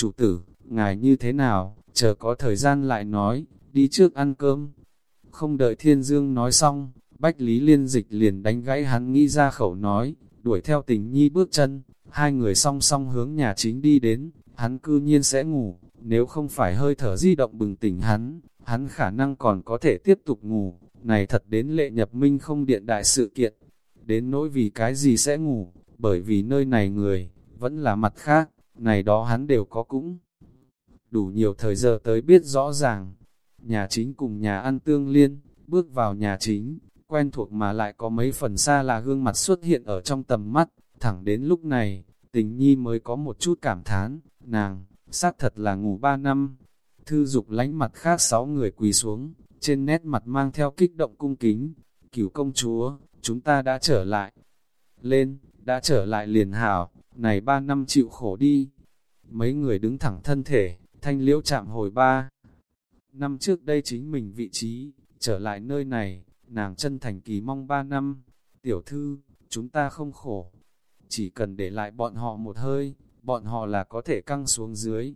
chủ tử, ngài như thế nào, chờ có thời gian lại nói, đi trước ăn cơm. Không đợi Thiên Dương nói xong, Bách Lý Liên Dịch liền đánh gãy hắn nghĩ ra khẩu nói, đuổi theo tình nhi bước chân, hai người song song hướng nhà chính đi đến, hắn cư nhiên sẽ ngủ, nếu không phải hơi thở di động bừng tỉnh hắn, hắn khả năng còn có thể tiếp tục ngủ, này thật đến lệ nhập minh không điện đại sự kiện. Đến nỗi vì cái gì sẽ ngủ, bởi vì nơi này người, vẫn là mặt khác, này đó hắn đều có cũng. Đủ nhiều thời giờ tới biết rõ ràng, nhà chính cùng nhà ăn tương liên, bước vào nhà chính, quen thuộc mà lại có mấy phần xa là gương mặt xuất hiện ở trong tầm mắt, thẳng đến lúc này, tình nhi mới có một chút cảm thán, nàng, xác thật là ngủ ba năm. Thư dục lánh mặt khác sáu người quỳ xuống, trên nét mặt mang theo kích động cung kính, cửu công chúa, chúng ta đã trở lại. Lên, đã trở lại liền hảo, này ba năm chịu khổ đi. Mấy người đứng thẳng thân thể, thanh liễu chạm hồi ba. Năm trước đây chính mình vị trí, trở lại nơi này, nàng chân thành kỳ mong ba năm. Tiểu thư, chúng ta không khổ. Chỉ cần để lại bọn họ một hơi, bọn họ là có thể căng xuống dưới.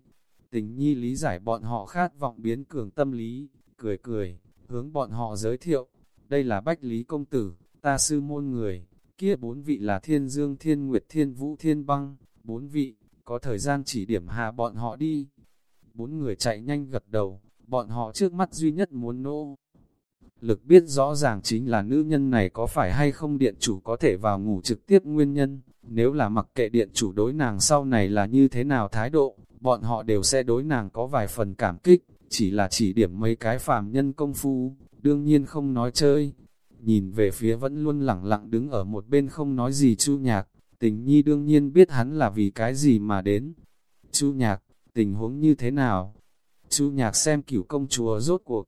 Tình nhi lý giải bọn họ khát vọng biến cường tâm lý, cười cười, hướng bọn họ giới thiệu. Đây là Bách Lý Công Tử, ta sư môn người, kia bốn vị là Thiên Dương Thiên Nguyệt Thiên Vũ Thiên Băng, bốn vị, có thời gian chỉ điểm hạ bọn họ đi. Bốn người chạy nhanh gật đầu, bọn họ trước mắt duy nhất muốn nô. Lực biết rõ ràng chính là nữ nhân này có phải hay không điện chủ có thể vào ngủ trực tiếp nguyên nhân, nếu là mặc kệ điện chủ đối nàng sau này là như thế nào thái độ, bọn họ đều sẽ đối nàng có vài phần cảm kích, chỉ là chỉ điểm mấy cái phàm nhân công phu, đương nhiên không nói chơi. Nhìn về phía vẫn luôn lẳng lặng đứng ở một bên không nói gì chu nhạc, tình nhi đương nhiên biết hắn là vì cái gì mà đến. Chu nhạc, tình huống như thế nào? Chu nhạc xem cửu công chúa rốt cuộc.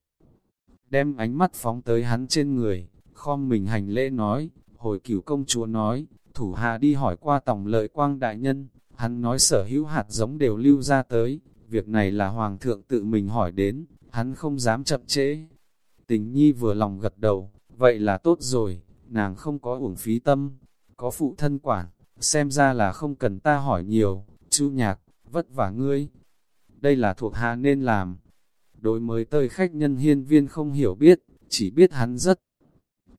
Đem ánh mắt phóng tới hắn trên người, khom mình hành lễ nói, hồi cửu công chúa nói, thủ hạ đi hỏi qua tổng lợi quang đại nhân, hắn nói sở hữu hạt giống đều lưu ra tới, việc này là hoàng thượng tự mình hỏi đến, hắn không dám chậm trễ. Tình nhi vừa lòng gật đầu, vậy là tốt rồi, nàng không có uổng phí tâm, có phụ thân quản, xem ra là không cần ta hỏi nhiều, chu nhạc, vất vả ngươi. Đây là thuộc hạ nên làm. Đối mới tới khách nhân hiên viên không hiểu biết, chỉ biết hắn rất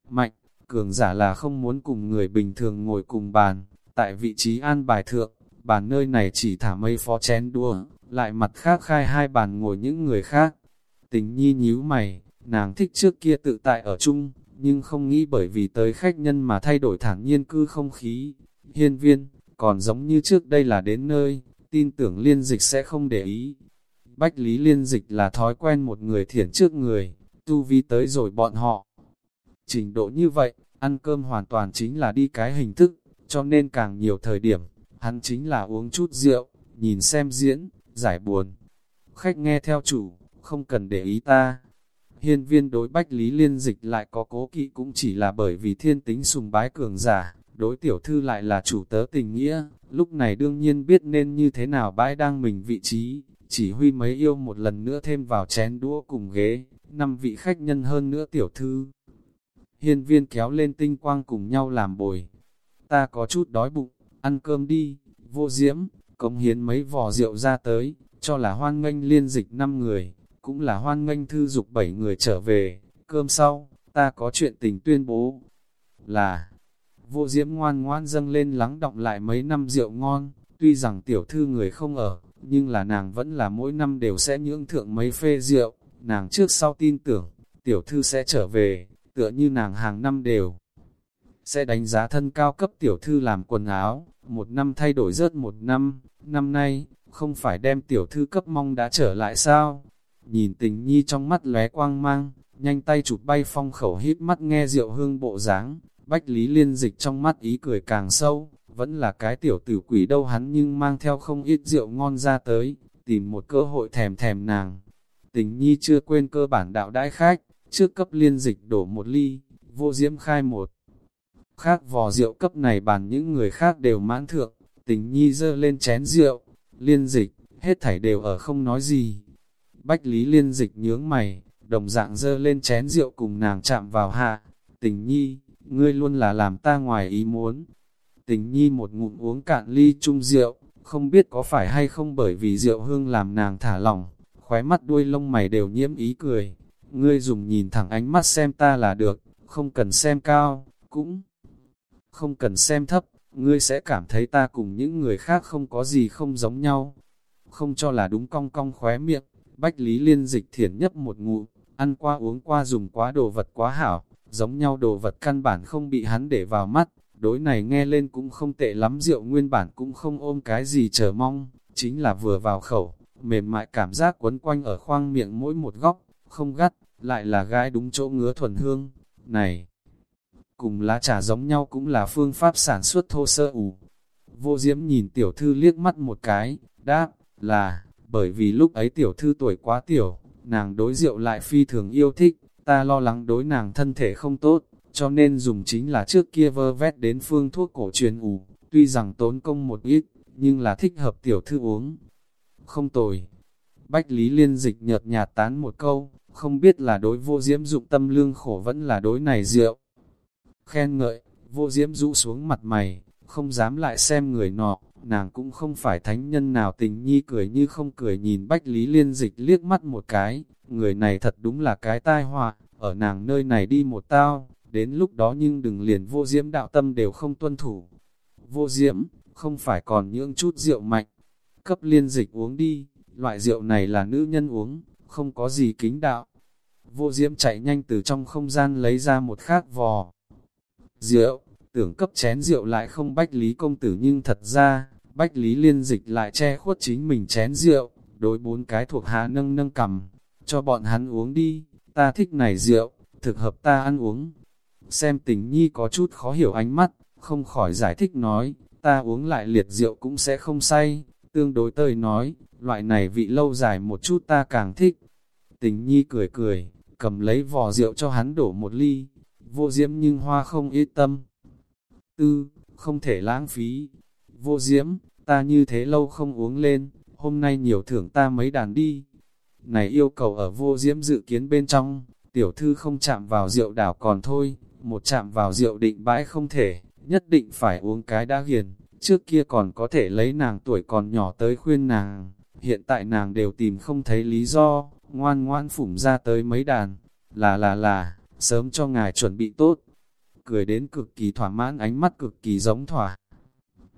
mạnh, cường giả là không muốn cùng người bình thường ngồi cùng bàn, tại vị trí an bài thượng, bàn nơi này chỉ thả mây phó chén đua, lại mặt khác khai hai bàn ngồi những người khác. Tình nhi nhíu mày, nàng thích trước kia tự tại ở chung, nhưng không nghĩ bởi vì tới khách nhân mà thay đổi thản nhiên cư không khí. Hiên viên, còn giống như trước đây là đến nơi, tin tưởng liên dịch sẽ không để ý. Bách lý liên dịch là thói quen một người thiển trước người, tu vi tới rồi bọn họ. Trình độ như vậy, ăn cơm hoàn toàn chính là đi cái hình thức, cho nên càng nhiều thời điểm, hắn chính là uống chút rượu, nhìn xem diễn, giải buồn. Khách nghe theo chủ, không cần để ý ta. Hiên viên đối bách lý liên dịch lại có cố kỵ cũng chỉ là bởi vì thiên tính sùng bái cường giả, đối tiểu thư lại là chủ tớ tình nghĩa, lúc này đương nhiên biết nên như thế nào bãi đang mình vị trí, chỉ huy mấy yêu một lần nữa thêm vào chén đũa cùng ghế, năm vị khách nhân hơn nữa tiểu thư. Hiên viên kéo lên tinh quang cùng nhau làm bồi. Ta có chút đói bụng, ăn cơm đi, vô diễm, cống hiến mấy vò rượu ra tới, cho là hoan nghênh liên dịch năm người, cũng là hoan nghênh thư dục bảy người trở về, cơm sau, ta có chuyện tình tuyên bố, là, vô diễm ngoan ngoan dâng lên lắng động lại mấy năm rượu ngon, tuy rằng tiểu thư người không ở, nhưng là nàng vẫn là mỗi năm đều sẽ nhưỡng thượng mấy phê rượu, nàng trước sau tin tưởng, tiểu thư sẽ trở về, tựa như nàng hàng năm đều sẽ đánh giá thân cao cấp tiểu thư làm quần áo, một năm thay đổi rớt một năm, năm nay, không phải đem tiểu thư cấp mong đã trở lại sao? Nhìn tình nhi trong mắt lóe quang mang, nhanh tay chụp bay phong khẩu hít mắt nghe rượu hương bộ dáng bách lý liên dịch trong mắt ý cười càng sâu, vẫn là cái tiểu tử quỷ đâu hắn nhưng mang theo không ít rượu ngon ra tới, tìm một cơ hội thèm thèm nàng. Tình nhi chưa quên cơ bản đạo đãi khách, trước cấp liên dịch đổ một ly, vô diễm khai một. Khác vò rượu cấp này bàn những người khác đều mãn thượng, tình nhi dơ lên chén rượu, liên dịch, hết thảy đều ở không nói gì. Bách lý liên dịch nhướng mày, đồng dạng dơ lên chén rượu cùng nàng chạm vào hạ. Tình nhi, ngươi luôn là làm ta ngoài ý muốn. Tình nhi một ngụm uống cạn ly chung rượu, Không biết có phải hay không bởi vì rượu hương làm nàng thả lỏng, khóe mắt đuôi lông mày đều nhiễm ý cười. Ngươi dùng nhìn thẳng ánh mắt xem ta là được, không cần xem cao, cũng không cần xem thấp, ngươi sẽ cảm thấy ta cùng những người khác không có gì không giống nhau. Không cho là đúng cong cong khóe miệng, Bách Lý Liên dịch thiển nhấp một ngụ, ăn qua uống qua dùng quá đồ vật quá hảo, giống nhau đồ vật căn bản không bị hắn để vào mắt, đối này nghe lên cũng không tệ lắm rượu nguyên bản cũng không ôm cái gì chờ mong, chính là vừa vào khẩu, mềm mại cảm giác quấn quanh ở khoang miệng mỗi một góc, không gắt, lại là gai đúng chỗ ngứa thuần hương, này. Cùng lá trà giống nhau cũng là phương pháp sản xuất thô sơ ủ. Vô diễm nhìn tiểu thư liếc mắt một cái, đáp, là, bởi vì lúc ấy tiểu thư tuổi quá tiểu, nàng đối rượu lại phi thường yêu thích, ta lo lắng đối nàng thân thể không tốt, cho nên dùng chính là trước kia vơ vét đến phương thuốc cổ truyền ủ, tuy rằng tốn công một ít, nhưng là thích hợp tiểu thư uống. Không tồi. Bách Lý Liên dịch nhợt nhạt tán một câu, không biết là đối vô diễm dụng tâm lương khổ vẫn là đối này rượu. Khen ngợi, vô diễm rũ xuống mặt mày, không dám lại xem người nọ, nàng cũng không phải thánh nhân nào tình nhi cười như không cười nhìn Bách Lý Liên dịch liếc mắt một cái, người này thật đúng là cái tai họa, ở nàng nơi này đi một tao, đến lúc đó nhưng đừng liền vô diễm đạo tâm đều không tuân thủ. Vô diễm, không phải còn những chút rượu mạnh, cấp liên dịch uống đi, loại rượu này là nữ nhân uống, không có gì kính đạo. Vô diễm chạy nhanh từ trong không gian lấy ra một khác vò. Rượu, tưởng cấp chén rượu lại không bách lý công tử nhưng thật ra, bách lý liên dịch lại che khuất chính mình chén rượu, đối bốn cái thuộc hạ nâng nâng cầm, cho bọn hắn uống đi, ta thích này rượu, thực hợp ta ăn uống. Xem tình nhi có chút khó hiểu ánh mắt, không khỏi giải thích nói, ta uống lại liệt rượu cũng sẽ không say, tương đối tơi nói, loại này vị lâu dài một chút ta càng thích. Tình nhi cười cười, cầm lấy vò rượu cho hắn đổ một ly, vô diễm nhưng hoa không ít tâm. Tư, không thể lãng phí. Vô diễm, ta như thế lâu không uống lên, hôm nay nhiều thưởng ta mấy đàn đi. Này yêu cầu ở vô diễm dự kiến bên trong, tiểu thư không chạm vào rượu đảo còn thôi, một chạm vào rượu định bãi không thể, nhất định phải uống cái đã hiền, trước kia còn có thể lấy nàng tuổi còn nhỏ tới khuyên nàng, hiện tại nàng đều tìm không thấy lý do, ngoan ngoan phủng ra tới mấy đàn, là là là, sớm cho ngài chuẩn bị tốt, cười đến cực kỳ thỏa mãn ánh mắt cực kỳ giống thỏa.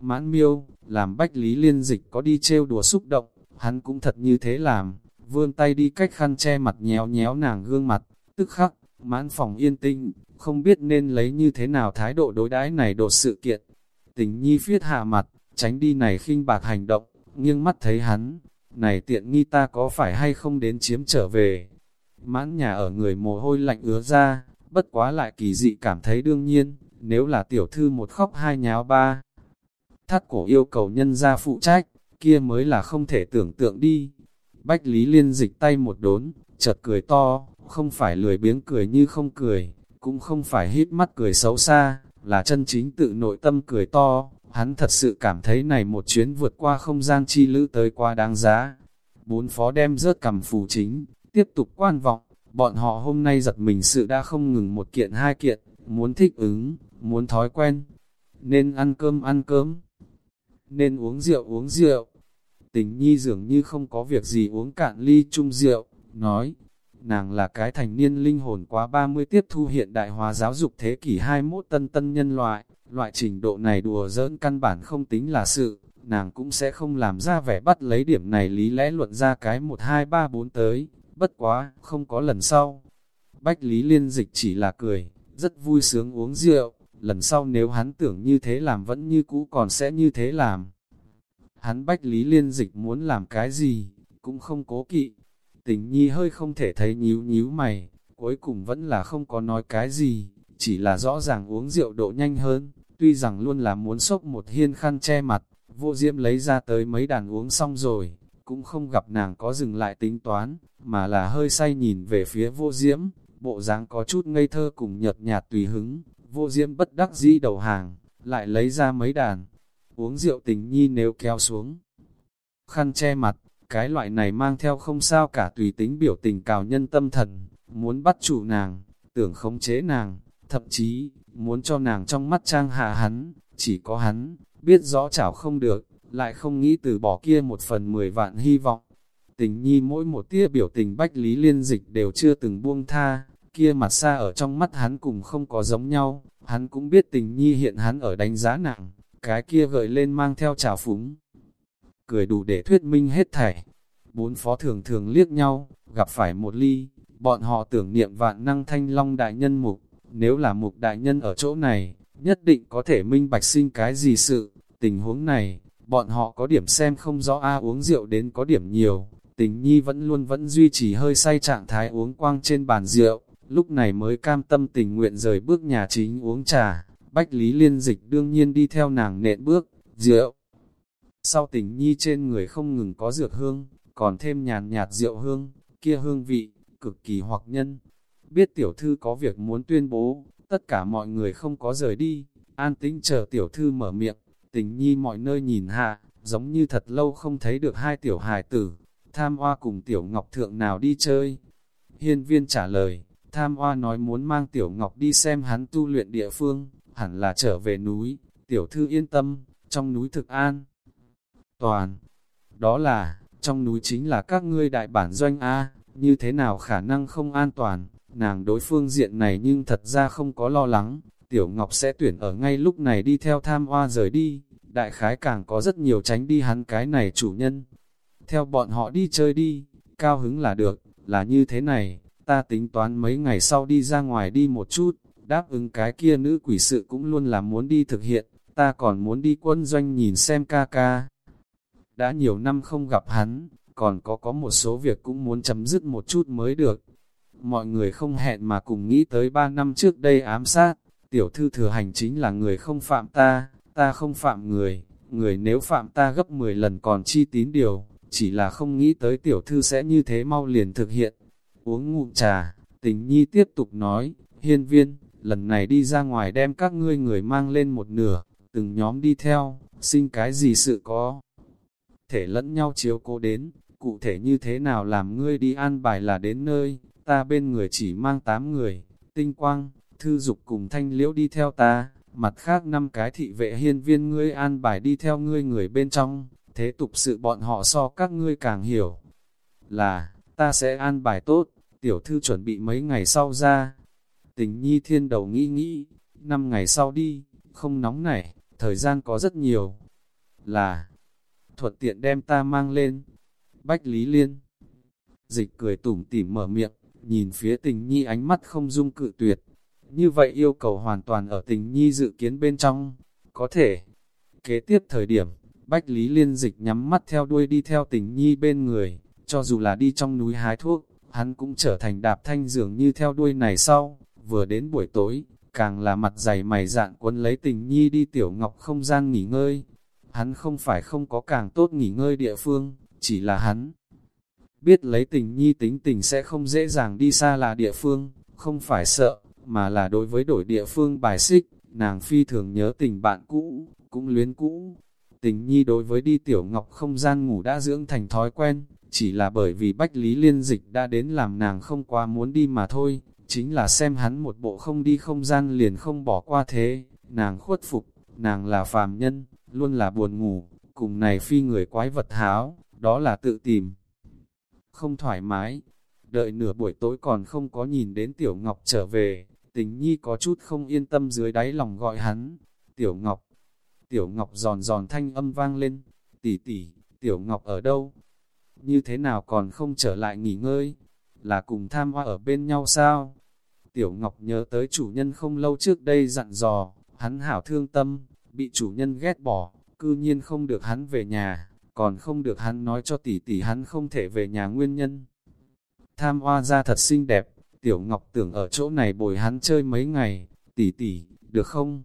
Mãn miêu, làm bách lý liên dịch có đi trêu đùa xúc động, hắn cũng thật như thế làm, vươn tay đi cách khăn che mặt nhéo nhéo nàng gương mặt, tức khắc, mãn phòng yên tinh, không biết nên lấy như thế nào thái độ đối đãi này đột sự kiện. Tình nhi phiết hạ mặt, tránh đi này khinh bạc hành động, nghiêng mắt thấy hắn, này tiện nghi ta có phải hay không đến chiếm trở về. Mãn nhà ở người mồ hôi lạnh ứa ra, bất quá lại kỳ dị cảm thấy đương nhiên, nếu là tiểu thư một khóc hai nháo ba. Thắt cổ yêu cầu nhân gia phụ trách, kia mới là không thể tưởng tượng đi. Bách Lý Liên dịch tay một đốn, chợt cười to, không phải lười biếng cười như không cười, cũng không phải hít mắt cười xấu xa, là chân chính tự nội tâm cười to, hắn thật sự cảm thấy này một chuyến vượt qua không gian chi lữ tới quá đáng giá. Bốn phó đem rớt cầm phù chính, tiếp tục quan vọng, bọn họ hôm nay giật mình sự đã không ngừng một kiện hai kiện, muốn thích ứng, muốn thói quen, nên ăn cơm ăn cơm, nên uống rượu uống rượu. Tình nhi dường như không có việc gì uống cạn ly chung rượu, nói, nàng là cái thành niên linh hồn quá 30 tiếp thu hiện đại hóa giáo dục thế kỷ 21 tân tân nhân loại, loại trình độ này đùa giỡn căn bản không tính là sự, nàng cũng sẽ không làm ra vẻ bắt lấy điểm này lý lẽ luận ra cái 1 2 3 4 tới, bất quá, không có lần sau. Bách Lý Liên Dịch chỉ là cười, rất vui sướng uống rượu, lần sau nếu hắn tưởng như thế làm vẫn như cũ còn sẽ như thế làm. Hắn Bách Lý Liên Dịch muốn làm cái gì, cũng không cố kỵ. Tình nhi hơi không thể thấy nhíu nhíu mày, cuối cùng vẫn là không có nói cái gì, chỉ là rõ ràng uống rượu độ nhanh hơn, tuy rằng luôn là muốn sốc một hiên khăn che mặt, vô diễm lấy ra tới mấy đàn uống xong rồi, cũng không gặp nàng có dừng lại tính toán, mà là hơi say nhìn về phía vô diễm, bộ dáng có chút ngây thơ cùng nhợt nhạt tùy hứng, vô diễm bất đắc dĩ đầu hàng, lại lấy ra mấy đàn, uống rượu tình nhi nếu kéo xuống. Khăn che mặt, cái loại này mang theo không sao cả tùy tính biểu tình cào nhân tâm thần, muốn bắt chủ nàng, tưởng khống chế nàng, thậm chí, muốn cho nàng trong mắt trang hạ hắn, chỉ có hắn, biết rõ chảo không được, lại không nghĩ từ bỏ kia một phần mười vạn hy vọng. Tình nhi mỗi một tia biểu tình bách lý liên dịch đều chưa từng buông tha, kia mặt xa ở trong mắt hắn cùng không có giống nhau, hắn cũng biết tình nhi hiện hắn ở đánh giá nặng, cái kia gợi lên mang theo trào phúng. Cười đủ để thuyết minh hết thảy. Bốn phó thường thường liếc nhau, gặp phải một ly, bọn họ tưởng niệm vạn năng thanh long đại nhân mục, nếu là mục đại nhân ở chỗ này, nhất định có thể minh bạch sinh cái gì sự, tình huống này, bọn họ có điểm xem không rõ A uống rượu đến có điểm nhiều, tình nhi vẫn luôn vẫn duy trì hơi say trạng thái uống quang trên bàn rượu, lúc này mới cam tâm tình nguyện rời bước nhà chính uống trà, bách lý liên dịch đương nhiên đi theo nàng nện bước, rượu. Sau tình nhi trên người không ngừng có dược hương, còn thêm nhàn nhạt rượu hương, kia hương vị, cực kỳ hoặc nhân. Biết tiểu thư có việc muốn tuyên bố, tất cả mọi người không có rời đi, an tĩnh chờ tiểu thư mở miệng, tình nhi mọi nơi nhìn hạ, giống như thật lâu không thấy được hai tiểu hài tử, tham hoa cùng tiểu ngọc thượng nào đi chơi. Hiên viên trả lời, tham hoa nói muốn mang tiểu ngọc đi xem hắn tu luyện địa phương, hẳn là trở về núi, tiểu thư yên tâm, trong núi thực an. Toàn, đó là, trong núi chính là các ngươi đại bản doanh A, như thế nào khả năng không an toàn, nàng đối phương diện này nhưng thật ra không có lo lắng, Tiểu Ngọc sẽ tuyển ở ngay lúc này đi theo tham hoa rời đi, đại khái càng có rất nhiều tránh đi hắn cái này chủ nhân. Theo bọn họ đi chơi đi, cao hứng là được, là như thế này, ta tính toán mấy ngày sau đi ra ngoài đi một chút, đáp ứng cái kia nữ quỷ sự cũng luôn là muốn đi thực hiện, ta còn muốn đi quân doanh nhìn xem ca ca. Đã nhiều năm không gặp hắn, còn có có một số việc cũng muốn chấm dứt một chút mới được. Mọi người không hẹn mà cùng nghĩ tới ba năm trước đây ám sát, tiểu thư thừa hành chính là người không phạm ta, ta không phạm người, người nếu phạm ta gấp 10 lần còn chi tín điều, chỉ là không nghĩ tới tiểu thư sẽ như thế mau liền thực hiện. Uống ngụm trà, tình nhi tiếp tục nói, hiên viên, lần này đi ra ngoài đem các ngươi người mang lên một nửa, từng nhóm đi theo, xin cái gì sự có. Thể lẫn nhau chiếu cố đến, cụ thể như thế nào làm ngươi đi an bài là đến nơi, ta bên người chỉ mang 8 người, tinh quang, thư dục cùng thanh liễu đi theo ta, mặt khác năm cái thị vệ hiên viên ngươi an bài đi theo ngươi người bên trong, thế tục sự bọn họ so các ngươi càng hiểu. Là, ta sẽ an bài tốt, tiểu thư chuẩn bị mấy ngày sau ra. Tình nhi thiên đầu nghĩ nghĩ, năm ngày sau đi, không nóng nảy, thời gian có rất nhiều. Là, thuận tiện đem ta mang lên. Bách Lý Liên Dịch cười tủm tỉm mở miệng, nhìn phía tình nhi ánh mắt không dung cự tuyệt. Như vậy yêu cầu hoàn toàn ở tình nhi dự kiến bên trong. Có thể. Kế tiếp thời điểm, Bách Lý Liên dịch nhắm mắt theo đuôi đi theo tình nhi bên người. Cho dù là đi trong núi hái thuốc, hắn cũng trở thành đạp thanh dường như theo đuôi này sau. Vừa đến buổi tối, càng là mặt dày mày dạn quấn lấy tình nhi đi tiểu ngọc không gian nghỉ ngơi. Hắn không phải không có càng tốt nghỉ ngơi địa phương, chỉ là hắn. Biết lấy tình nhi tính tình sẽ không dễ dàng đi xa là địa phương, không phải sợ, mà là đối với đổi địa phương bài xích, nàng phi thường nhớ tình bạn cũ, cũng luyến cũ. Tình nhi đối với đi tiểu ngọc không gian ngủ đã dưỡng thành thói quen, chỉ là bởi vì bách lý liên dịch đã đến làm nàng không quá muốn đi mà thôi, chính là xem hắn một bộ không đi không gian liền không bỏ qua thế, nàng khuất phục, nàng là phàm nhân, luôn là buồn ngủ, cùng này phi người quái vật háo, đó là tự tìm. Không thoải mái, đợi nửa buổi tối còn không có nhìn đến Tiểu Ngọc trở về, tình nhi có chút không yên tâm dưới đáy lòng gọi hắn, Tiểu Ngọc. Tiểu Ngọc giòn giòn thanh âm vang lên, tỷ tỷ, Tiểu Ngọc ở đâu? Như thế nào còn không trở lại nghỉ ngơi? Là cùng tham hoa ở bên nhau sao? Tiểu Ngọc nhớ tới chủ nhân không lâu trước đây dặn dò, hắn hảo thương tâm, bị chủ nhân ghét bỏ, cư nhiên không được hắn về nhà, còn không được hắn nói cho tỷ tỷ hắn không thể về nhà nguyên nhân. Tham hoa ra thật xinh đẹp, Tiểu Ngọc tưởng ở chỗ này bồi hắn chơi mấy ngày, tỷ tỷ, được không?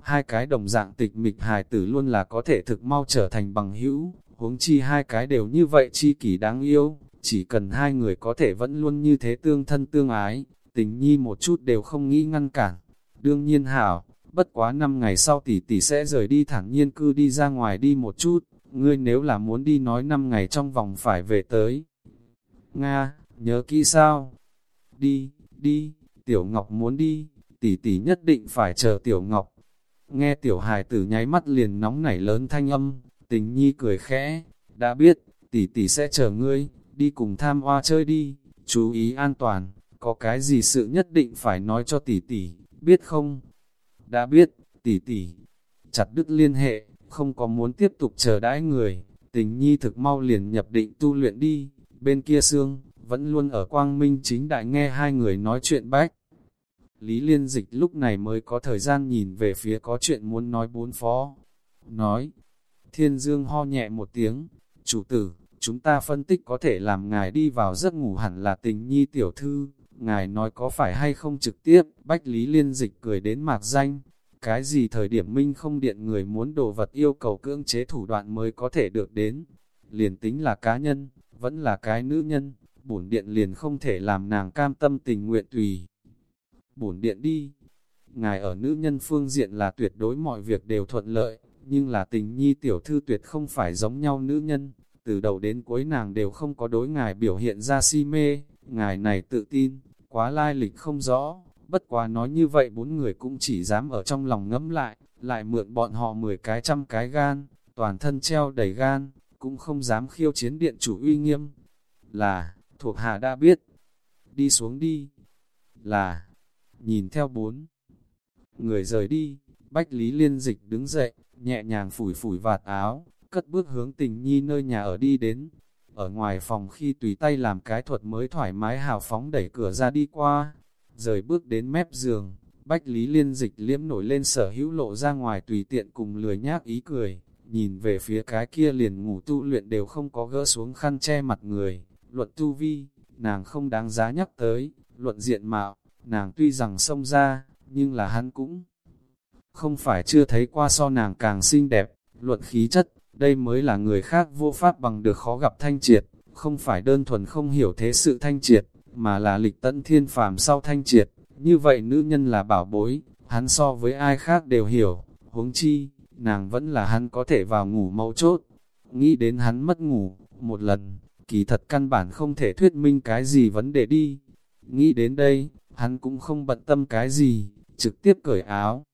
Hai cái đồng dạng tịch mịch hài tử luôn là có thể thực mau trở thành bằng hữu, huống chi hai cái đều như vậy chi kỷ đáng yêu, chỉ cần hai người có thể vẫn luôn như thế tương thân tương ái, tình nhi một chút đều không nghĩ ngăn cản. Đương nhiên hảo, bất quá năm ngày sau tỷ tỷ sẽ rời đi thẳng nhiên cư đi ra ngoài đi một chút, ngươi nếu là muốn đi nói năm ngày trong vòng phải về tới. Nga, nhớ kỹ sao? Đi, đi, Tiểu Ngọc muốn đi, tỷ tỷ nhất định phải chờ Tiểu Ngọc. Nghe Tiểu Hài tử nháy mắt liền nóng nảy lớn thanh âm, Tình nhi cười khẽ, đã biết, tỷ tỷ sẽ chờ ngươi, đi cùng tham hoa chơi đi, chú ý an toàn, có cái gì sự nhất định phải nói cho tỷ tỷ, biết không? Đã biết, tỷ tỷ, chặt đứt liên hệ, không có muốn tiếp tục chờ đãi người, tình nhi thực mau liền nhập định tu luyện đi, bên kia xương, vẫn luôn ở quang minh chính đại nghe hai người nói chuyện bách. Lý Liên Dịch lúc này mới có thời gian nhìn về phía có chuyện muốn nói bốn phó. Nói, Thiên Dương ho nhẹ một tiếng, chủ tử, chúng ta phân tích có thể làm ngài đi vào giấc ngủ hẳn là tình nhi tiểu thư, ngài nói có phải hay không trực tiếp, Bách Lý Liên Dịch cười đến mạc danh, cái gì thời điểm minh không điện người muốn đồ vật yêu cầu cưỡng chế thủ đoạn mới có thể được đến, liền tính là cá nhân, vẫn là cái nữ nhân, bổn điện liền không thể làm nàng cam tâm tình nguyện tùy. Bổn điện đi, ngài ở nữ nhân phương diện là tuyệt đối mọi việc đều thuận lợi, nhưng là tình nhi tiểu thư tuyệt không phải giống nhau nữ nhân, từ đầu đến cuối nàng đều không có đối ngài biểu hiện ra si mê, ngài này tự tin, quá lai lịch không rõ, bất quá nói như vậy bốn người cũng chỉ dám ở trong lòng ngẫm lại, lại mượn bọn họ 10 cái trăm cái gan, toàn thân treo đầy gan, cũng không dám khiêu chiến điện chủ uy nghiêm. Là, thuộc hạ đã biết, đi xuống đi. Là, nhìn theo bốn. Người rời đi, Bách Lý Liên Dịch đứng dậy, nhẹ nhàng phủi phủi vạt áo, cất bước hướng tình nhi nơi nhà ở đi đến. Ở ngoài phòng khi tùy tay làm cái thuật mới thoải mái hào phóng đẩy cửa ra đi qua, rời bước đến mép giường, Bách Lý Liên Dịch liếm nổi lên sở hữu lộ ra ngoài tùy tiện cùng lười nhác ý cười, nhìn về phía cái kia liền ngủ tu luyện đều không có gỡ xuống khăn che mặt người, luận tu vi, nàng không đáng giá nhắc tới, luận diện mạo, nàng tuy rằng xông ra, nhưng là hắn cũng không phải chưa thấy qua so nàng càng xinh đẹp, luận khí chất, đây mới là người khác vô pháp bằng được khó gặp thanh triệt, không phải đơn thuần không hiểu thế sự thanh triệt, mà là lịch tận thiên phàm sau thanh triệt, như vậy nữ nhân là bảo bối, hắn so với ai khác đều hiểu, huống chi, nàng vẫn là hắn có thể vào ngủ mâu chốt. Nghĩ đến hắn mất ngủ, một lần, kỳ thật căn bản không thể thuyết minh cái gì vấn đề đi. Nghĩ đến đây, hắn cũng không bận tâm cái gì, trực tiếp cởi áo.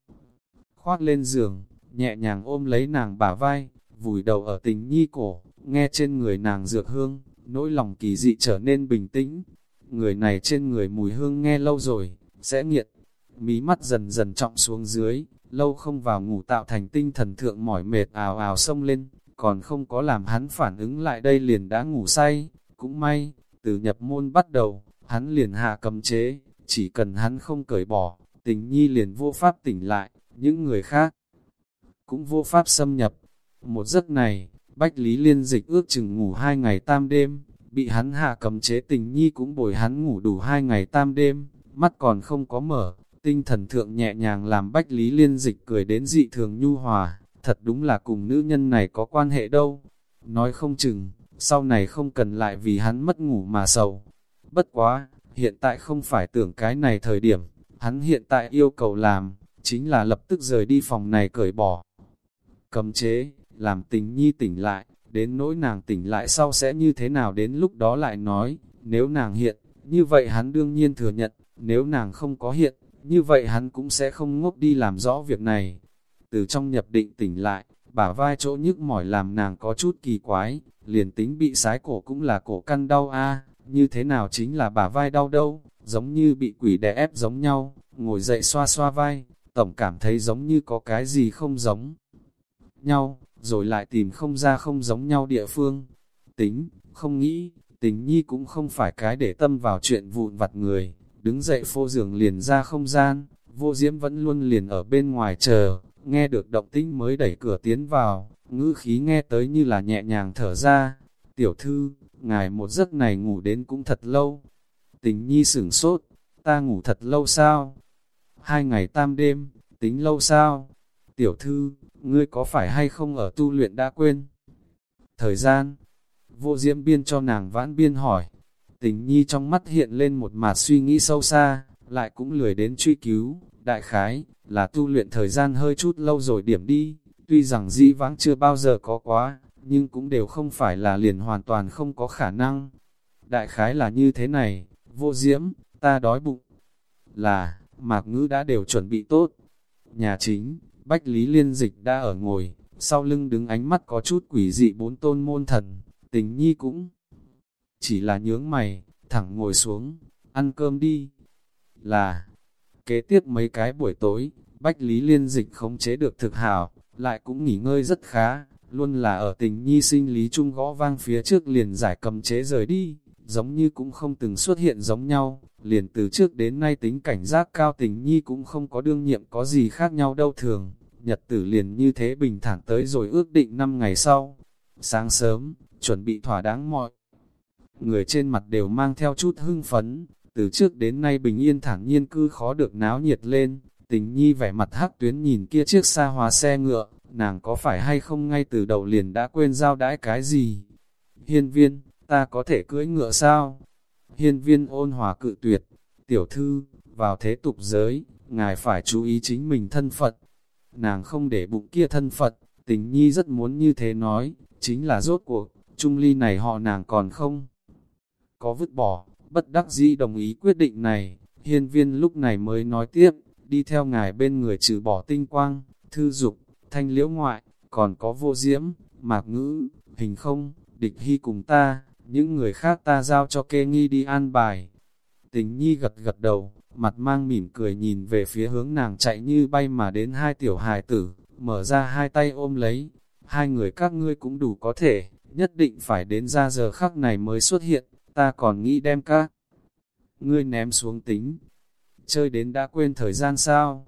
Khoác lên giường, nhẹ nhàng ôm lấy nàng bả vai, vùi đầu ở tình nhi cổ, nghe trên người nàng dược hương, nỗi lòng kỳ dị trở nên bình tĩnh. Người này trên người mùi hương nghe lâu rồi, sẽ nghiện. Mí mắt dần dần trọng xuống dưới, lâu không vào ngủ tạo thành tinh thần thượng mỏi mệt ào ào sông lên, còn không có làm hắn phản ứng lại đây liền đã ngủ say. Cũng may, từ nhập môn bắt đầu, hắn liền hạ cầm chế, chỉ cần hắn không cởi bỏ, tình nhi liền vô pháp tỉnh lại, những người khác cũng vô pháp xâm nhập. Một giấc này, Bách Lý Liên Dịch ước chừng ngủ hai ngày tam đêm, bị hắn hạ cầm chế tình nhi cũng bồi hắn ngủ đủ hai ngày tam đêm, mắt còn không có mở, tinh thần thượng nhẹ nhàng làm Bách Lý Liên Dịch cười đến dị thường nhu hòa, thật đúng là cùng nữ nhân này có quan hệ đâu. Nói không chừng, sau này không cần lại vì hắn mất ngủ mà sầu. Bất quá, hiện tại không phải tưởng cái này thời điểm, hắn hiện tại yêu cầu làm, chính là lập tức rời đi phòng này cởi bỏ. Cầm chế, làm tình nhi tỉnh lại, đến nỗi nàng tỉnh lại sau sẽ như thế nào đến lúc đó lại nói, nếu nàng hiện, như vậy hắn đương nhiên thừa nhận, nếu nàng không có hiện, như vậy hắn cũng sẽ không ngốc đi làm rõ việc này. Từ trong nhập định tỉnh lại, bả vai chỗ nhức mỏi làm nàng có chút kỳ quái, liền tính bị sái cổ cũng là cổ căn đau a như thế nào chính là bả vai đau đâu, giống như bị quỷ đè ép giống nhau, ngồi dậy xoa xoa vai, tổng cảm thấy giống như có cái gì không giống nhau, rồi lại tìm không ra không giống nhau địa phương. Tính, không nghĩ, tình nhi cũng không phải cái để tâm vào chuyện vụn vặt người, đứng dậy phô giường liền ra không gian, vô diễm vẫn luôn liền ở bên ngoài chờ, nghe được động tĩnh mới đẩy cửa tiến vào, ngữ khí nghe tới như là nhẹ nhàng thở ra. Tiểu thư, ngài một giấc này ngủ đến cũng thật lâu. Tình nhi sửng sốt, ta ngủ thật lâu sao? Hai ngày tam đêm, tính lâu sao? Tiểu thư, ngươi có phải hay không ở tu luyện đã quên? Thời gian, vô diễm biên cho nàng vãn biên hỏi, tình nhi trong mắt hiện lên một mạt suy nghĩ sâu xa, lại cũng lười đến truy cứu, đại khái, là tu luyện thời gian hơi chút lâu rồi điểm đi, tuy rằng dĩ vãng chưa bao giờ có quá, nhưng cũng đều không phải là liền hoàn toàn không có khả năng. Đại khái là như thế này, vô diễm, ta đói bụng, là, mạc ngữ đã đều chuẩn bị tốt. Nhà chính, Bách Lý Liên Dịch đã ở ngồi, sau lưng đứng ánh mắt có chút quỷ dị bốn tôn môn thần, tình nhi cũng chỉ là nhướng mày, thẳng ngồi xuống, ăn cơm đi. Là, kế tiếp mấy cái buổi tối, Bách Lý Liên Dịch khống chế được thực hảo, lại cũng nghỉ ngơi rất khá, luôn là ở tình nhi sinh lý trung gõ vang phía trước liền giải cầm chế rời đi, giống như cũng không từng xuất hiện giống nhau, liền từ trước đến nay tính cảnh giác cao tình nhi cũng không có đương nhiệm có gì khác nhau đâu thường, nhật tử liền như thế bình thản tới rồi ước định 5 ngày sau. Sáng sớm, chuẩn bị thỏa đáng mọi. Người trên mặt đều mang theo chút hưng phấn, từ trước đến nay bình yên thản nhiên cư khó được náo nhiệt lên, tình nhi vẻ mặt hắc tuyến nhìn kia chiếc xa hóa xe ngựa, nàng có phải hay không ngay từ đầu liền đã quên giao đãi cái gì? Hiên viên, ta có thể cưỡi ngựa sao? Hiên viên ôn hòa cự tuyệt, tiểu thư, vào thế tục giới, ngài phải chú ý chính mình thân Phật. Nàng không để bụng kia thân Phật, tình nhi rất muốn như thế nói, chính là rốt cuộc, trung ly này họ nàng còn không. Có vứt bỏ, bất đắc dĩ đồng ý quyết định này, hiên viên lúc này mới nói tiếp, đi theo ngài bên người trừ bỏ tinh quang, thư dục, thanh liễu ngoại, còn có vô diễm, mạc ngữ, hình không, địch hy cùng ta, những người khác ta giao cho kê nghi đi an bài. Tình nhi gật gật đầu, mặt mang mỉm cười nhìn về phía hướng nàng chạy như bay mà đến hai tiểu hài tử, mở ra hai tay ôm lấy, hai người các ngươi cũng đủ có thể, nhất định phải đến ra giờ khắc này mới xuất hiện, ta còn nghĩ đem các ngươi ném xuống tính. Chơi đến đã quên thời gian sao?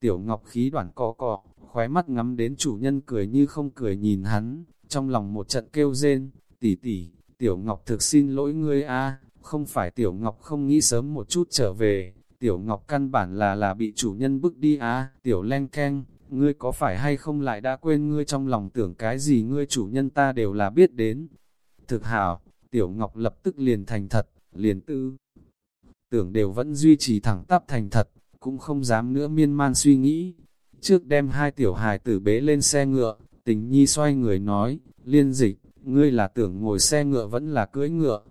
Tiểu Ngọc khí đoạn cọ cọ, khóe mắt ngắm đến chủ nhân cười như không cười nhìn hắn, trong lòng một trận kêu rên, tỷ tỷ, Tiểu Ngọc thực xin lỗi ngươi a, không phải Tiểu Ngọc không nghĩ sớm một chút trở về, Tiểu Ngọc căn bản là là bị chủ nhân bức đi a, Tiểu Len keng, ngươi có phải hay không lại đã quên ngươi trong lòng tưởng cái gì ngươi chủ nhân ta đều là biết đến. Thực hảo, Tiểu Ngọc lập tức liền thành thật, liền tư. Tưởng đều vẫn duy trì thẳng tắp thành thật, cũng không dám nữa miên man suy nghĩ. Trước đem hai tiểu hài tử bế lên xe ngựa, tình nhi xoay người nói, liên dịch, ngươi là tưởng ngồi xe ngựa vẫn là cưỡi ngựa.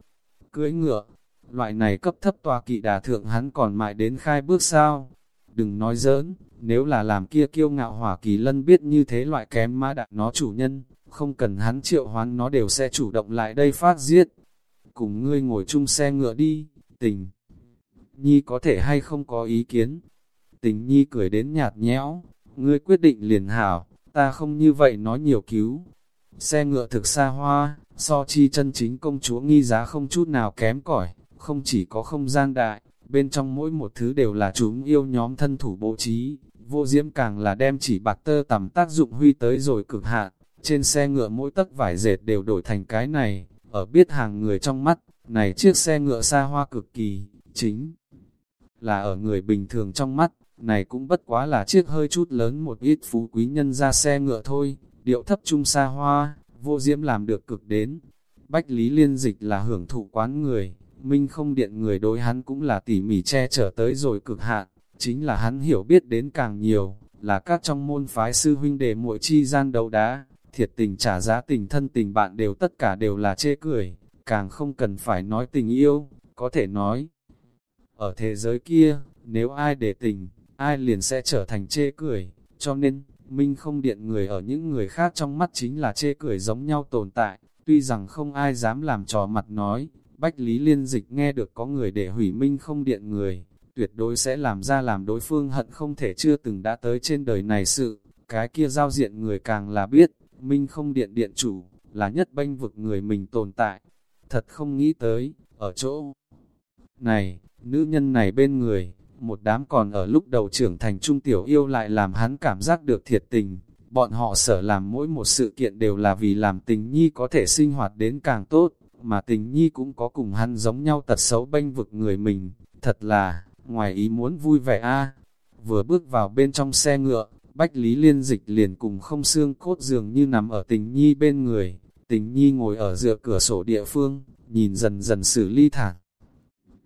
Cưỡi ngựa, loại này cấp thấp tòa kỵ đà thượng hắn còn mãi đến khai bước sao. Đừng nói giỡn, nếu là làm kia kiêu ngạo hỏa kỳ lân biết như thế loại kém mã đạn nó chủ nhân, không cần hắn triệu hoán nó đều sẽ chủ động lại đây phát giết. Cùng ngươi ngồi chung xe ngựa đi, tình. Nhi có thể hay không có ý kiến. Tình Nhi cười đến nhạt nhẽo, ngươi quyết định liền hảo, ta không như vậy nói nhiều cứu. Xe ngựa thực xa hoa, so chi chân chính công chúa nghi giá không chút nào kém cỏi, không chỉ có không gian đại, bên trong mỗi một thứ đều là chúng yêu nhóm thân thủ bố trí, vô diễm càng là đem chỉ bạc tơ tầm tác dụng huy tới rồi cực hạn, trên xe ngựa mỗi tấc vải dệt đều đổi thành cái này, ở biết hàng người trong mắt, này chiếc xe ngựa xa hoa cực kỳ, chính là ở người bình thường trong mắt, này cũng bất quá là chiếc hơi chút lớn một ít phú quý nhân ra xe ngựa thôi, điệu thấp trung xa hoa, vô diễm làm được cực đến. Bách Lý Liên Dịch là hưởng thụ quán người, Minh không điện người đối hắn cũng là tỉ mỉ che chở tới rồi cực hạn, chính là hắn hiểu biết đến càng nhiều, là các trong môn phái sư huynh đệ muội chi gian đấu đá, thiệt tình trả giá tình thân tình bạn đều tất cả đều là chê cười, càng không cần phải nói tình yêu, có thể nói. Ở thế giới kia, nếu ai để tình, ai liền sẽ trở thành chê cười, cho nên, Minh không điện người ở những người khác trong mắt chính là chê cười giống nhau tồn tại, tuy rằng không ai dám làm trò mặt nói, Bách Lý Liên Dịch nghe được có người để hủy Minh không điện người, tuyệt đối sẽ làm ra làm đối phương hận không thể chưa từng đã tới trên đời này sự, cái kia giao diện người càng là biết, Minh không điện điện chủ, là nhất bênh vực người mình tồn tại, thật không nghĩ tới, ở chỗ này, nữ nhân này bên người, một đám còn ở lúc đầu trưởng thành trung tiểu yêu lại làm hắn cảm giác được thiệt tình. Bọn họ sở làm mỗi một sự kiện đều là vì làm tình nhi có thể sinh hoạt đến càng tốt, mà tình nhi cũng có cùng hắn giống nhau tật xấu bênh vực người mình. Thật là, ngoài ý muốn vui vẻ a Vừa bước vào bên trong xe ngựa, Bách Lý Liên Dịch liền cùng không xương cốt dường như nằm ở tình nhi bên người. Tình nhi ngồi ở dựa cửa sổ địa phương, nhìn dần dần xử ly thản.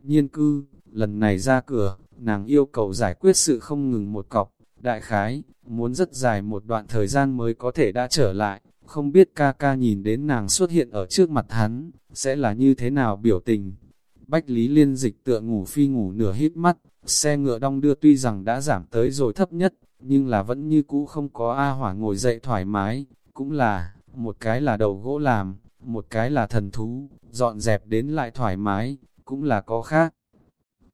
Nhiên cư, lần này ra cửa, nàng yêu cầu giải quyết sự không ngừng một cọc, đại khái, muốn rất dài một đoạn thời gian mới có thể đã trở lại, không biết ca ca nhìn đến nàng xuất hiện ở trước mặt hắn, sẽ là như thế nào biểu tình. Bách Lý Liên dịch tựa ngủ phi ngủ nửa hít mắt, xe ngựa đong đưa tuy rằng đã giảm tới rồi thấp nhất, nhưng là vẫn như cũ không có A hỏa ngồi dậy thoải mái, cũng là, một cái là đầu gỗ làm, một cái là thần thú, dọn dẹp đến lại thoải mái, cũng là có khác.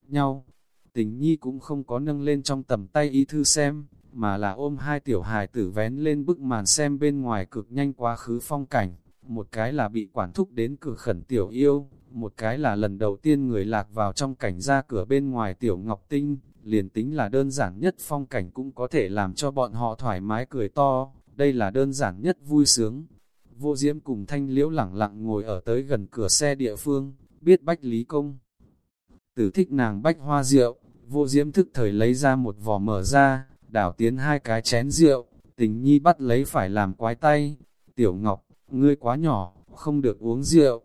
Nhau, tình nhi cũng không có nâng lên trong tầm tay ý thư xem, mà là ôm hai tiểu hài tử vén lên bức màn xem bên ngoài cực nhanh quá khứ phong cảnh, một cái là bị quản thúc đến cửa khẩn tiểu yêu, một cái là lần đầu tiên người lạc vào trong cảnh ra cửa bên ngoài tiểu ngọc tinh, liền tính là đơn giản nhất phong cảnh cũng có thể làm cho bọn họ thoải mái cười to, đây là đơn giản nhất vui sướng. Vô Diễm cùng Thanh Liễu lẳng lặng ngồi ở tới gần cửa xe địa phương, biết Bách Lý Công. Tử thích nàng bách hoa rượu, vô Diễm thức thời lấy ra một vò mở ra, đảo tiến hai cái chén rượu, tình nhi bắt lấy phải làm quái tay. Tiểu Ngọc, ngươi quá nhỏ, không được uống rượu.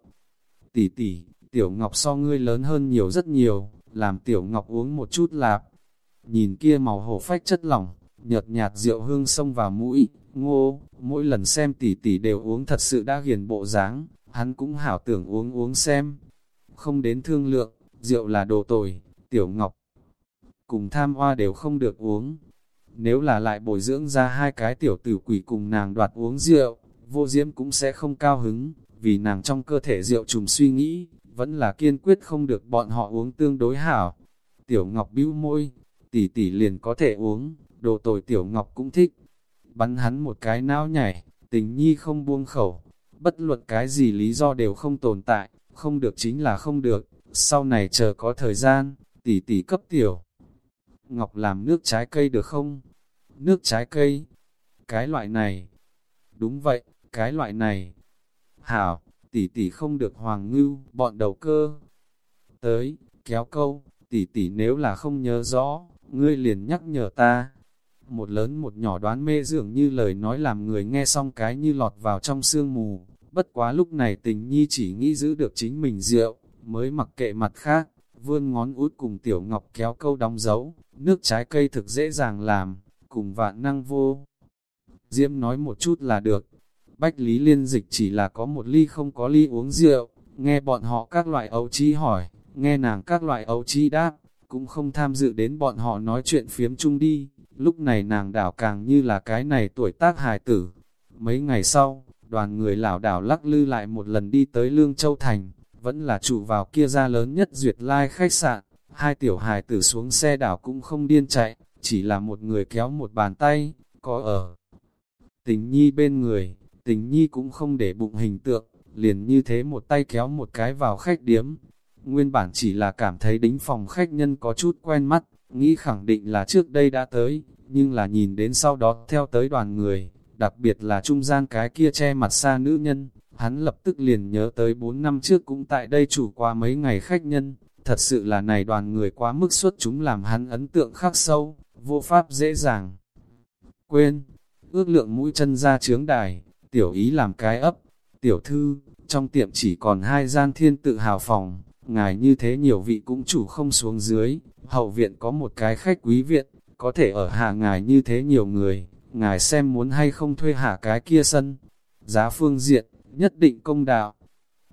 Tỷ tỷ, Tiểu Ngọc so ngươi lớn hơn nhiều rất nhiều, làm Tiểu Ngọc uống một chút lạp. Nhìn kia màu hổ phách chất lỏng, nhợt nhạt rượu hương xông vào mũi, ngô, mỗi lần xem tỷ tỷ đều uống thật sự đã hiền bộ dáng, hắn cũng hảo tưởng uống uống xem. Không đến thương lượng, rượu là đồ tồi, Tiểu Ngọc cùng tham hoa đều không được uống. Nếu là lại bồi dưỡng ra hai cái tiểu tử quỷ cùng nàng đoạt uống rượu, vô diễm cũng sẽ không cao hứng, vì nàng trong cơ thể rượu trùng suy nghĩ, vẫn là kiên quyết không được bọn họ uống tương đối hảo. Tiểu Ngọc bĩu môi, tỷ tỷ liền có thể uống, đồ tồi Tiểu Ngọc cũng thích. Bắn hắn một cái não nhảy, tình nhi không buông khẩu, bất luận cái gì lý do đều không tồn tại, không được chính là không được, sau này chờ có thời gian, tỷ tỷ cấp Tiểu. Ngọc làm nước trái cây được không? Nước trái cây? Cái loại này? Đúng vậy, cái loại này. Hảo, tỷ tỷ không được hoàng ngưu, bọn đầu cơ. Tới, kéo câu, tỷ tỷ nếu là không nhớ rõ, ngươi liền nhắc nhở ta. Một lớn một nhỏ đoán mê dường như lời nói làm người nghe xong cái như lọt vào trong sương mù. Bất quá lúc này tình nhi chỉ nghĩ giữ được chính mình rượu, mới mặc kệ mặt khác, vươn ngón út cùng tiểu ngọc kéo câu đóng dấu, nước trái cây thực dễ dàng làm, cùng vạn năng vô. Diễm nói một chút là được, Bách Lý Liên Dịch chỉ là có một ly không có ly uống rượu, nghe bọn họ các loại ấu chi hỏi, nghe nàng các loại ấu chi đáp, cũng không tham dự đến bọn họ nói chuyện phiếm chung đi, lúc này nàng đảo càng như là cái này tuổi tác hài tử. Mấy ngày sau, đoàn người lão đảo lắc lư lại một lần đi tới Lương Châu Thành, vẫn là trụ vào kia ra lớn nhất duyệt lai khách sạn, hai tiểu hài tử xuống xe đảo cũng không điên chạy, chỉ là một người kéo một bàn tay, có ở. Tình nhi bên người, tình nhi cũng không để bụng hình tượng, liền như thế một tay kéo một cái vào khách điếm. Nguyên bản chỉ là cảm thấy đính phòng khách nhân có chút quen mắt, nghĩ khẳng định là trước đây đã tới, nhưng là nhìn đến sau đó theo tới đoàn người, đặc biệt là trung gian cái kia che mặt xa nữ nhân, hắn lập tức liền nhớ tới 4 năm trước cũng tại đây chủ qua mấy ngày khách nhân, thật sự là này đoàn người quá mức xuất chúng làm hắn ấn tượng khắc sâu, vô pháp dễ dàng. Quên, ước lượng mũi chân ra trướng đài, tiểu ý làm cái ấp, tiểu thư, trong tiệm chỉ còn hai gian thiên tự hào phòng, ngài như thế nhiều vị cũng chủ không xuống dưới, hậu viện có một cái khách quý viện, có thể ở hạ ngài như thế nhiều người, ngài xem muốn hay không thuê hạ cái kia sân, giá phương diện, nhất định công đạo.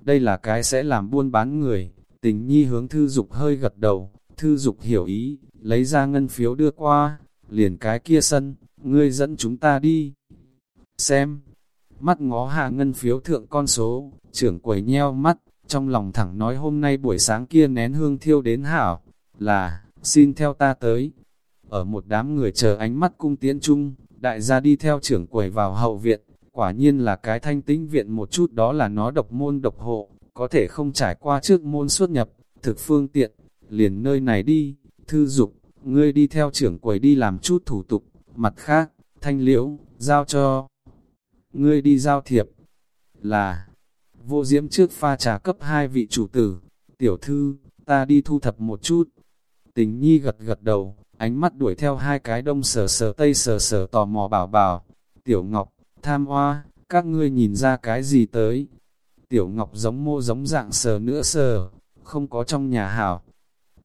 Đây là cái sẽ làm buôn bán người, tình nhi hướng thư dục hơi gật đầu, thư dục hiểu ý, lấy ra ngân phiếu đưa qua, liền cái kia sân, ngươi dẫn chúng ta đi. Xem, mắt ngó hạ ngân phiếu thượng con số, trưởng quầy nheo mắt, trong lòng thẳng nói hôm nay buổi sáng kia nén hương thiêu đến hảo, là, xin theo ta tới. Ở một đám người chờ ánh mắt cung tiễn chung, đại gia đi theo trưởng quầy vào hậu viện, quả nhiên là cái thanh tĩnh viện một chút đó là nó độc môn độc hộ, có thể không trải qua trước môn xuất nhập, thực phương tiện, liền nơi này đi, thư dục, ngươi đi theo trưởng quầy đi làm chút thủ tục, mặt khác, thanh liễu, giao cho ngươi đi giao thiệp, là, vô diễm trước pha trà cấp hai vị chủ tử, tiểu thư, ta đi thu thập một chút, tình nhi gật gật đầu, ánh mắt đuổi theo hai cái đông sờ sờ tây sờ sờ tò mò bảo bảo, tiểu ngọc, tham hoa, các ngươi nhìn ra cái gì tới, tiểu ngọc giống mô giống dạng sờ nữa sờ, không có trong nhà hảo,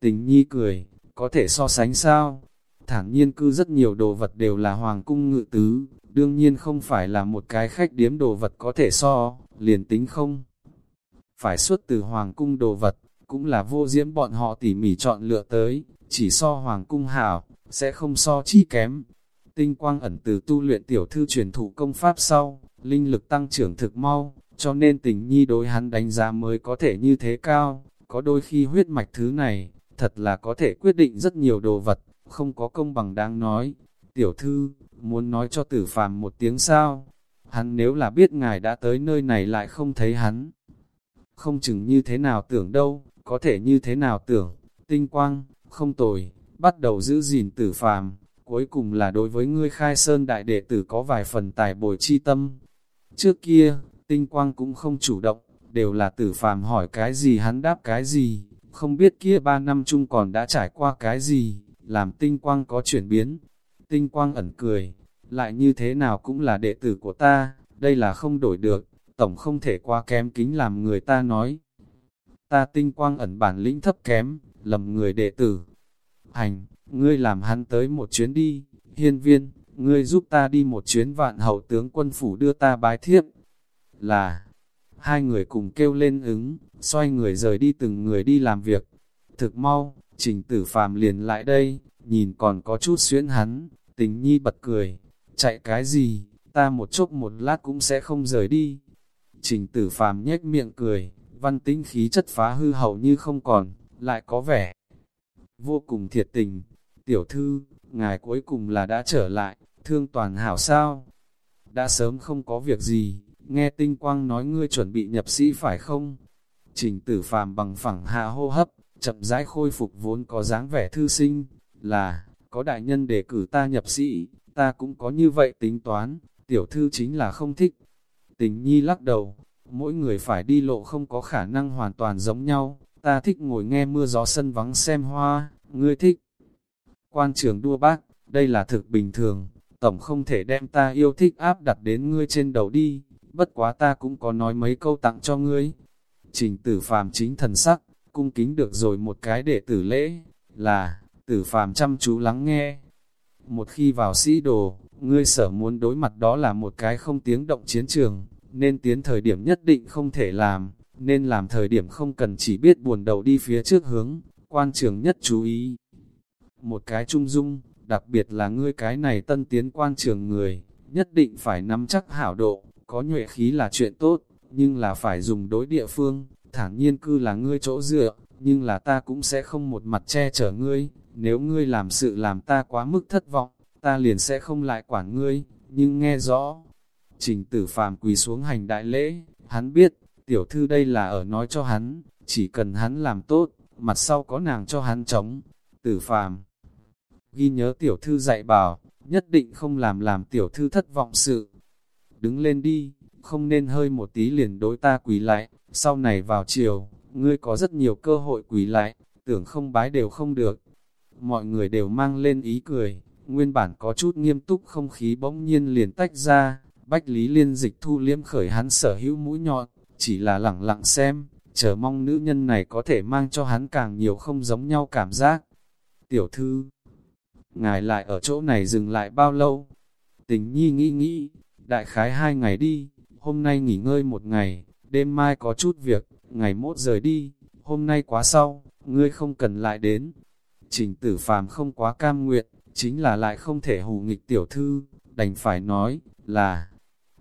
tình nhi cười, có thể so sánh sao, thản nhiên cư rất nhiều đồ vật đều là hoàng cung ngự tứ, đương nhiên không phải là một cái khách điếm đồ vật có thể so, liền tính không. Phải xuất từ hoàng cung đồ vật, cũng là vô diễm bọn họ tỉ mỉ chọn lựa tới, chỉ so hoàng cung hảo, sẽ không so chi kém. Tinh quang ẩn từ tu luyện tiểu thư truyền thụ công pháp sau, linh lực tăng trưởng thực mau, cho nên tình nhi đối hắn đánh giá mới có thể như thế cao, có đôi khi huyết mạch thứ này, thật là có thể quyết định rất nhiều đồ vật, không có công bằng đáng nói. Tiểu thư, muốn nói cho tử phàm một tiếng sao? Hắn nếu là biết ngài đã tới nơi này lại không thấy hắn. Không chừng như thế nào tưởng đâu, có thể như thế nào tưởng, tinh quang, không tồi, bắt đầu giữ gìn tử phàm, cuối cùng là đối với ngươi khai sơn đại đệ tử có vài phần tài bồi chi tâm. Trước kia, tinh quang cũng không chủ động, đều là tử phàm hỏi cái gì hắn đáp cái gì, không biết kia ba năm chung còn đã trải qua cái gì, làm tinh quang có chuyển biến. Tinh quang ẩn cười, lại như thế nào cũng là đệ tử của ta, đây là không đổi được, tổng không thể qua kém kính làm người ta nói. Ta tinh quang ẩn bản lĩnh thấp kém, lầm người đệ tử. Hành, ngươi làm hắn tới một chuyến đi, hiên viên, ngươi giúp ta đi một chuyến vạn hậu tướng quân phủ đưa ta bái thiếp. Là, hai người cùng kêu lên ứng, xoay người rời đi từng người đi làm việc. Thực mau, trình tử phàm liền lại đây, nhìn còn có chút xuyến hắn, tình nhi bật cười, chạy cái gì, ta một chốc một lát cũng sẽ không rời đi. Trình tử phàm nhếch miệng cười, văn tính khí chất phá hư hầu như không còn, lại có vẻ vô cùng thiệt tình. Tiểu thư, ngài cuối cùng là đã trở lại, thương toàn hảo sao? Đã sớm không có việc gì, nghe tinh quang nói ngươi chuẩn bị nhập sĩ phải không? Trình tử phàm bằng phẳng hạ hô hấp, chậm rãi khôi phục vốn có dáng vẻ thư sinh, là, có đại nhân để cử ta nhập sĩ, ta cũng có như vậy tính toán, tiểu thư chính là không thích. Tình nhi lắc đầu, mỗi người phải đi lộ không có khả năng hoàn toàn giống nhau, ta thích ngồi nghe mưa gió sân vắng xem hoa, ngươi thích. Quan trường đua bác, đây là thực bình thường, tổng không thể đem ta yêu thích áp đặt đến ngươi trên đầu đi, bất quá ta cũng có nói mấy câu tặng cho ngươi. Trình tử phàm chính thần sắc, cung kính được rồi một cái để tử lễ, là, tử phàm chăm chú lắng nghe. Một khi vào sĩ đồ, ngươi sở muốn đối mặt đó là một cái không tiếng động chiến trường, nên tiến thời điểm nhất định không thể làm, nên làm thời điểm không cần chỉ biết buồn đầu đi phía trước hướng, quan trường nhất chú ý. Một cái trung dung, đặc biệt là ngươi cái này tân tiến quan trường người, nhất định phải nắm chắc hảo độ, có nhuệ khí là chuyện tốt, nhưng là phải dùng đối địa phương, thản nhiên cư là ngươi chỗ dựa, nhưng là ta cũng sẽ không một mặt che chở ngươi, nếu ngươi làm sự làm ta quá mức thất vọng, ta liền sẽ không lại quản ngươi, nhưng nghe rõ. Trình tử phàm quỳ xuống hành đại lễ, hắn biết, tiểu thư đây là ở nói cho hắn, chỉ cần hắn làm tốt, mặt sau có nàng cho hắn chống. Tử phàm, ghi nhớ tiểu thư dạy bảo, nhất định không làm làm tiểu thư thất vọng sự. Đứng lên đi, không nên hơi một tí liền đối ta quỳ lại, sau này vào chiều, ngươi có rất nhiều cơ hội quỳ lại, tưởng không bái đều không được. Mọi người đều mang lên ý cười, nguyên bản có chút nghiêm túc không khí bỗng nhiên liền tách ra, Bách Lý Liên dịch thu liếm khởi hắn sở hữu mũi nhọn, chỉ là lẳng lặng xem, chờ mong nữ nhân này có thể mang cho hắn càng nhiều không giống nhau cảm giác. Tiểu thư, ngài lại ở chỗ này dừng lại bao lâu? Tình nhi nghĩ nghĩ, đại khái hai ngày đi, hôm nay nghỉ ngơi một ngày, đêm mai có chút việc, ngày mốt rời đi, hôm nay quá sau, ngươi không cần lại đến. Trình tử phàm không quá cam nguyện, chính là lại không thể hù nghịch tiểu thư, đành phải nói, là,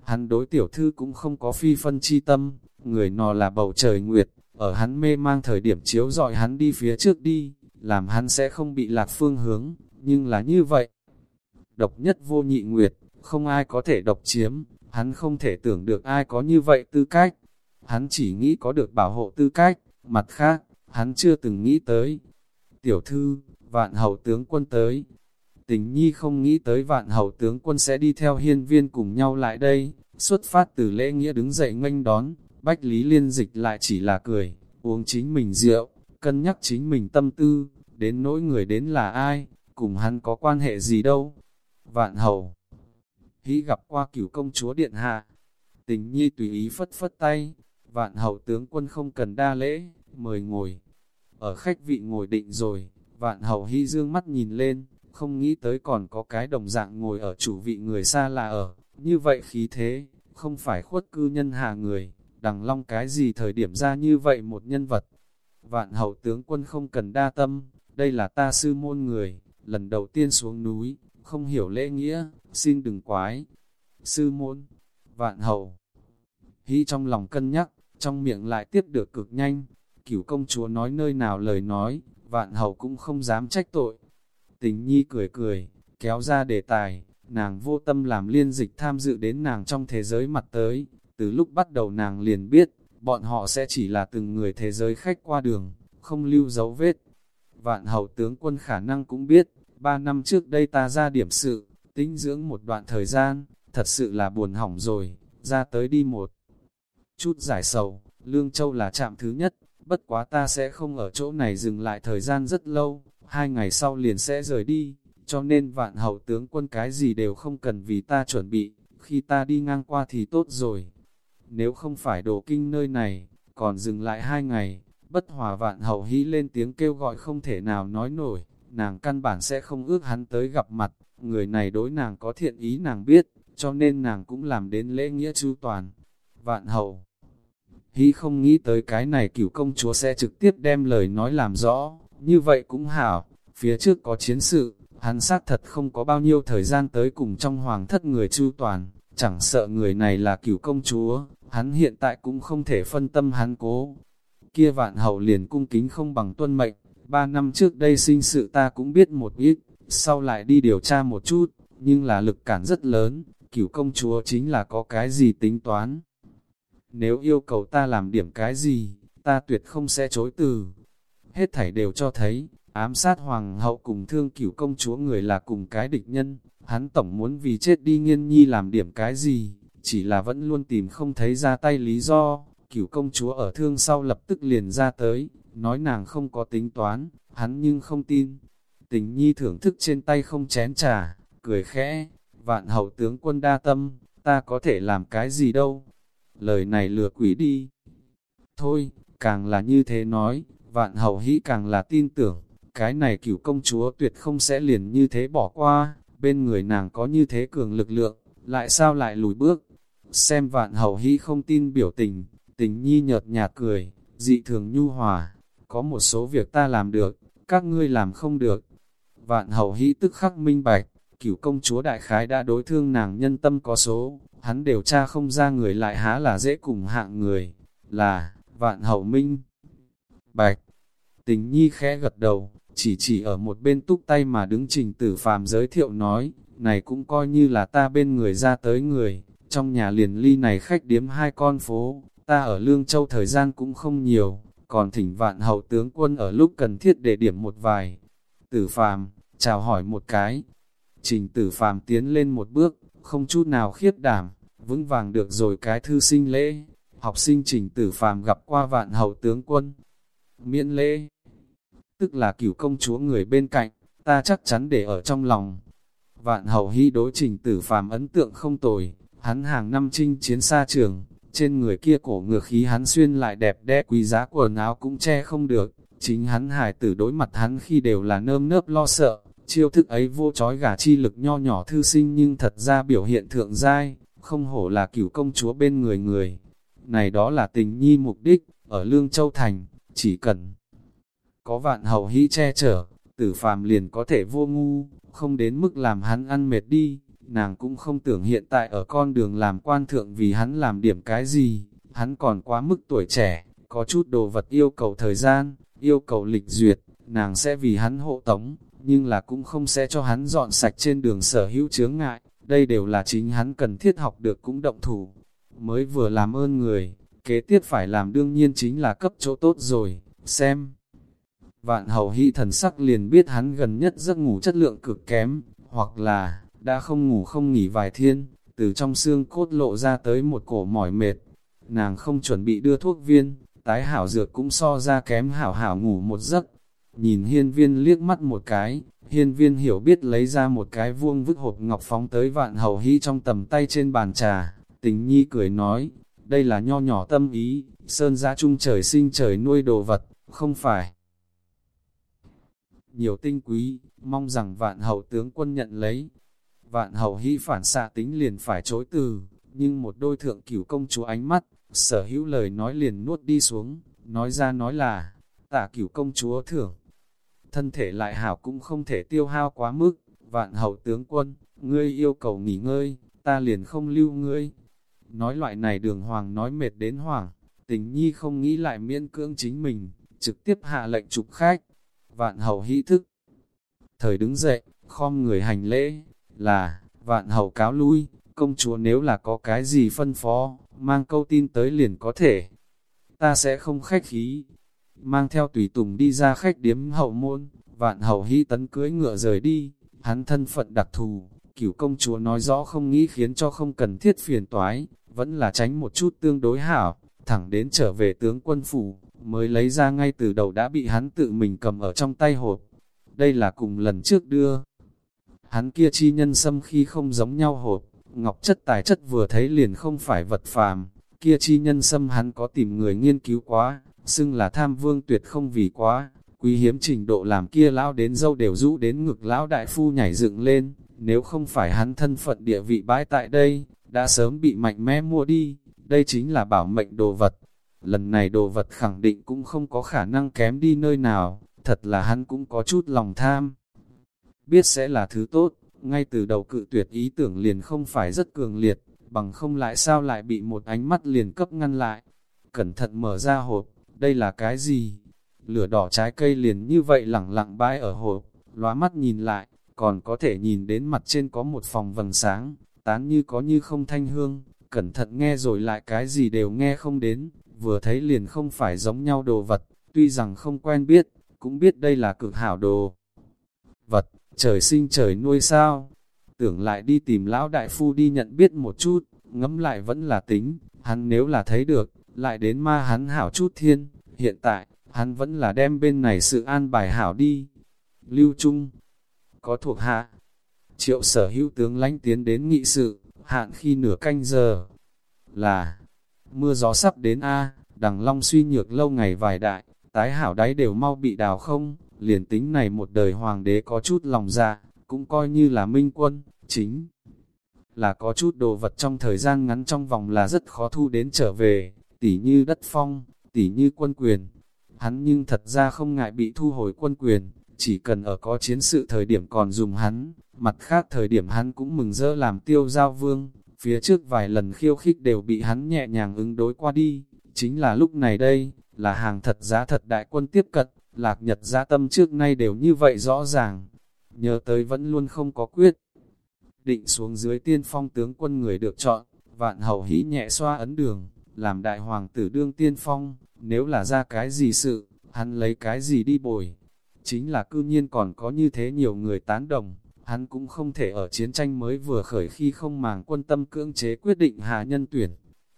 hắn đối tiểu thư cũng không có phi phân chi tâm, người nọ là bầu trời nguyệt, ở hắn mê mang thời điểm chiếu dọi hắn đi phía trước đi, làm hắn sẽ không bị lạc phương hướng, nhưng là như vậy. Độc nhất vô nhị nguyệt, không ai có thể độc chiếm, hắn không thể tưởng được ai có như vậy tư cách. Hắn chỉ nghĩ có được bảo hộ tư cách, mặt khác, hắn chưa từng nghĩ tới. Tiểu thư, vạn hậu tướng quân tới. Tình nhi không nghĩ tới vạn hậu tướng quân sẽ đi theo hiên viên cùng nhau lại đây, xuất phát từ lễ nghĩa đứng dậy nghênh đón, Bách Lý Liên Dịch lại chỉ là cười, uống chính mình rượu, cân nhắc chính mình tâm tư, đến nỗi người đến là ai, cùng hắn có quan hệ gì đâu. Vạn hầu, hĩ gặp qua cửu công chúa điện hạ, tình nhi tùy ý phất phất tay, vạn hầu tướng quân không cần đa lễ, mời ngồi. Ở khách vị ngồi định rồi, vạn hầu hy dương mắt nhìn lên, không nghĩ tới còn có cái đồng dạng ngồi ở chủ vị người xa là ở, như vậy khí thế, không phải khuất cư nhân hà người, đằng long cái gì thời điểm ra như vậy một nhân vật. Vạn hậu tướng quân không cần đa tâm, đây là ta sư môn người, lần đầu tiên xuống núi, không hiểu lễ nghĩa, xin đừng quái. Sư môn, vạn hầu, hy trong lòng cân nhắc, trong miệng lại tiếp được cực nhanh, cửu công chúa nói nơi nào lời nói, vạn hầu cũng không dám trách tội. Tình nhi cười cười, kéo ra đề tài, nàng vô tâm làm liên dịch tham dự đến nàng trong thế giới mặt tới, từ lúc bắt đầu nàng liền biết, bọn họ sẽ chỉ là từng người thế giới khách qua đường, không lưu dấu vết. Vạn hầu tướng quân khả năng cũng biết, ba năm trước đây ta ra điểm sự, tính dưỡng một đoạn thời gian, thật sự là buồn hỏng rồi, ra tới đi một chút giải sầu, Lương Châu là trạm thứ nhất, bất quá ta sẽ không ở chỗ này dừng lại thời gian rất lâu, hai ngày sau liền sẽ rời đi, cho nên vạn hậu tướng quân cái gì đều không cần vì ta chuẩn bị, khi ta đi ngang qua thì tốt rồi. Nếu không phải đổ kinh nơi này, còn dừng lại hai ngày, bất hòa vạn hậu hí lên tiếng kêu gọi không thể nào nói nổi, nàng căn bản sẽ không ước hắn tới gặp mặt, người này đối nàng có thiện ý nàng biết, cho nên nàng cũng làm đến lễ nghĩa chu toàn. Vạn hậu Hy không nghĩ tới cái này cửu công chúa sẽ trực tiếp đem lời nói làm rõ, như vậy cũng hảo, phía trước có chiến sự, hắn xác thật không có bao nhiêu thời gian tới cùng trong hoàng thất người chu toàn, chẳng sợ người này là cửu công chúa, hắn hiện tại cũng không thể phân tâm hắn cố. Kia vạn hậu liền cung kính không bằng tuân mệnh, ba năm trước đây sinh sự ta cũng biết một ít, sau lại đi điều tra một chút, nhưng là lực cản rất lớn, cửu công chúa chính là có cái gì tính toán. Nếu yêu cầu ta làm điểm cái gì, ta tuyệt không sẽ chối từ. Hết thảy đều cho thấy, ám sát hoàng hậu cùng thương cửu công chúa người là cùng cái địch nhân, hắn tổng muốn vì chết đi nghiên nhi làm điểm cái gì, chỉ là vẫn luôn tìm không thấy ra tay lý do, cửu công chúa ở thương sau lập tức liền ra tới, nói nàng không có tính toán, hắn nhưng không tin. Tình nhi thưởng thức trên tay không chén trà, cười khẽ, vạn hậu tướng quân đa tâm, ta có thể làm cái gì đâu, lời này lừa quỷ đi. Thôi, càng là như thế nói, vạn hậu hĩ càng là tin tưởng, cái này cửu công chúa tuyệt không sẽ liền như thế bỏ qua, bên người nàng có như thế cường lực lượng, lại sao lại lùi bước. Xem vạn hậu hĩ không tin biểu tình, tình nhi nhợt nhạt cười, dị thường nhu hòa, có một số việc ta làm được, các ngươi làm không được. Vạn hậu hĩ tức khắc minh bạch, cửu công chúa đại khái đã đối thương nàng nhân tâm có số, hắn điều tra không ra người lại há là dễ cùng hạng người, là, vạn hậu minh. Bạch, tình nhi khẽ gật đầu, chỉ chỉ ở một bên túc tay mà đứng trình tử phàm giới thiệu nói, này cũng coi như là ta bên người ra tới người, trong nhà liền ly này khách điếm hai con phố, ta ở Lương Châu thời gian cũng không nhiều, còn thỉnh vạn hậu tướng quân ở lúc cần thiết để điểm một vài. Tử phàm, chào hỏi một cái. Trình tử phàm tiến lên một bước, không chút nào khiết đảm, vững vàng được rồi cái thư sinh lễ. Học sinh trình tử phàm gặp qua vạn hậu tướng quân. Miễn lễ, tức là cửu công chúa người bên cạnh, ta chắc chắn để ở trong lòng. Vạn hậu hy đối trình tử phàm ấn tượng không tồi, hắn hàng năm chinh chiến xa trường, trên người kia cổ ngược khí hắn xuyên lại đẹp đẽ quý giá quần áo cũng che không được, chính hắn hài tử đối mặt hắn khi đều là nơm nớp lo sợ, chiêu thức ấy vô chói gà chi lực nho nhỏ thư sinh nhưng thật ra biểu hiện thượng giai, không hổ là cửu công chúa bên người người. Này đó là tình nhi mục đích, ở Lương Châu Thành, chỉ cần có vạn hầu hĩ che chở, tử phàm liền có thể vô ngu, không đến mức làm hắn ăn mệt đi, nàng cũng không tưởng hiện tại ở con đường làm quan thượng vì hắn làm điểm cái gì, hắn còn quá mức tuổi trẻ, có chút đồ vật yêu cầu thời gian, yêu cầu lịch duyệt, nàng sẽ vì hắn hộ tống, nhưng là cũng không sẽ cho hắn dọn sạch trên đường sở hữu chướng ngại, đây đều là chính hắn cần thiết học được cũng động thủ. Mới vừa làm ơn người, kế tiếp phải làm đương nhiên chính là cấp chỗ tốt rồi, xem. Vạn hầu hị thần sắc liền biết hắn gần nhất giấc ngủ chất lượng cực kém, hoặc là, đã không ngủ không nghỉ vài thiên, từ trong xương cốt lộ ra tới một cổ mỏi mệt. Nàng không chuẩn bị đưa thuốc viên, tái hảo dược cũng so ra kém hảo hảo ngủ một giấc, Nhìn hiên viên liếc mắt một cái, hiên viên hiểu biết lấy ra một cái vuông vứt hộp ngọc phóng tới vạn hầu hy trong tầm tay trên bàn trà. Tình nhi cười nói, đây là nho nhỏ tâm ý, sơn giá trung trời sinh trời nuôi đồ vật, không phải. Nhiều tinh quý, mong rằng vạn hậu tướng quân nhận lấy. Vạn hậu hy phản xạ tính liền phải chối từ, nhưng một đôi thượng cửu công chúa ánh mắt, sở hữu lời nói liền nuốt đi xuống, nói ra nói là, tả cửu công chúa thưởng, thân thể lại hảo cũng không thể tiêu hao quá mức, vạn hậu tướng quân, ngươi yêu cầu nghỉ ngơi, ta liền không lưu ngươi. Nói loại này đường hoàng nói mệt đến hoảng. tình nhi không nghĩ lại miễn cưỡng chính mình, trực tiếp hạ lệnh trục khách. Vạn hậu hỷ thức. Thời đứng dậy, khom người hành lễ, là, vạn hậu cáo lui, công chúa nếu là có cái gì phân phó, mang câu tin tới liền có thể. Ta sẽ không khách khí. Mang theo tùy tùng đi ra khách điếm hậu môn, vạn hậu hy tấn cưới ngựa rời đi, hắn thân phận đặc thù, cửu công chúa nói rõ không nghĩ khiến cho không cần thiết phiền toái, vẫn là tránh một chút tương đối hảo, thẳng đến trở về tướng quân phủ, mới lấy ra ngay từ đầu đã bị hắn tự mình cầm ở trong tay hộp. Đây là cùng lần trước đưa. Hắn kia chi nhân xâm khi không giống nhau hộp, ngọc chất tài chất vừa thấy liền không phải vật phàm, kia chi nhân xâm hắn có tìm người nghiên cứu quá, xưng là tham vương tuyệt không vì quá, quý hiếm trình độ làm kia lão đến dâu đều rũ đến ngực lão đại phu nhảy dựng lên, nếu không phải hắn thân phận địa vị bãi tại đây, đã sớm bị mạnh mẽ mua đi, đây chính là bảo mệnh đồ vật. Lần này đồ vật khẳng định cũng không có khả năng kém đi nơi nào, thật là hắn cũng có chút lòng tham. Biết sẽ là thứ tốt, ngay từ đầu cự tuyệt ý tưởng liền không phải rất cường liệt, bằng không lại sao lại bị một ánh mắt liền cấp ngăn lại. Cẩn thận mở ra hộp, đây là cái gì? Lửa đỏ trái cây liền như vậy lẳng lặng bãi ở hộp, lóa mắt nhìn lại, còn có thể nhìn đến mặt trên có một phòng vầng sáng, tán như có như không thanh hương, cẩn thận nghe rồi lại cái gì đều nghe không đến, vừa thấy liền không phải giống nhau đồ vật, tuy rằng không quen biết, cũng biết đây là cực hảo đồ. Vật, trời sinh trời nuôi sao? Tưởng lại đi tìm lão đại phu đi nhận biết một chút, ngẫm lại vẫn là tính, hắn nếu là thấy được, lại đến ma hắn hảo chút thiên, hiện tại, hắn vẫn là đem bên này sự an bài hảo đi. Lưu Trung, có thuộc hạ, triệu sở hữu tướng lãnh tiến đến nghị sự, hạn khi nửa canh giờ, là, mưa gió sắp đến A, đằng long suy nhược lâu ngày vài đại, tái hảo đáy đều mau bị đào không, liền tính này một đời hoàng đế có chút lòng dạ, cũng coi như là minh quân, chính là có chút đồ vật trong thời gian ngắn trong vòng là rất khó thu đến trở về, tỉ như đất phong, tỉ như quân quyền. Hắn nhưng thật ra không ngại bị thu hồi quân quyền, chỉ cần ở có chiến sự thời điểm còn dùng hắn, mặt khác thời điểm hắn cũng mừng rỡ làm tiêu giao vương, phía trước vài lần khiêu khích đều bị hắn nhẹ nhàng ứng đối qua đi, chính là lúc này đây, là hàng thật giá thật đại quân tiếp cận, lạc nhật giá tâm trước nay đều như vậy rõ ràng, nhớ tới vẫn luôn không có quyết. Định xuống dưới tiên phong tướng quân người được chọn, vạn hậu hĩ nhẹ xoa ấn đường, làm đại hoàng tử đương tiên phong, nếu là ra cái gì sự, hắn lấy cái gì đi bồi. Chính là cư nhiên còn có như thế nhiều người tán đồng, hắn cũng không thể ở chiến tranh mới vừa khởi khi không màng quân tâm cưỡng chế quyết định hạ nhân tuyển.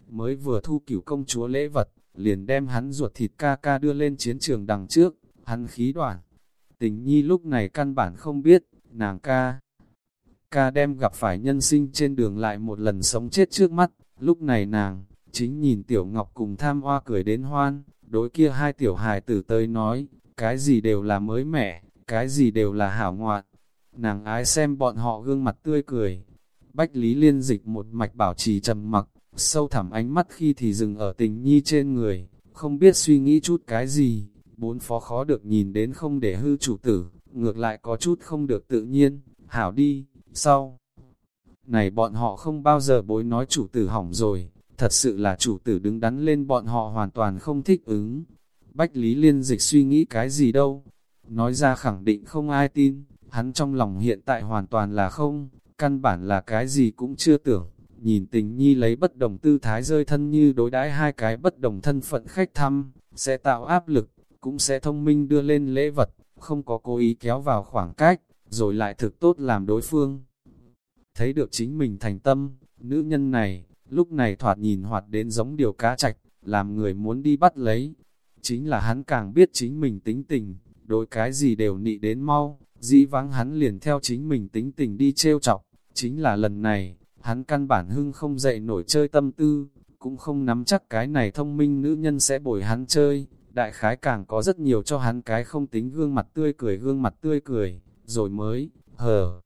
Mới vừa thu cửu công chúa lễ vật, liền đem hắn ruột thịt ca ca đưa lên chiến trường đằng trước, hắn khí đoạn. Tình nhi lúc này căn bản không biết, nàng ca. Ca đem gặp phải nhân sinh trên đường lại một lần sống chết trước mắt, lúc này nàng, chính nhìn tiểu ngọc cùng tham hoa cười đến hoan, đối kia hai tiểu hài tử tới nói, cái gì đều là mới mẻ, cái gì đều là hảo ngoạn. Nàng ái xem bọn họ gương mặt tươi cười. Bách Lý liên dịch một mạch bảo trì trầm mặc, sâu thẳm ánh mắt khi thì dừng ở tình nhi trên người, không biết suy nghĩ chút cái gì, bốn phó khó được nhìn đến không để hư chủ tử, ngược lại có chút không được tự nhiên, hảo đi, sau. Này bọn họ không bao giờ bối nói chủ tử hỏng rồi, thật sự là chủ tử đứng đắn lên bọn họ hoàn toàn không thích ứng. Bách Lý Liên Dịch suy nghĩ cái gì đâu, nói ra khẳng định không ai tin, hắn trong lòng hiện tại hoàn toàn là không, căn bản là cái gì cũng chưa tưởng. Nhìn tình nhi lấy bất đồng tư thái rơi thân như đối đãi hai cái bất đồng thân phận khách thăm, sẽ tạo áp lực, cũng sẽ thông minh đưa lên lễ vật, không có cố ý kéo vào khoảng cách, rồi lại thực tốt làm đối phương. Thấy được chính mình thành tâm, nữ nhân này, lúc này thoạt nhìn hoạt đến giống điều cá chạch, làm người muốn đi bắt lấy. Chính là hắn càng biết chính mình tính tình, đối cái gì đều nị đến mau, dĩ vắng hắn liền theo chính mình tính tình đi trêu chọc. Chính là lần này, hắn căn bản hưng không dậy nổi chơi tâm tư, cũng không nắm chắc cái này thông minh nữ nhân sẽ bồi hắn chơi. Đại khái càng có rất nhiều cho hắn cái không tính gương mặt tươi cười gương mặt tươi cười, rồi mới, hờ,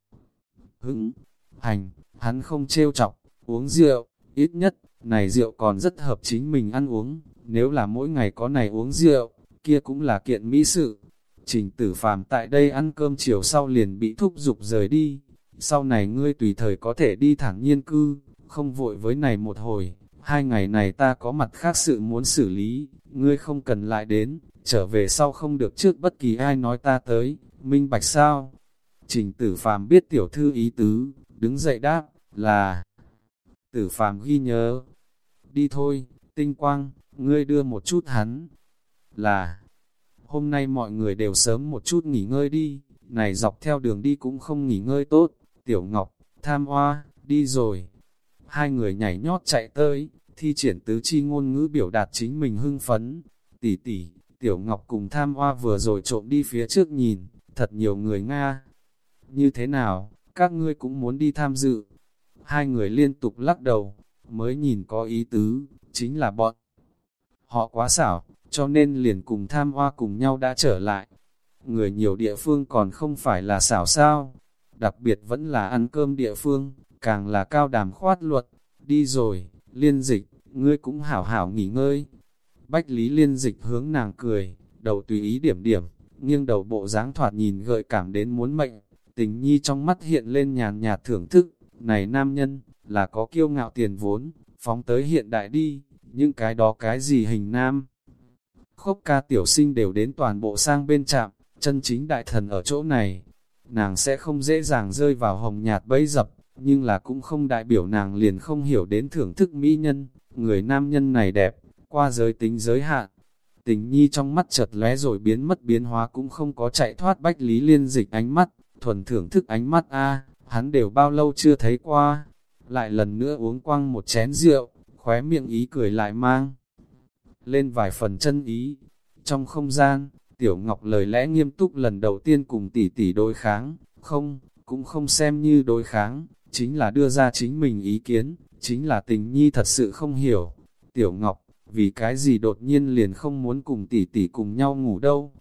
hững, hành, hắn không trêu chọc, uống rượu, Ít nhất, này rượu còn rất hợp chính mình ăn uống, nếu là mỗi ngày có này uống rượu, kia cũng là kiện mỹ sự. Trình tử phàm tại đây ăn cơm chiều sau liền bị thúc giục rời đi. Sau này ngươi tùy thời có thể đi thẳng nhiên cư, không vội với này một hồi. Hai ngày này ta có mặt khác sự muốn xử lý, ngươi không cần lại đến, trở về sau không được trước bất kỳ ai nói ta tới, minh bạch sao? Trình tử phàm biết tiểu thư ý tứ, đứng dậy đáp, là... Tử phàm ghi nhớ, đi thôi, tinh quang, ngươi đưa một chút hắn, là... Hôm nay mọi người đều sớm một chút nghỉ ngơi đi, này dọc theo đường đi cũng không nghỉ ngơi tốt, tiểu ngọc, tham hoa, đi rồi. Hai người nhảy nhót chạy tới, thi triển tứ chi ngôn ngữ biểu đạt chính mình hưng phấn. Tỷ tỷ, tiểu ngọc cùng tham hoa vừa rồi trộm đi phía trước nhìn, thật nhiều người Nga. Như thế nào, các ngươi cũng muốn đi tham dự. Hai người liên tục lắc đầu, mới nhìn có ý tứ, chính là bọn. Họ quá xảo, cho nên liền cùng tham hoa cùng nhau đã trở lại. Người nhiều địa phương còn không phải là xảo sao, đặc biệt vẫn là ăn cơm địa phương, càng là cao đàm khoát luật. Đi rồi, liên dịch, ngươi cũng hảo hảo nghỉ ngơi. Bách Lý liên dịch hướng nàng cười, đầu tùy ý điểm điểm, nghiêng đầu bộ dáng thoạt nhìn gợi cảm đến muốn mệnh. Tình nhi trong mắt hiện lên nhàn nhạt thưởng thức, này nam nhân, là có kiêu ngạo tiền vốn, phóng tới hiện đại đi, những cái đó cái gì hình nam. Khốc ca tiểu sinh đều đến toàn bộ sang bên trạm, chân chính đại thần ở chỗ này. Nàng sẽ không dễ dàng rơi vào hồng nhạt bấy dập, nhưng là cũng không đại biểu nàng liền không hiểu đến thưởng thức mỹ nhân, người nam nhân này đẹp, qua giới tính giới hạn. Tình nhi trong mắt chợt lóe rồi biến mất biến hóa cũng không có chạy thoát bách lý liên dịch ánh mắt, thuần thưởng thức ánh mắt a hắn đều bao lâu chưa thấy qua. Lại lần nữa uống quăng một chén rượu, khóe miệng ý cười lại mang. Lên vài phần chân ý. Trong không gian, Tiểu Ngọc lời lẽ nghiêm túc lần đầu tiên cùng tỷ tỷ đối kháng, không, cũng không xem như đối kháng, chính là đưa ra chính mình ý kiến, chính là tình nhi thật sự không hiểu. Tiểu Ngọc, vì cái gì đột nhiên liền không muốn cùng tỷ tỷ cùng nhau ngủ đâu?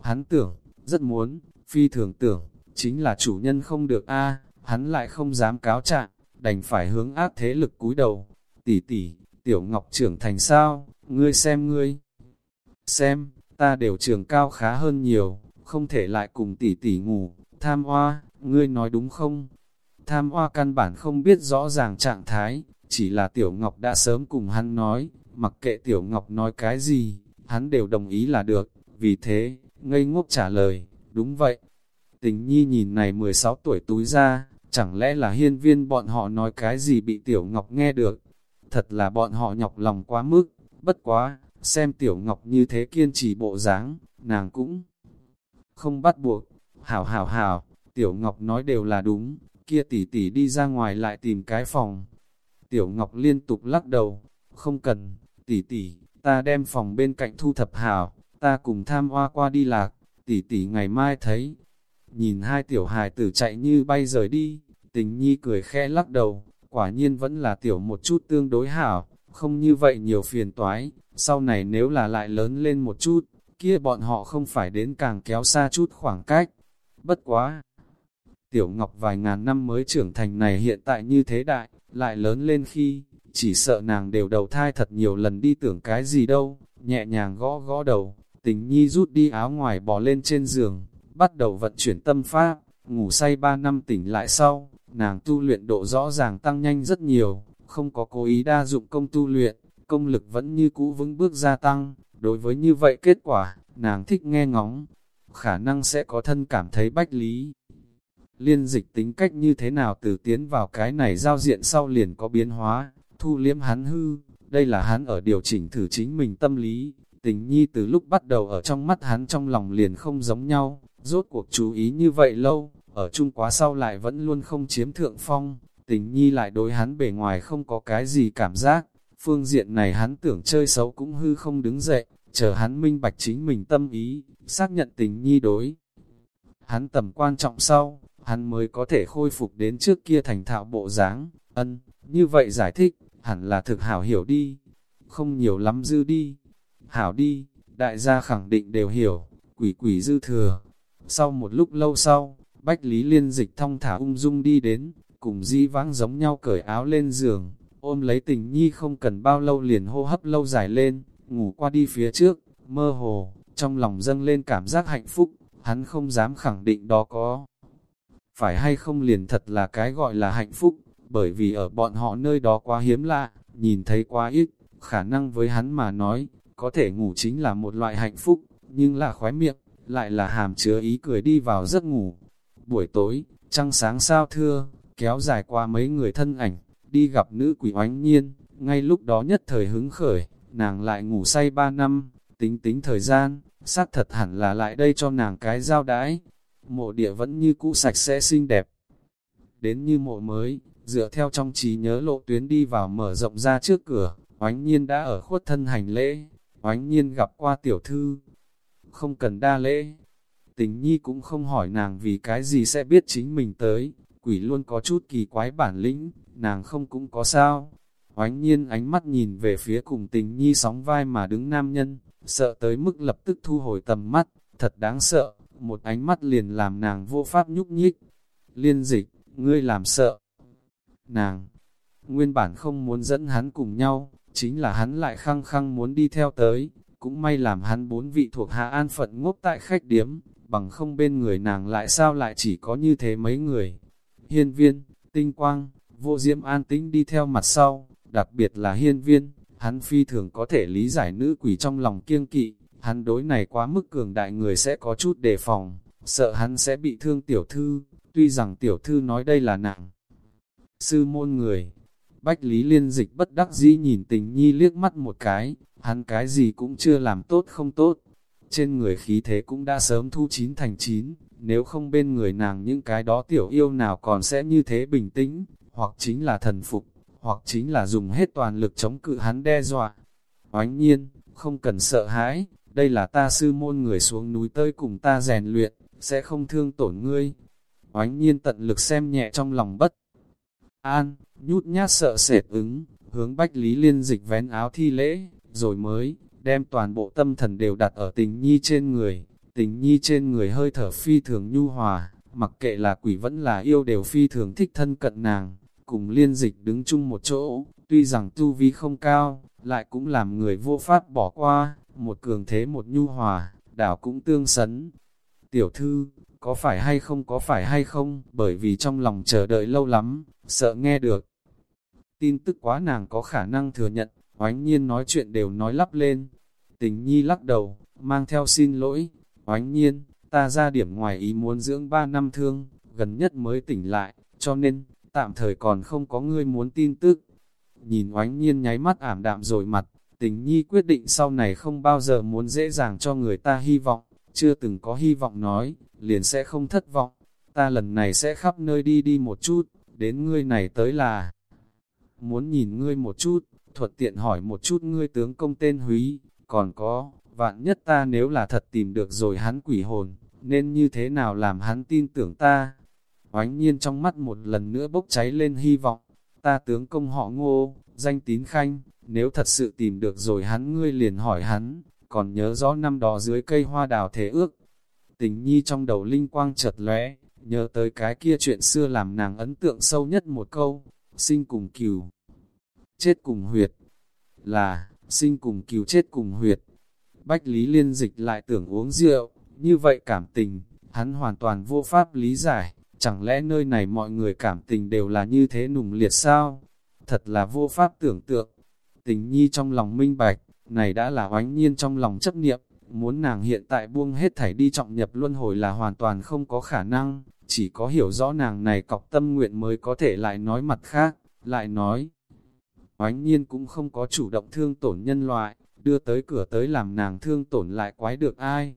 Hắn tưởng, rất muốn, phi thường tưởng, chính là chủ nhân không được a hắn lại không dám cáo trạng, đành phải hướng ác thế lực cúi đầu. Tỷ tỷ, Tiểu Ngọc trưởng thành sao, ngươi xem ngươi. Xem, ta đều trường cao khá hơn nhiều, không thể lại cùng tỷ tỷ ngủ, tham hoa, ngươi nói đúng không? Tham hoa căn bản không biết rõ ràng trạng thái, chỉ là Tiểu Ngọc đã sớm cùng hắn nói, mặc kệ Tiểu Ngọc nói cái gì, hắn đều đồng ý là được, vì thế, ngây ngốc trả lời, đúng vậy. Tình nhi nhìn này 16 tuổi túi ra, chẳng lẽ là hiên viên bọn họ nói cái gì bị Tiểu Ngọc nghe được, thật là bọn họ nhọc lòng quá mức, bất quá, xem Tiểu Ngọc như thế kiên trì bộ dáng, nàng cũng không bắt buộc, hảo hảo hảo, Tiểu Ngọc nói đều là đúng, kia tỷ tỷ đi ra ngoài lại tìm cái phòng. Tiểu Ngọc liên tục lắc đầu, không cần, tỷ tỷ, ta đem phòng bên cạnh thu thập hảo, ta cùng tham hoa qua đi lạc, tỷ tỷ ngày mai thấy. Nhìn hai tiểu hài tử chạy như bay rời đi, tình nhi cười khẽ lắc đầu, quả nhiên vẫn là tiểu một chút tương đối hảo, không như vậy nhiều phiền toái, sau này nếu là lại lớn lên một chút, kia bọn họ không phải đến càng kéo xa chút khoảng cách. Bất quá! Tiểu Ngọc vài ngàn năm mới trưởng thành này hiện tại như thế đại, lại lớn lên khi, chỉ sợ nàng đều đầu thai thật nhiều lần đi tưởng cái gì đâu, nhẹ nhàng gõ gõ đầu, tình nhi rút đi áo ngoài bò lên trên giường, bắt đầu vận chuyển tâm pháp, ngủ say ba năm tỉnh lại sau, nàng tu luyện độ rõ ràng tăng nhanh rất nhiều, không có cố ý đa dụng công tu luyện, công lực vẫn như cũ vững bước gia tăng, đối với như vậy kết quả, nàng thích nghe ngóng, khả năng sẽ có thân cảm thấy bách lý. Liên dịch tính cách như thế nào từ tiến vào cái này giao diện sau liền có biến hóa, thu liếm hắn hư, đây là hắn ở điều chỉnh thử chính mình tâm lý, tình nhi từ lúc bắt đầu ở trong mắt hắn trong lòng liền không giống nhau, rốt cuộc chú ý như vậy lâu, ở chung quá sau lại vẫn luôn không chiếm thượng phong, tình nhi lại đối hắn bề ngoài không có cái gì cảm giác, phương diện này hắn tưởng chơi xấu cũng hư không đứng dậy, chờ hắn minh bạch chính mình tâm ý, xác nhận tình nhi đối. Hắn tầm quan trọng sau, hắn mới có thể khôi phục đến trước kia thành thạo bộ dáng, ân, như vậy giải thích, hẳn là thực hảo hiểu đi, không nhiều lắm dư đi, hảo đi, đại gia khẳng định đều hiểu, quỷ quỷ dư thừa. Sau một lúc lâu sau, Bách Lý Liên dịch thong thả ung dung đi đến, cùng di vãng giống nhau cởi áo lên giường, ôm lấy tình nhi không cần bao lâu liền hô hấp lâu dài lên, ngủ qua đi phía trước, mơ hồ, trong lòng dâng lên cảm giác hạnh phúc, hắn không dám khẳng định đó có. Phải hay không liền thật là cái gọi là hạnh phúc, bởi vì ở bọn họ nơi đó quá hiếm lạ, nhìn thấy quá ít, khả năng với hắn mà nói, có thể ngủ chính là một loại hạnh phúc, nhưng là khoái miệng, lại là hàm chứa ý cười đi vào giấc ngủ. Buổi tối, trăng sáng sao thưa, kéo dài qua mấy người thân ảnh, đi gặp nữ quỷ oánh nhiên, ngay lúc đó nhất thời hứng khởi, nàng lại ngủ say ba năm, tính tính thời gian, xác thật hẳn là lại đây cho nàng cái giao đãi. Mộ địa vẫn như cũ sạch sẽ xinh đẹp. Đến như mộ mới, dựa theo trong trí nhớ lộ tuyến đi vào mở rộng ra trước cửa, oánh nhiên đã ở khuất thân hành lễ, oánh nhiên gặp qua tiểu thư. Không cần đa lễ, tình nhi cũng không hỏi nàng vì cái gì sẽ biết chính mình tới, quỷ luôn có chút kỳ quái bản lĩnh, nàng không cũng có sao. Oánh nhiên ánh mắt nhìn về phía cùng tình nhi sóng vai mà đứng nam nhân, sợ tới mức lập tức thu hồi tầm mắt, thật đáng sợ, một ánh mắt liền làm nàng vô pháp nhúc nhích. Liên dịch, ngươi làm sợ. Nàng, nguyên bản không muốn dẫn hắn cùng nhau, chính là hắn lại khăng khăng muốn đi theo tới, cũng may làm hắn bốn vị thuộc hạ an phận ngốc tại khách điếm, bằng không bên người nàng lại sao lại chỉ có như thế mấy người. Hiên viên, tinh quang, vô diễm an tĩnh đi theo mặt sau, đặc biệt là hiên viên, hắn phi thường có thể lý giải nữ quỷ trong lòng kiêng kỵ, hắn đối này quá mức cường đại người sẽ có chút đề phòng, sợ hắn sẽ bị thương tiểu thư, tuy rằng tiểu thư nói đây là nặng. Sư môn người, Bách Lý Liên Dịch bất đắc dĩ nhìn tình nhi liếc mắt một cái, hắn cái gì cũng chưa làm tốt không tốt. Trên người khí thế cũng đã sớm thu chín thành chín, nếu không bên người nàng những cái đó tiểu yêu nào còn sẽ như thế bình tĩnh, hoặc chính là thần phục, hoặc chính là dùng hết toàn lực chống cự hắn đe dọa. Oánh nhiên, không cần sợ hãi, đây là ta sư môn người xuống núi tơi cùng ta rèn luyện, sẽ không thương tổn ngươi. Oánh nhiên tận lực xem nhẹ trong lòng bất. An, nhút nhát sợ sệt ứng, hướng Bách Lý Liên dịch vén áo thi lễ, rồi mới, đem toàn bộ tâm thần đều đặt ở tình nhi trên người. Tình nhi trên người hơi thở phi thường nhu hòa, mặc kệ là quỷ vẫn là yêu đều phi thường thích thân cận nàng, cùng liên dịch đứng chung một chỗ, tuy rằng tu vi không cao, lại cũng làm người vô pháp bỏ qua, một cường thế một nhu hòa, đảo cũng tương sấn. Tiểu thư, có phải hay không có phải hay không, bởi vì trong lòng chờ đợi lâu lắm, sợ nghe được. Tin tức quá nàng có khả năng thừa nhận, oánh nhiên nói chuyện đều nói lắp lên. Tình nhi lắc đầu, mang theo xin lỗi, oánh nhiên, ta ra điểm ngoài ý muốn dưỡng 3 năm thương, gần nhất mới tỉnh lại, cho nên, tạm thời còn không có ngươi muốn tin tức. Nhìn oánh nhiên nháy mắt ảm đạm rồi mặt, tình nhi quyết định sau này không bao giờ muốn dễ dàng cho người ta hy vọng, chưa từng có hy vọng nói, liền sẽ không thất vọng. Ta lần này sẽ khắp nơi đi đi một chút, đến ngươi này tới là muốn nhìn ngươi một chút, thuận tiện hỏi một chút ngươi tướng công tên Húy, còn có, vạn nhất ta nếu là thật tìm được rồi hắn quỷ hồn, nên như thế nào làm hắn tin tưởng ta. Oánh nhiên trong mắt một lần nữa bốc cháy lên hy vọng, ta tướng công họ ngô, danh tín khanh, nếu thật sự tìm được rồi hắn ngươi liền hỏi hắn, còn nhớ rõ năm đó dưới cây hoa đào thế ước. Tình nhi trong đầu linh quang chợt lóe, nhớ tới cái kia chuyện xưa làm nàng ấn tượng sâu nhất một câu, sinh cùng cừu, chết cùng huyệt, là, sinh cùng cứu chết cùng huyệt. Bách Lý Liên Dịch lại tưởng uống rượu, như vậy cảm tình, hắn hoàn toàn vô pháp lý giải, chẳng lẽ nơi này mọi người cảm tình đều là như thế nùng liệt sao? Thật là vô pháp tưởng tượng. Tình nhi trong lòng minh bạch, này đã là oánh nhiên trong lòng chấp niệm, muốn nàng hiện tại buông hết thảy đi trọng nhập luân hồi là hoàn toàn không có khả năng, chỉ có hiểu rõ nàng này cọc tâm nguyện mới có thể lại nói mặt khác, lại nói. Oánh nhiên cũng không có chủ động thương tổn nhân loại, đưa tới cửa tới làm nàng thương tổn lại quái được ai.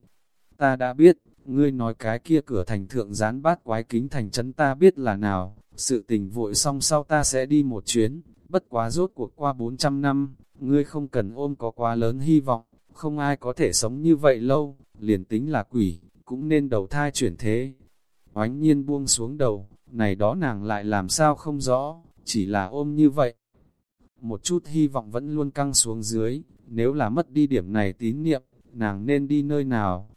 Ta đã biết, ngươi nói cái kia cửa thành thượng gián bát quái kính thành trấn ta biết là nào, sự tình vội xong sau ta sẽ đi một chuyến, bất quá rốt cuộc qua 400 năm, ngươi không cần ôm có quá lớn hy vọng, không ai có thể sống như vậy lâu, liền tính là quỷ, cũng nên đầu thai chuyển thế. Oánh nhiên buông xuống đầu, này đó nàng lại làm sao không rõ, chỉ là ôm như vậy. Một chút hy vọng vẫn luôn căng xuống dưới, nếu là mất đi điểm này tín niệm, nàng nên đi nơi nào.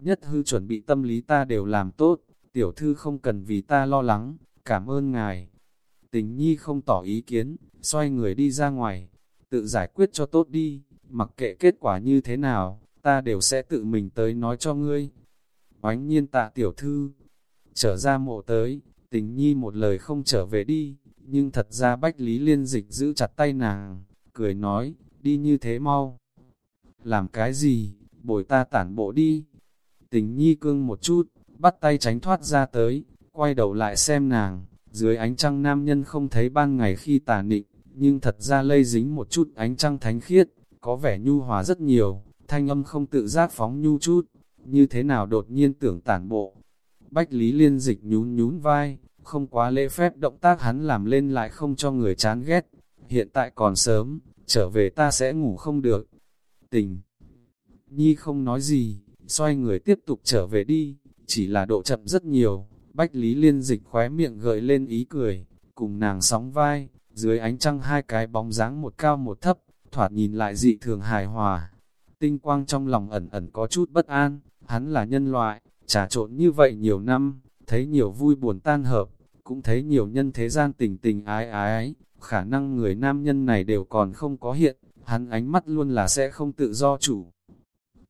Nhất hư chuẩn bị tâm lý ta đều làm tốt, tiểu thư không cần vì ta lo lắng, cảm ơn ngài. Tình nhi không tỏ ý kiến, xoay người đi ra ngoài, tự giải quyết cho tốt đi, mặc kệ kết quả như thế nào, ta đều sẽ tự mình tới nói cho ngươi. oánh nhiên tạ tiểu thư, trở ra mộ tới, tình nhi một lời không trở về đi, nhưng thật ra Bách Lý Liên Dịch giữ chặt tay nàng, cười nói, đi như thế mau. Làm cái gì, bồi ta tản bộ đi. Tình nhi cương một chút, bắt tay tránh thoát ra tới, quay đầu lại xem nàng, dưới ánh trăng nam nhân không thấy ban ngày khi tà nịnh, nhưng thật ra lây dính một chút ánh trăng thánh khiết, có vẻ nhu hòa rất nhiều, thanh âm không tự giác phóng nhu chút, như thế nào đột nhiên tưởng tản bộ. Bách Lý Liên Dịch nhún nhún vai, không quá lễ phép động tác hắn làm lên lại không cho người chán ghét. Hiện tại còn sớm, trở về ta sẽ ngủ không được. Tình. Nhi không nói gì, xoay người tiếp tục trở về đi, chỉ là độ chậm rất nhiều. Bách Lý Liên Dịch khóe miệng gợi lên ý cười, cùng nàng sóng vai, dưới ánh trăng hai cái bóng dáng một cao một thấp, thoạt nhìn lại dị thường hài hòa. Tinh quang trong lòng ẩn ẩn có chút bất an, hắn là nhân loại, trà trộn như vậy nhiều năm, thấy nhiều vui buồn tan hợp, cũng thấy nhiều nhân thế gian tình tình ái ái, khả năng người nam nhân này đều còn không có hiện, hắn ánh mắt luôn là sẽ không tự do chủ.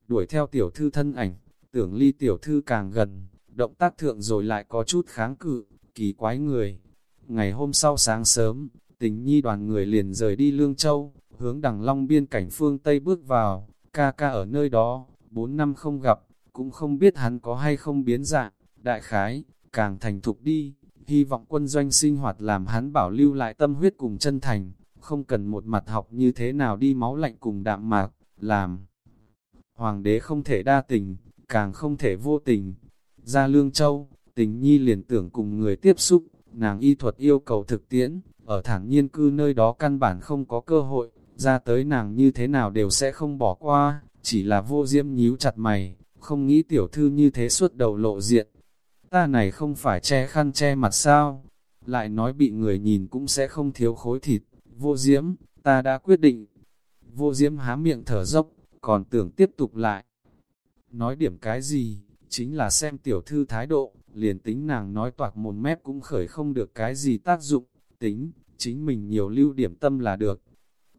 Đuổi theo tiểu thư thân ảnh, tưởng ly tiểu thư càng gần, động tác thượng rồi lại có chút kháng cự, kỳ quái người. Ngày hôm sau sáng sớm, tình nhi đoàn người liền rời đi Lương Châu, hướng đằng long biên cảnh phương Tây bước vào, ca ca ở nơi đó, bốn năm không gặp, cũng không biết hắn có hay không biến dạng, đại khái, càng thành thục đi, hy vọng quân doanh sinh hoạt làm hắn bảo lưu lại tâm huyết cùng chân thành, không cần một mặt học như thế nào đi máu lạnh cùng đạm mạc, làm. Hoàng đế không thể đa tình, càng không thể vô tình. Ra Lương Châu, tình nhi liền tưởng cùng người tiếp xúc, nàng y thuật yêu cầu thực tiễn, ở thẳng nhiên cư nơi đó căn bản không có cơ hội, ra tới nàng như thế nào đều sẽ không bỏ qua, chỉ là vô diễm nhíu chặt mày, không nghĩ tiểu thư như thế suốt đầu lộ diện. Ta này không phải che khăn che mặt sao, lại nói bị người nhìn cũng sẽ không thiếu khối thịt, vô diễm, ta đã quyết định. Vô diễm há miệng thở dốc, còn tưởng tiếp tục lại. Nói điểm cái gì, chính là xem tiểu thư thái độ, liền tính nàng nói toạc một mép cũng khởi không được cái gì tác dụng, tính, chính mình nhiều lưu điểm tâm là được.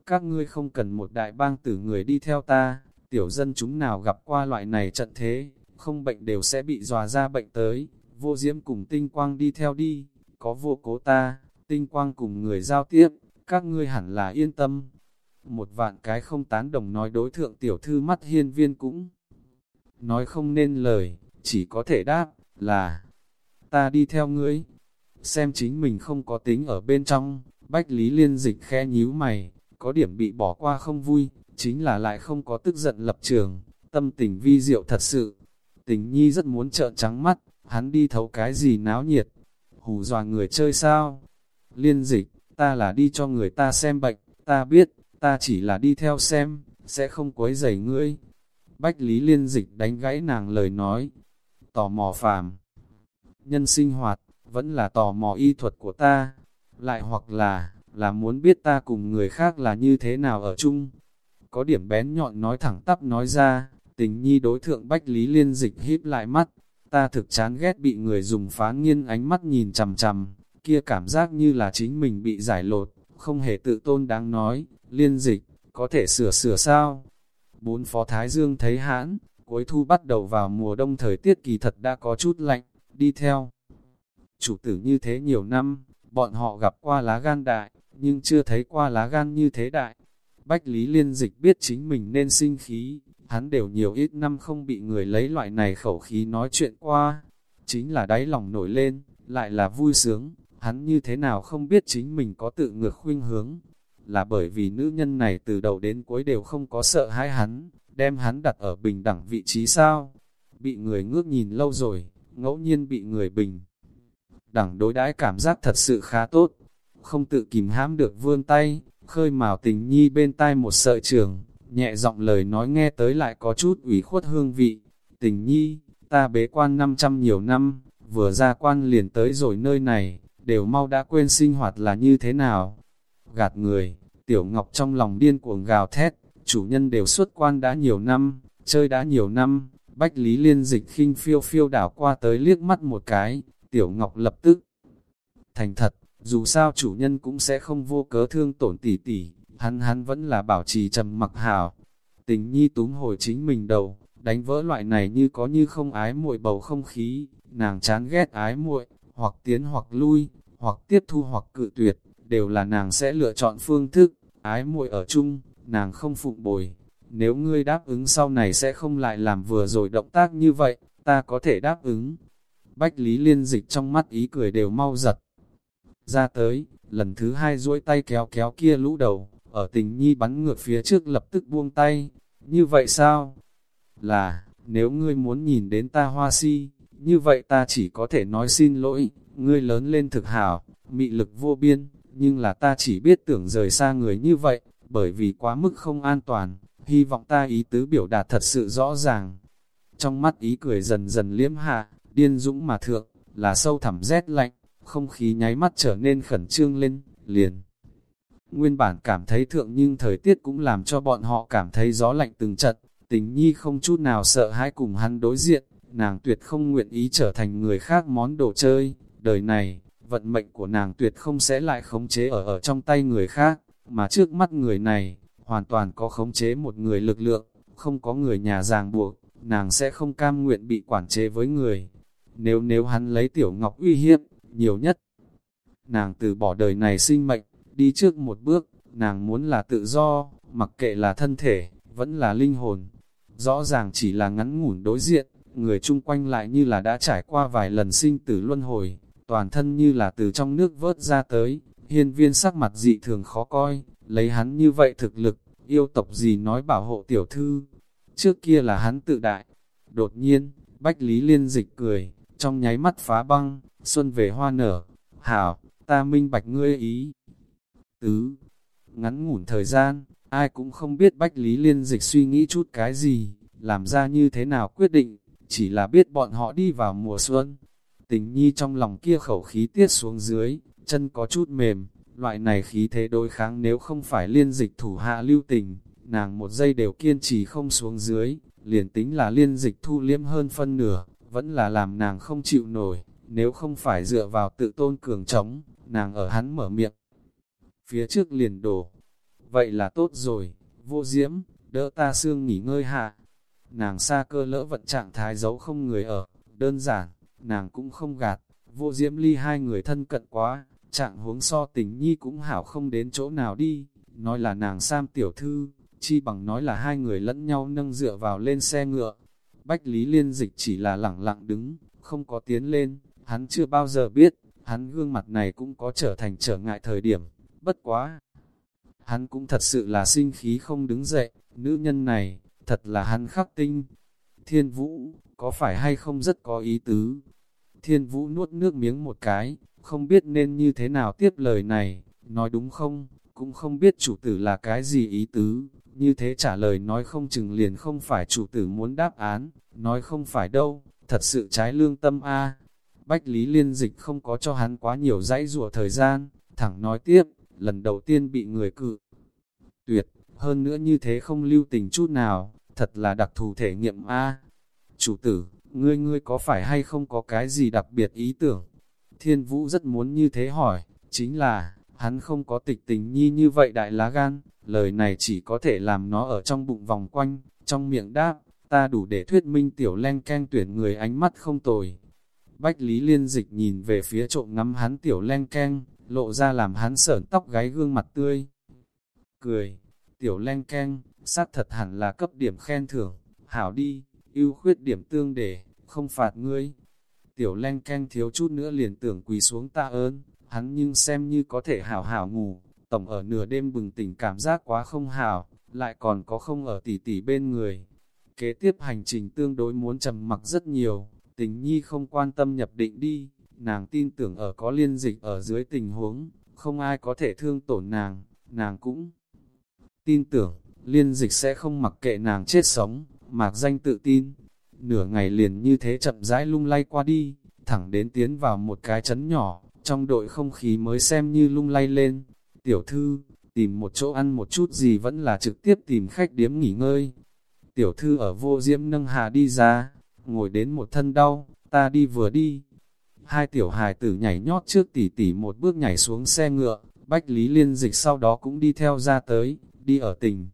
Các ngươi không cần một đại bang tử người đi theo ta, tiểu dân chúng nào gặp qua loại này trận thế, không bệnh đều sẽ bị dòa ra bệnh tới, vô diễm cùng tinh quang đi theo đi, có vô cố ta, tinh quang cùng người giao tiếp, các ngươi hẳn là yên tâm. Một vạn cái không tán đồng nói đối thượng tiểu thư mắt hiên viên cũng nói không nên lời, chỉ có thể đáp là ta đi theo ngươi. Xem chính mình không có tính ở bên trong, bách lý liên dịch khe nhíu mày, có điểm bị bỏ qua không vui, chính là lại không có tức giận lập trường, tâm tình vi diệu thật sự. Tình nhi rất muốn trợn trắng mắt, hắn đi thấu cái gì náo nhiệt, hù dọa người chơi sao? Liên dịch, ta là đi cho người ta xem bệnh, ta biết, ta chỉ là đi theo xem, sẽ không quấy rầy ngươi. Bách Lý Liên dịch đánh gãy nàng lời nói, tò mò phàm. Nhân sinh hoạt, vẫn là tò mò y thuật của ta, lại hoặc là, là muốn biết ta cùng người khác là như thế nào ở chung. Có điểm bén nhọn nói thẳng tắp nói ra, tình nhi đối thượng Bách Lý Liên dịch híp lại mắt, ta thực chán ghét bị người dùng phán nghiên ánh mắt nhìn chằm chằm, kia cảm giác như là chính mình bị giải lột, không hề tự tôn đáng nói, liên dịch, có thể sửa sửa sao? Bốn phó Thái Dương thấy hãn, cuối thu bắt đầu vào mùa đông thời tiết kỳ thật đã có chút lạnh, đi theo. Chủ tử như thế nhiều năm, bọn họ gặp qua lá gan đại, nhưng chưa thấy qua lá gan như thế đại. Bách Lý Liên Dịch biết chính mình nên sinh khí, hắn đều nhiều ít năm không bị người lấy loại này khẩu khí nói chuyện qua. Chính là đáy lòng nổi lên, lại là vui sướng, hắn như thế nào không biết chính mình có tự ngược khuynh hướng. Là bởi vì nữ nhân này từ đầu đến cuối đều không có sợ hãi hắn, đem hắn đặt ở bình đẳng vị trí sao. Bị người ngước nhìn lâu rồi, ngẫu nhiên bị người bình. Đẳng đối đãi cảm giác thật sự khá tốt, không tự kìm hãm được vươn tay, khơi mào tình nhi bên tai một sợi trường, nhẹ giọng lời nói nghe tới lại có chút ủy khuất hương vị. Tình nhi, ta bế quan 500 nhiều năm, vừa ra quan liền tới rồi nơi này, đều mau đã quên sinh hoạt là như thế nào. Gạt người, tiểu ngọc trong lòng điên cuồng gào thét, chủ nhân đều xuất quan đã nhiều năm, chơi đã nhiều năm, bách lý liên dịch khinh phiêu phiêu đảo qua tới liếc mắt một cái, tiểu ngọc lập tức thành thật, dù sao chủ nhân cũng sẽ không vô cớ thương tổn tỉ tỉ, hắn hắn vẫn là bảo trì trầm mặc hảo Tình nhi túm hồi chính mình đầu, đánh vỡ loại này như có như không ái muội bầu không khí, nàng chán ghét ái muội, hoặc tiến hoặc lui, hoặc tiếp thu hoặc cự tuyệt, đều là nàng sẽ lựa chọn phương thức, ái muội ở chung, nàng không phụng bồi. Nếu ngươi đáp ứng sau này sẽ không lại làm vừa rồi động tác như vậy, ta có thể đáp ứng. Bách Lý Liên Dịch trong mắt ý cười đều mau giật. Ra tới, lần thứ hai duỗi tay kéo kéo kia lũ đầu, ở tình nhi bắn ngược phía trước lập tức buông tay. Như vậy sao? Là, nếu ngươi muốn nhìn đến ta hoa si, như vậy ta chỉ có thể nói xin lỗi, ngươi lớn lên thực hảo, mị lực vô biên, nhưng là ta chỉ biết tưởng rời xa người như vậy, bởi vì quá mức không an toàn, hy vọng ta ý tứ biểu đạt thật sự rõ ràng. Trong mắt ý cười dần dần liếm hạ, điên dũng mà thượng, là sâu thẳm rét lạnh, không khí nháy mắt trở nên khẩn trương lên, liền. Nguyên bản cảm thấy thượng nhưng thời tiết cũng làm cho bọn họ cảm thấy gió lạnh từng trận, tình nhi không chút nào sợ hãi cùng hắn đối diện, nàng tuyệt không nguyện ý trở thành người khác món đồ chơi, đời này, vận mệnh của nàng tuyệt không sẽ lại khống chế ở ở trong tay người khác, mà trước mắt người này, hoàn toàn có khống chế một người lực lượng, không có người nhà ràng buộc, nàng sẽ không cam nguyện bị quản chế với người. Nếu nếu hắn lấy tiểu ngọc uy hiếp, nhiều nhất, nàng từ bỏ đời này sinh mệnh, đi trước một bước, nàng muốn là tự do, mặc kệ là thân thể, vẫn là linh hồn. Rõ ràng chỉ là ngắn ngủn đối diện, người chung quanh lại như là đã trải qua vài lần sinh tử luân hồi, toàn thân như là từ trong nước vớt ra tới, hiên viên sắc mặt dị thường khó coi, lấy hắn như vậy thực lực, yêu tộc gì nói bảo hộ tiểu thư. Trước kia là hắn tự đại. Đột nhiên, Bách Lý Liên dịch cười, trong nháy mắt phá băng, xuân về hoa nở. Hảo, ta minh bạch ngươi ý. Tứ, ngắn ngủn thời gian, ai cũng không biết Bách Lý Liên dịch suy nghĩ chút cái gì, làm ra như thế nào quyết định, chỉ là biết bọn họ đi vào mùa xuân. Tình nhi trong lòng kia khẩu khí tiết xuống dưới, chân có chút mềm, loại này khí thế đối kháng nếu không phải liên dịch thủ hạ lưu tình, nàng một giây đều kiên trì không xuống dưới, liền tính là liên dịch thu liếm hơn phân nửa, vẫn là làm nàng không chịu nổi, nếu không phải dựa vào tự tôn cường trống, nàng ở hắn mở miệng. Phía trước liền đổ, vậy là tốt rồi, vô diễm, đỡ ta xương nghỉ ngơi hạ. Nàng xa cơ lỡ vận trạng thái giấu không người ở, đơn giản, nàng cũng không gạt, vô diễm ly hai người thân cận quá, trạng huống so tình nhi cũng hảo không đến chỗ nào đi, nói là nàng Sam tiểu thư, chi bằng nói là hai người lẫn nhau nâng dựa vào lên xe ngựa. Bách Lý Liên Dịch chỉ là lẳng lặng đứng, không có tiến lên, hắn chưa bao giờ biết, hắn gương mặt này cũng có trở thành trở ngại thời điểm, bất quá. Hắn cũng thật sự là sinh khí không đứng dậy, nữ nhân này, thật là hắn khắc tinh. Thiên Vũ, có phải hay không rất có ý tứ? Thiên Vũ nuốt nước miếng một cái, không biết nên như thế nào tiếp lời này, nói đúng không, cũng không biết chủ tử là cái gì ý tứ, như thế trả lời nói không chừng liền không phải chủ tử muốn đáp án, nói không phải đâu, thật sự trái lương tâm a. Bách Lý Liên Dịch không có cho hắn quá nhiều dãy rùa thời gian, thẳng nói tiếp, lần đầu tiên bị người cự. Tuyệt, hơn nữa như thế không lưu tình chút nào, thật là đặc thù thể nghiệm a. Chủ tử, ngươi ngươi có phải hay không có cái gì đặc biệt ý tưởng? Thiên Vũ rất muốn như thế hỏi, chính là, hắn không có tịch tình nhi như vậy đại lá gan, lời này chỉ có thể làm nó ở trong bụng vòng quanh, trong miệng đáp, ta đủ để thuyết minh tiểu len keng tuyển người ánh mắt không tồi. Bách Lý Liên Dịch nhìn về phía trộm ngắm hắn tiểu len keng lộ ra làm hắn sởn tóc gáy gương mặt tươi. Cười, tiểu len keng, sát thật hẳn là cấp điểm khen thưởng, hảo đi, ưu khuyết điểm tương để, không phạt ngươi. Tiểu len keng thiếu chút nữa liền tưởng quỳ xuống ta ơn, hắn nhưng xem như có thể hảo hảo ngủ, tổng ở nửa đêm bừng tỉnh cảm giác quá không hảo, lại còn có không ở tỉ tỉ bên người. Kế tiếp hành trình tương đối muốn trầm mặc rất nhiều, tình nhi không quan tâm nhập định đi, nàng tin tưởng ở có liên dịch ở dưới tình huống, không ai có thể thương tổn nàng, nàng cũng tin tưởng, liên dịch sẽ không mặc kệ nàng chết sống, mạc danh tự tin. Nửa ngày liền như thế chậm rãi lung lay qua đi, thẳng đến tiến vào một cái chấn nhỏ, trong đội không khí mới xem như lung lay lên. Tiểu thư, tìm một chỗ ăn một chút gì vẫn là trực tiếp tìm khách điếm nghỉ ngơi. Tiểu thư ở vô diễm nâng hà đi ra, ngồi đến một thân đau, ta đi vừa đi. Hai tiểu hài tử nhảy nhót trước tỉ tỉ một bước nhảy xuống xe ngựa, Bách Lý Liên Dịch sau đó cũng đi theo ra tới, đi ở tình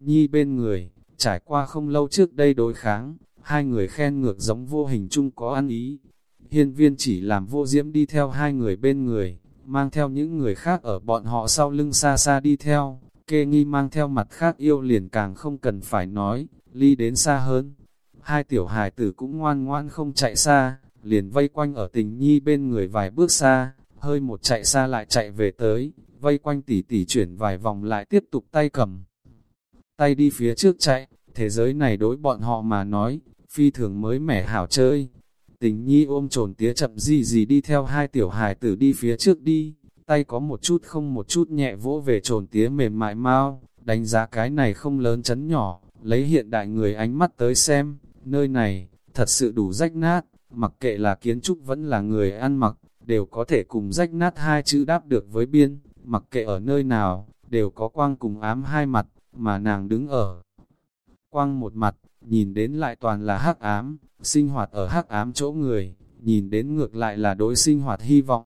Nhi bên người, Trải qua không lâu trước đây đối kháng, hai người khen ngược giống vô hình chung có ăn ý. Hiên viên chỉ làm vô diễm đi theo hai người bên người, mang theo những người khác ở bọn họ sau lưng xa xa đi theo, kê nghi mang theo mặt khác yêu liền càng không cần phải nói, ly đến xa hơn. Hai tiểu hài tử cũng ngoan ngoan không chạy xa, liền vây quanh ở tình nhi bên người vài bước xa, hơi một chạy xa lại chạy về tới, vây quanh tỉ tỉ chuyển vài vòng lại tiếp tục tay cầm. Tay đi phía trước chạy, thế giới này đối bọn họ mà nói, phi thường mới mẻ hảo chơi. Tình nhi ôm trồn tía chậm gì gì đi theo hai tiểu hài tử đi phía trước đi, tay có một chút không một chút nhẹ vỗ về trồn tía mềm mại mau, đánh giá cái này không lớn chấn nhỏ, lấy hiện đại người ánh mắt tới xem, nơi này, thật sự đủ rách nát, mặc kệ là kiến trúc vẫn là người ăn mặc, đều có thể cùng rách nát hai chữ đáp được với biên, mặc kệ ở nơi nào, đều có quang cùng ám hai mặt, mà nàng đứng ở. Quang một mặt, nhìn đến lại toàn là hắc ám, sinh hoạt ở hắc ám chỗ người, nhìn đến ngược lại là đối sinh hoạt hy vọng.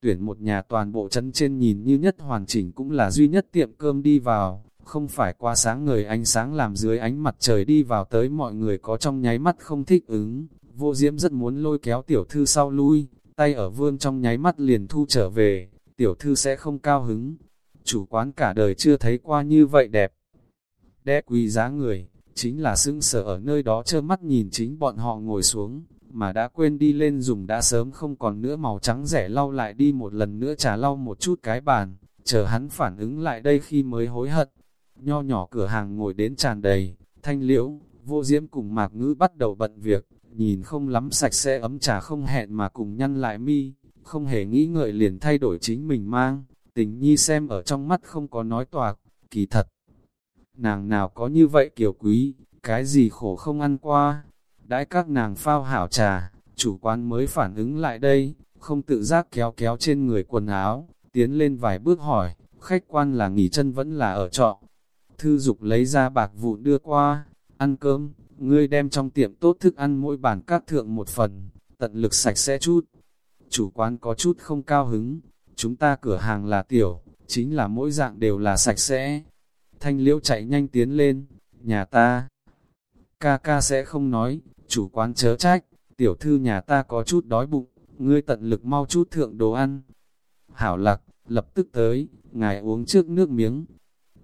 Tuyển một nhà toàn bộ chân trên nhìn như nhất hoàn chỉnh cũng là duy nhất tiệm cơm đi vào, không phải qua sáng người ánh sáng làm dưới ánh mặt trời đi vào tới mọi người có trong nháy mắt không thích ứng. Vô diễm rất muốn lôi kéo tiểu thư sau lui, tay ở vương trong nháy mắt liền thu trở về, tiểu thư sẽ không cao hứng. Chủ quán cả đời chưa thấy qua như vậy đẹp. Đẽ quý giá người, chính là sưng sở ở nơi đó trơ mắt nhìn chính bọn họ ngồi xuống, mà đã quên đi lên dùng đã sớm không còn nữa màu trắng rẻ lau lại đi một lần nữa trà lau một chút cái bàn, chờ hắn phản ứng lại đây khi mới hối hận. Nho nhỏ cửa hàng ngồi đến tràn đầy, thanh liễu, vô diễm cùng mạc ngữ bắt đầu bận việc, nhìn không lắm sạch sẽ ấm trà không hẹn mà cùng nhăn lại mi, không hề nghĩ ngợi liền thay đổi chính mình mang, tình nhi xem ở trong mắt không có nói toạc, kỳ thật. Nàng nào có như vậy kiểu quý, cái gì khổ không ăn qua, đãi các nàng phao hảo trà, chủ quán mới phản ứng lại đây, không tự giác kéo kéo trên người quần áo, tiến lên vài bước hỏi, khách quan là nghỉ chân vẫn là ở trọ. Thư dục lấy ra bạc vụn đưa qua, ăn cơm, ngươi đem trong tiệm tốt thức ăn mỗi bàn các thượng một phần, tận lực sạch sẽ chút. Chủ quán có chút không cao hứng, chúng ta cửa hàng là tiểu, chính là mỗi dạng đều là sạch sẽ. Thanh liễu chạy nhanh tiến lên, nhà ta. Ca ca sẽ không nói, chủ quán chớ trách, tiểu thư nhà ta có chút đói bụng, ngươi tận lực mau chút thượng đồ ăn. Hảo lạc, lập tức tới, ngài uống trước nước miếng.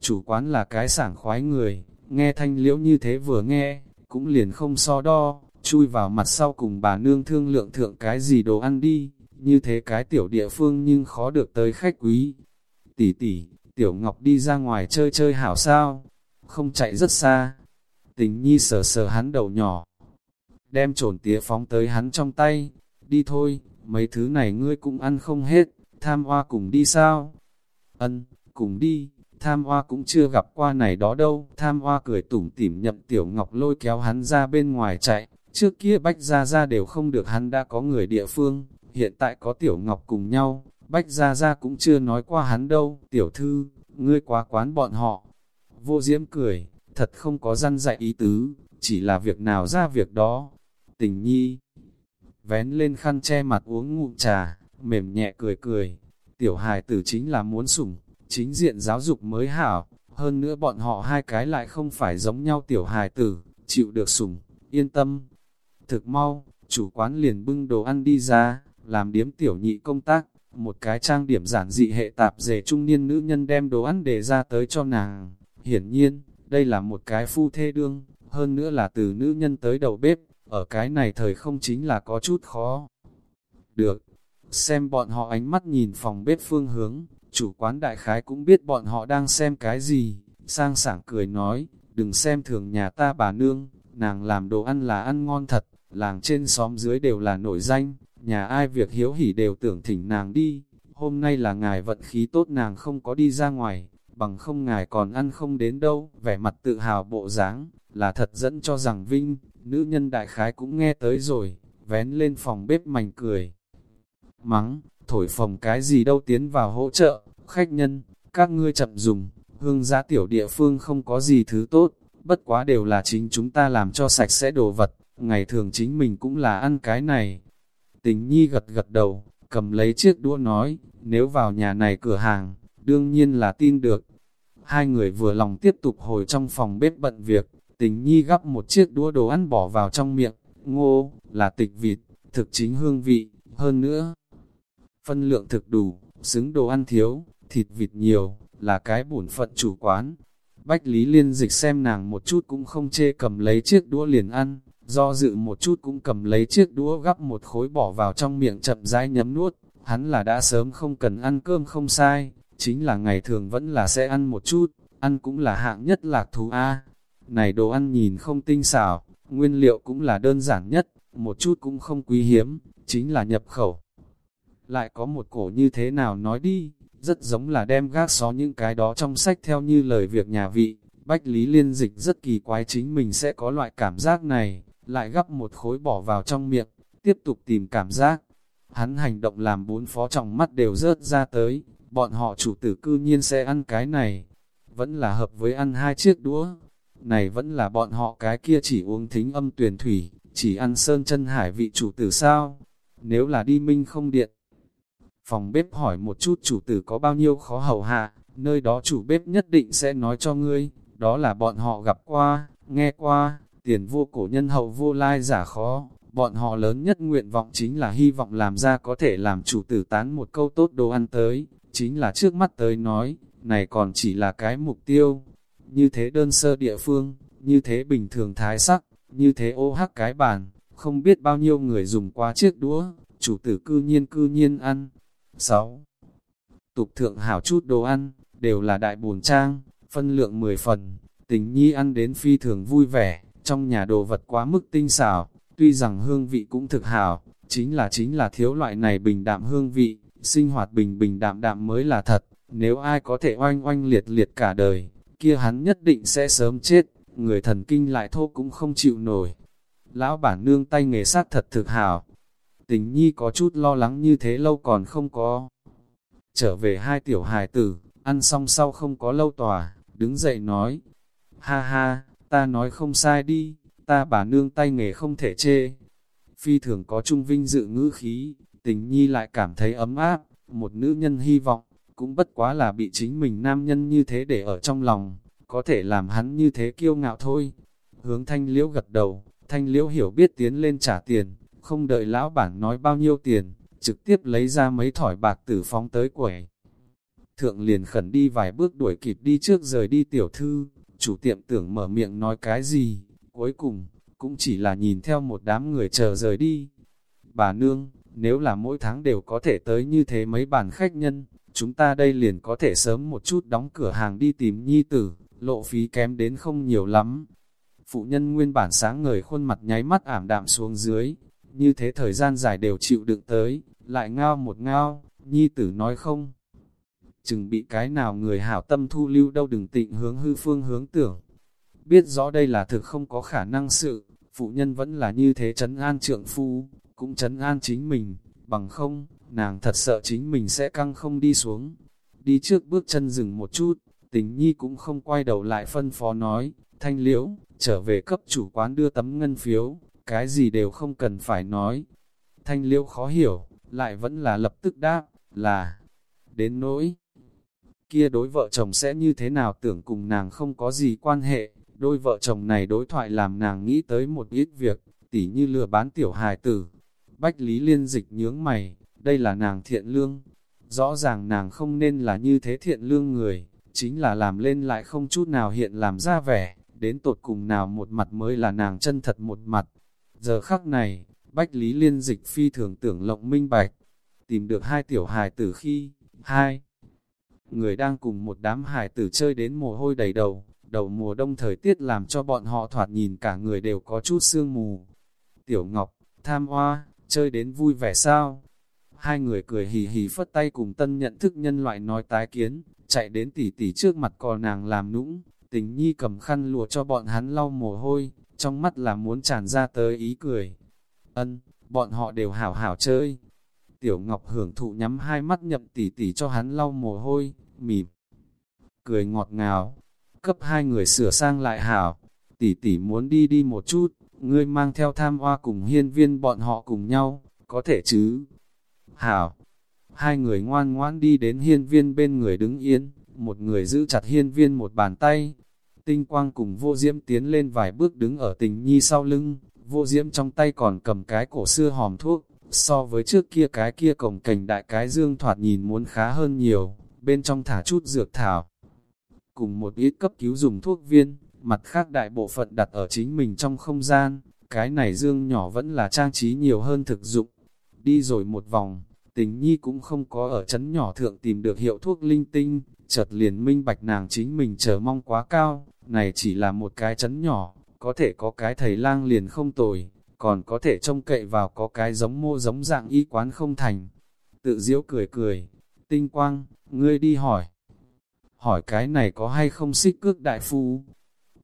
Chủ quán là cái sảng khoái người, nghe thanh liễu như thế vừa nghe, cũng liền không so đo, chui vào mặt sau cùng bà nương thương lượng thượng cái gì đồ ăn đi, như thế cái tiểu địa phương nhưng khó được tới khách quý. Tỷ tỷ, tiểu ngọc đi ra ngoài chơi chơi hảo sao, không chạy rất xa. Tình nhi sờ sờ hắn đầu nhỏ, đem trồn tía phóng tới hắn trong tay, đi thôi, mấy thứ này ngươi cũng ăn không hết, tham hoa cùng đi sao? Ân, cùng đi, tham hoa cũng chưa gặp qua này đó đâu, tham hoa cười tủm tỉm nhậm tiểu ngọc lôi kéo hắn ra bên ngoài chạy, trước kia bách ra ra đều không được hắn đã có người địa phương, hiện tại có tiểu ngọc cùng nhau, bách ra ra cũng chưa nói qua hắn đâu, tiểu thư, ngươi quá quán bọn họ. Vô diễm cười, thật không có răn dạy ý tứ, chỉ là việc nào ra việc đó. Tình nhi, vén lên khăn che mặt uống ngụm trà, mềm nhẹ cười cười, tiểu hài tử chính là muốn sủng, chính diện giáo dục mới hảo, hơn nữa bọn họ hai cái lại không phải giống nhau tiểu hài tử, chịu được sủng, yên tâm. Thực mau, chủ quán liền bưng đồ ăn đi ra, làm điếm tiểu nhị công tác, một cái trang điểm giản dị hệ tạp dề trung niên nữ nhân đem đồ ăn để ra tới cho nàng. Hiển nhiên, đây là một cái phu thê đương, hơn nữa là từ nữ nhân tới đầu bếp, ở cái này thời không chính là có chút khó. Được, xem bọn họ ánh mắt nhìn phòng bếp phương hướng, chủ quán đại khái cũng biết bọn họ đang xem cái gì, sang sảng cười nói, đừng xem thường nhà ta bà nương, nàng làm đồ ăn là ăn ngon thật, làng trên xóm dưới đều là nổi danh, nhà ai việc hiếu hỉ đều tưởng thỉnh nàng đi, hôm nay là ngài vận khí tốt nàng không có đi ra ngoài, bằng không ngài còn ăn không đến đâu, vẻ mặt tự hào bộ dáng là thật dẫn cho rằng vinh, nữ nhân đại khái cũng nghe tới rồi, vén lên phòng bếp mảnh cười. Mắng, thổi phòng cái gì đâu tiến vào hỗ trợ, khách nhân, các ngươi chậm dùng, hương giá tiểu địa phương không có gì thứ tốt, bất quá đều là chính chúng ta làm cho sạch sẽ đồ vật, ngày thường chính mình cũng là ăn cái này. Tình nhi gật gật đầu, cầm lấy chiếc đũa nói, nếu vào nhà này cửa hàng, đương nhiên là tin được. Hai người vừa lòng tiếp tục hồi trong phòng bếp bận việc, Tình nhi gắp một chiếc đũa đồ ăn bỏ vào trong miệng, ngô, là tịch vịt, thực chính hương vị, hơn nữa. Phân lượng thực đủ, xứng đồ ăn thiếu, thịt vịt nhiều, là cái bổn phận chủ quán. Bách Lý Liên dịch xem nàng một chút cũng không chê cầm lấy chiếc đũa liền ăn, do dự một chút cũng cầm lấy chiếc đũa gắp một khối bỏ vào trong miệng chậm rãi nhấm nuốt. Hắn là đã sớm không cần ăn cơm không sai, chính là ngày thường vẫn là sẽ ăn một chút, ăn cũng là hạng nhất lạc thú A. Này đồ ăn nhìn không tinh xảo, nguyên liệu cũng là đơn giản nhất, một chút cũng không quý hiếm, chính là nhập khẩu. Lại có một cổ như thế nào nói đi, rất giống là đem gác xó những cái đó trong sách theo như lời việc nhà vị. Bách Lý Liên Dịch rất kỳ quái chính mình sẽ có loại cảm giác này, lại gắp một khối bỏ vào trong miệng, tiếp tục tìm cảm giác. Hắn hành động làm bốn phó trọng mắt đều rớt ra tới, bọn họ chủ tử cư nhiên sẽ ăn cái này, vẫn là hợp với ăn hai chiếc đũa. Này vẫn là bọn họ cái kia chỉ uống thính âm tuyển thủy, chỉ ăn sơn chân hải vị chủ tử sao? Nếu là đi minh không điện, phòng bếp hỏi một chút chủ tử có bao nhiêu khó hầu hạ, nơi đó chủ bếp nhất định sẽ nói cho ngươi, đó là bọn họ gặp qua, nghe qua, tiền vô cổ nhân hậu vô lai giả khó, bọn họ lớn nhất nguyện vọng chính là hy vọng làm ra có thể làm chủ tử tán một câu tốt đồ ăn tới, chính là trước mắt tới nói, này còn chỉ là cái mục tiêu, như thế đơn sơ địa phương, như thế bình thường thái sắc, như thế ô hắc cái bàn, không biết bao nhiêu người dùng qua chiếc đũa, chủ tử cư nhiên cư nhiên ăn. 6. Tục thượng hảo chút đồ ăn, đều là đại bồn trang, phân lượng 10 phần, tình nhi ăn đến phi thường vui vẻ, trong nhà đồ vật quá mức tinh xảo, tuy rằng hương vị cũng thực hảo, chính là chính là thiếu loại này bình đạm hương vị, sinh hoạt bình bình đạm đạm mới là thật, nếu ai có thể oanh oanh liệt liệt cả đời, kia hắn nhất định sẽ sớm chết, người thần kinh lại thô cũng không chịu nổi. Lão bản nương tay nghề sát thật thực hảo, tình nhi có chút lo lắng như thế lâu còn không có. Trở về hai tiểu hài tử, ăn xong sau không có lâu tòa, đứng dậy nói, ha ha, ta nói không sai đi, ta bà nương tay nghề không thể chê. Phi thường có trung vinh dự ngữ khí, tình nhi lại cảm thấy ấm áp, một nữ nhân hy vọng, cũng bất quá là bị chính mình nam nhân như thế để ở trong lòng, có thể làm hắn như thế kiêu ngạo thôi. Hướng thanh liễu gật đầu, thanh liễu hiểu biết tiến lên trả tiền, không đợi lão bản nói bao nhiêu tiền, trực tiếp lấy ra mấy thỏi bạc tử phóng tới quẩy. Thượng liền khẩn đi vài bước đuổi kịp đi trước rời đi tiểu thư, chủ tiệm tưởng mở miệng nói cái gì, cuối cùng, cũng chỉ là nhìn theo một đám người chờ rời đi. Bà nương, nếu là mỗi tháng đều có thể tới như thế mấy bàn khách nhân, chúng ta đây liền có thể sớm một chút đóng cửa hàng đi tìm nhi tử, lộ phí kém đến không nhiều lắm. Phụ nhân nguyên bản sáng ngời khuôn mặt nháy mắt ảm đạm xuống dưới, như thế thời gian dài đều chịu đựng tới, lại ngao một ngao, nhi tử nói không. Chừng bị cái nào người hảo tâm thu lưu đâu đừng tịnh hướng hư phương hướng tưởng. Biết rõ đây là thực không có khả năng sự, phụ nhân vẫn là như thế trấn an trượng phu, cũng trấn an chính mình, bằng không, nàng thật sợ chính mình sẽ căng không đi xuống. Đi trước bước chân dừng một chút, tình nhi cũng không quay đầu lại phân phó nói, thanh liễu, trở về cấp chủ quán đưa tấm ngân phiếu, cái gì đều không cần phải nói. Thanh liễu khó hiểu, lại vẫn là lập tức đáp, là, đến nỗi. Kia đối vợ chồng sẽ như thế nào tưởng cùng nàng không có gì quan hệ, đôi vợ chồng này đối thoại làm nàng nghĩ tới một ít việc, tỉ như lừa bán tiểu hài tử. Bách Lý Liên dịch nhướng mày, đây là nàng thiện lương. Rõ ràng nàng không nên là như thế thiện lương người, chính là làm lên lại không chút nào hiện làm ra vẻ, đến tột cùng nào một mặt mới là nàng chân thật một mặt. Giờ khắc này, Bách Lý Liên dịch phi thường tưởng lộng minh bạch, tìm được hai tiểu hài tử khi, hai người đang cùng một đám hài tử chơi đến mồ hôi đầy đầu, đầu mùa đông thời tiết làm cho bọn họ thoạt nhìn cả người đều có chút sương mù. Tiểu Ngọc, tham hoa, chơi đến vui vẻ sao? Hai người cười hì hì phất tay cùng tân nhận thức nhân loại nói tái kiến, chạy đến tỉ tỉ trước mặt cò nàng làm nũng, tình nhi cầm khăn lùa cho bọn hắn lau mồ hôi, trong mắt là muốn tràn ra tới ý cười. Ân, bọn họ đều hảo hảo chơi. Tiểu Ngọc hưởng thụ nhắm hai mắt nhậm tỉ tỉ cho hắn lau mồ hôi, mỉm. Cười ngọt ngào, cấp hai người sửa sang lại hảo. Tỷ tỷ muốn đi đi một chút, ngươi mang theo tham hoa cùng hiên viên bọn họ cùng nhau, có thể chứ? Hảo, hai người ngoan ngoãn đi đến hiên viên bên người đứng yên, một người giữ chặt hiên viên một bàn tay. Tinh quang cùng vô diễm tiến lên vài bước đứng ở tình nhi sau lưng, vô diễm trong tay còn cầm cái cổ xưa hòm thuốc, so với trước kia cái kia cổng cảnh đại cái dương thoạt nhìn muốn khá hơn nhiều, bên trong thả chút dược thảo. Cùng một ít cấp cứu dùng thuốc viên, mặt khác đại bộ phận đặt ở chính mình trong không gian, cái này dương nhỏ vẫn là trang trí nhiều hơn thực dụng. Đi rồi một vòng, tình nhi cũng không có ở chấn nhỏ thượng tìm được hiệu thuốc linh tinh, chợt liền minh bạch nàng chính mình chờ mong quá cao, này chỉ là một cái chấn nhỏ, có thể có cái thầy lang liền không tồi, còn có thể trông cậy vào có cái giống mô giống dạng y quán không thành. Tự diễu cười cười, tinh quang, ngươi đi hỏi. Hỏi cái này có hay không xích cước đại phu?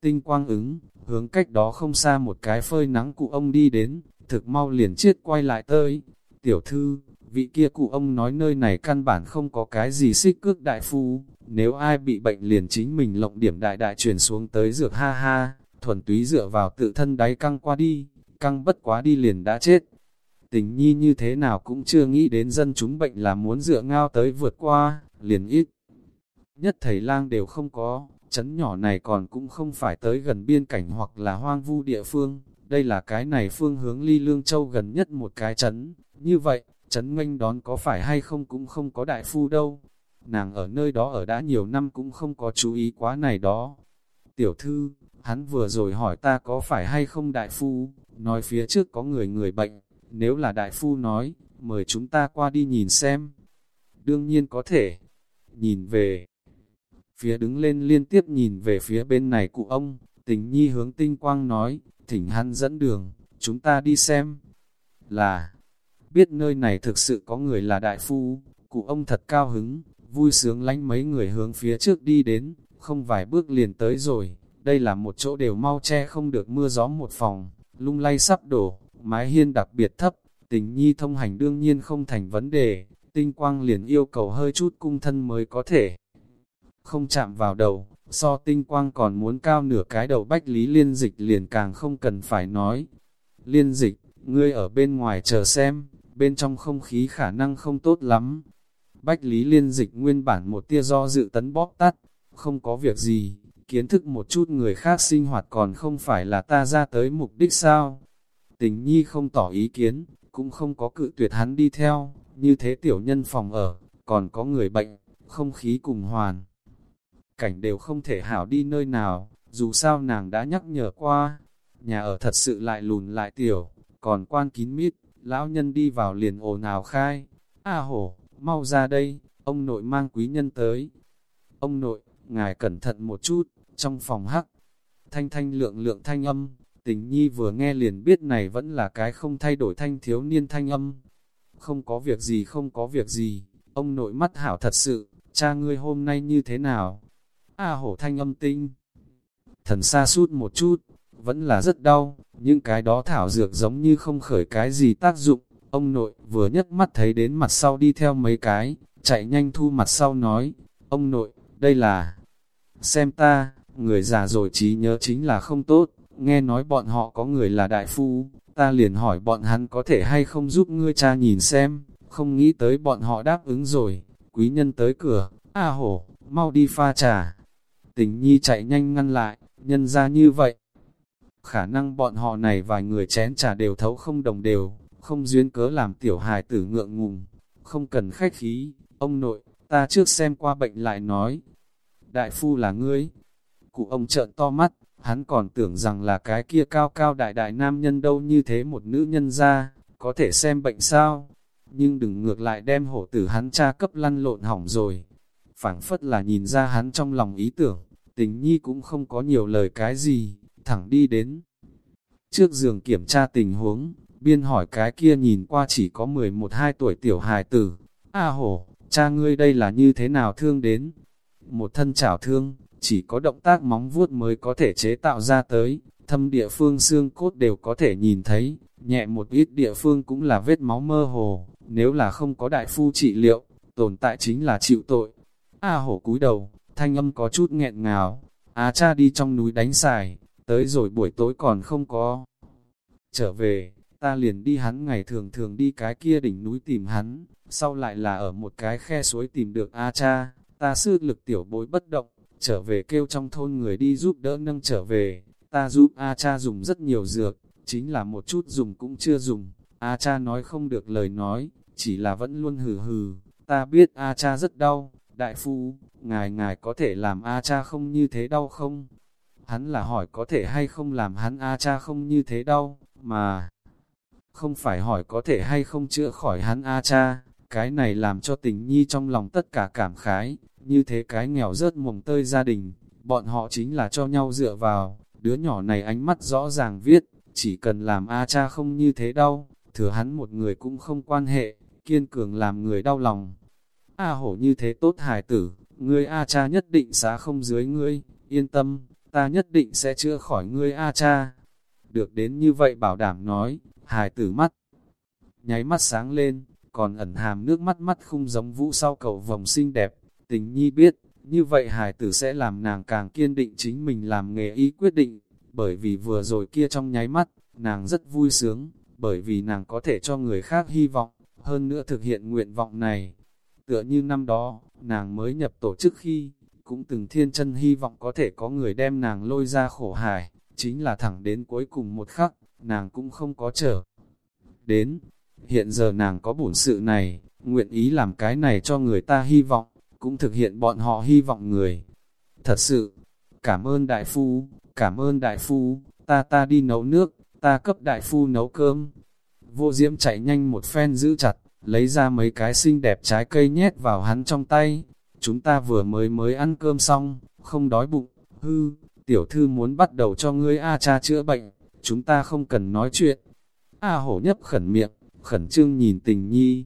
Tinh quang ứng, hướng cách đó không xa một cái phơi nắng cụ ông đi đến, thực mau liền chiết quay lại tới. Tiểu thư, vị kia cụ ông nói nơi này căn bản không có cái gì xích cước đại phu, nếu ai bị bệnh liền chính mình lộng điểm đại đại truyền xuống tới dược ha ha, thuần túy dựa vào tự thân đáy căng qua đi, căng bất quá đi liền đã chết. Tình nhi như thế nào cũng chưa nghĩ đến dân chúng bệnh là muốn dựa ngao tới vượt qua, liền ít. Nhất thầy lang đều không có, chấn nhỏ này còn cũng không phải tới gần biên cảnh hoặc là hoang vu địa phương, đây là cái này phương hướng ly lương châu gần nhất một cái chấn, như vậy, chấn nganh đón có phải hay không cũng không có đại phu đâu. Nàng ở nơi đó ở đã nhiều năm cũng không có chú ý quá này đó. Tiểu thư, hắn vừa rồi hỏi ta có phải hay không đại phu, nói phía trước có người người bệnh, nếu là đại phu nói, mời chúng ta qua đi nhìn xem. Đương nhiên có thể, nhìn về, phía đứng lên liên tiếp nhìn về phía bên này cụ ông, tình nhi hướng tinh quang nói, thỉnh hắn dẫn đường, chúng ta đi xem. Là, biết nơi này thực sự có người là đại phu, cụ ông thật cao hứng, vui sướng lánh mấy người hướng phía trước đi đến, không vài bước liền tới rồi, đây là một chỗ đều mau che không được mưa gió một phòng, lung lay sắp đổ, mái hiên đặc biệt thấp, tình nhi thông hành đương nhiên không thành vấn đề, tinh quang liền yêu cầu hơi chút cung thân mới có thể. Không chạm vào đầu, so tinh quang còn muốn cao nửa cái đầu bách lý liên dịch liền càng không cần phải nói. Liên dịch, ngươi ở bên ngoài chờ xem, bên trong không khí khả năng không tốt lắm. Bách lý liên dịch nguyên bản một tia do dự tấn bóp tắt, không có việc gì, kiến thức một chút người khác sinh hoạt còn không phải là ta ra tới mục đích sao. Tình nhi không tỏ ý kiến, cũng không có cự tuyệt hắn đi theo, như thế tiểu nhân phòng ở, còn có người bệnh, không khí cùng hoàn. Cảnh đều không thể hảo đi nơi nào, dù sao nàng đã nhắc nhở qua, nhà ở thật sự lại lùn lại tiểu, còn quan kín mít, lão nhân đi vào liền ồ nào khai, a hổ, mau ra đây, ông nội mang quý nhân tới. Ông nội, ngài cẩn thận một chút, trong phòng hắc, thanh thanh lượng lượng thanh âm, tình nhi vừa nghe liền biết này vẫn là cái không thay đổi thanh thiếu niên thanh âm. Không có việc gì không có việc gì, ông nội mắt hảo thật sự, cha ngươi hôm nay như thế nào? A hổ thanh âm tinh. Thần xa sút một chút, vẫn là rất đau, nhưng cái đó thảo dược giống như không khởi cái gì tác dụng. Ông nội vừa nhấc mắt thấy đến mặt sau đi theo mấy cái, chạy nhanh thu mặt sau nói, ông nội, đây là... Xem ta, người già rồi trí nhớ chính là không tốt, nghe nói bọn họ có người là đại phu, ta liền hỏi bọn hắn có thể hay không giúp ngươi cha nhìn xem, không nghĩ tới bọn họ đáp ứng rồi, quý nhân tới cửa, a hổ, mau đi pha trà. Tình nhi chạy nhanh ngăn lại, nhân ra như vậy. Khả năng bọn họ này vài người chén trà đều thấu không đồng đều, không duyên cớ làm tiểu hài tử ngượng ngùng, không cần khách khí, ông nội, ta trước xem qua bệnh lại nói. Đại phu là ngươi, cụ ông trợn to mắt, hắn còn tưởng rằng là cái kia cao cao đại đại nam nhân đâu như thế một nữ nhân ra, có thể xem bệnh sao, nhưng đừng ngược lại đem hổ tử hắn cha cấp lăn lộn hỏng rồi. phảng phất là nhìn ra hắn trong lòng ý tưởng, tình nhi cũng không có nhiều lời cái gì, thẳng đi đến. Trước giường kiểm tra tình huống, biên hỏi cái kia nhìn qua chỉ có 11-12 tuổi tiểu hài tử, A hổ, cha ngươi đây là như thế nào thương đến? Một thân chảo thương, chỉ có động tác móng vuốt mới có thể chế tạo ra tới, thâm địa phương xương cốt đều có thể nhìn thấy, nhẹ một ít địa phương cũng là vết máu mơ hồ, nếu là không có đại phu trị liệu, tồn tại chính là chịu tội. A hổ cúi đầu, thanh âm có chút nghẹn ngào, á cha đi trong núi đánh xài, tới rồi buổi tối còn không có. Trở về, ta liền đi hắn ngày thường thường đi cái kia đỉnh núi tìm hắn, sau lại là ở một cái khe suối tìm được A cha, ta sư lực tiểu bối bất động, trở về kêu trong thôn người đi giúp đỡ nâng trở về, ta giúp A cha dùng rất nhiều dược, chính là một chút dùng cũng chưa dùng, A cha nói không được lời nói, chỉ là vẫn luôn hừ hừ, ta biết A cha rất đau, đại phu, ngài ngài có thể làm A cha không như thế đau không? Hắn là hỏi có thể hay không làm hắn A cha không như thế đau, mà không phải hỏi có thể hay không chữa khỏi hắn A cha, cái này làm cho tình nhi trong lòng tất cả cảm khái, như thế cái nghèo rớt mồng tơi gia đình, bọn họ chính là cho nhau dựa vào, đứa nhỏ này ánh mắt rõ ràng viết, chỉ cần làm A cha không như thế đau, thừa hắn một người cũng không quan hệ, kiên cường làm người đau lòng. A hổ như thế tốt hài tử, ngươi A cha nhất định xá không dưới ngươi, yên tâm, ta nhất định sẽ chữa khỏi ngươi A cha. Được đến như vậy bảo đảm nói, hài tử mắt, nháy mắt sáng lên, còn ẩn hàm nước mắt mắt không giống vũ sau cậu vòng xinh đẹp. Tình nhi biết, như vậy hài tử sẽ làm nàng càng kiên định chính mình làm nghề y quyết định, bởi vì vừa rồi kia trong nháy mắt, nàng rất vui sướng, bởi vì nàng có thể cho người khác hy vọng, hơn nữa thực hiện nguyện vọng này. Tựa như năm đó, nàng mới nhập tổ chức khi, cũng từng thiên chân hy vọng có thể có người đem nàng lôi ra khổ hải, chính là thẳng đến cuối cùng một khắc, nàng cũng không có trở. Đến, hiện giờ nàng có bổn sự này, nguyện ý làm cái này cho người ta hy vọng, cũng thực hiện bọn họ hy vọng người. Thật sự, cảm ơn đại phu, cảm ơn đại phu, ta ta đi nấu nước, ta cấp đại phu nấu cơm. Vô diễm chạy nhanh một phen giữ chặt, lấy ra mấy cái xinh đẹp trái cây nhét vào hắn trong tay. Chúng ta vừa mới mới ăn cơm xong, không đói bụng, hư, tiểu thư muốn bắt đầu cho ngươi A cha chữa bệnh, chúng ta không cần nói chuyện. A hổ nhấp khẩn miệng, khẩn trương nhìn tình nhi.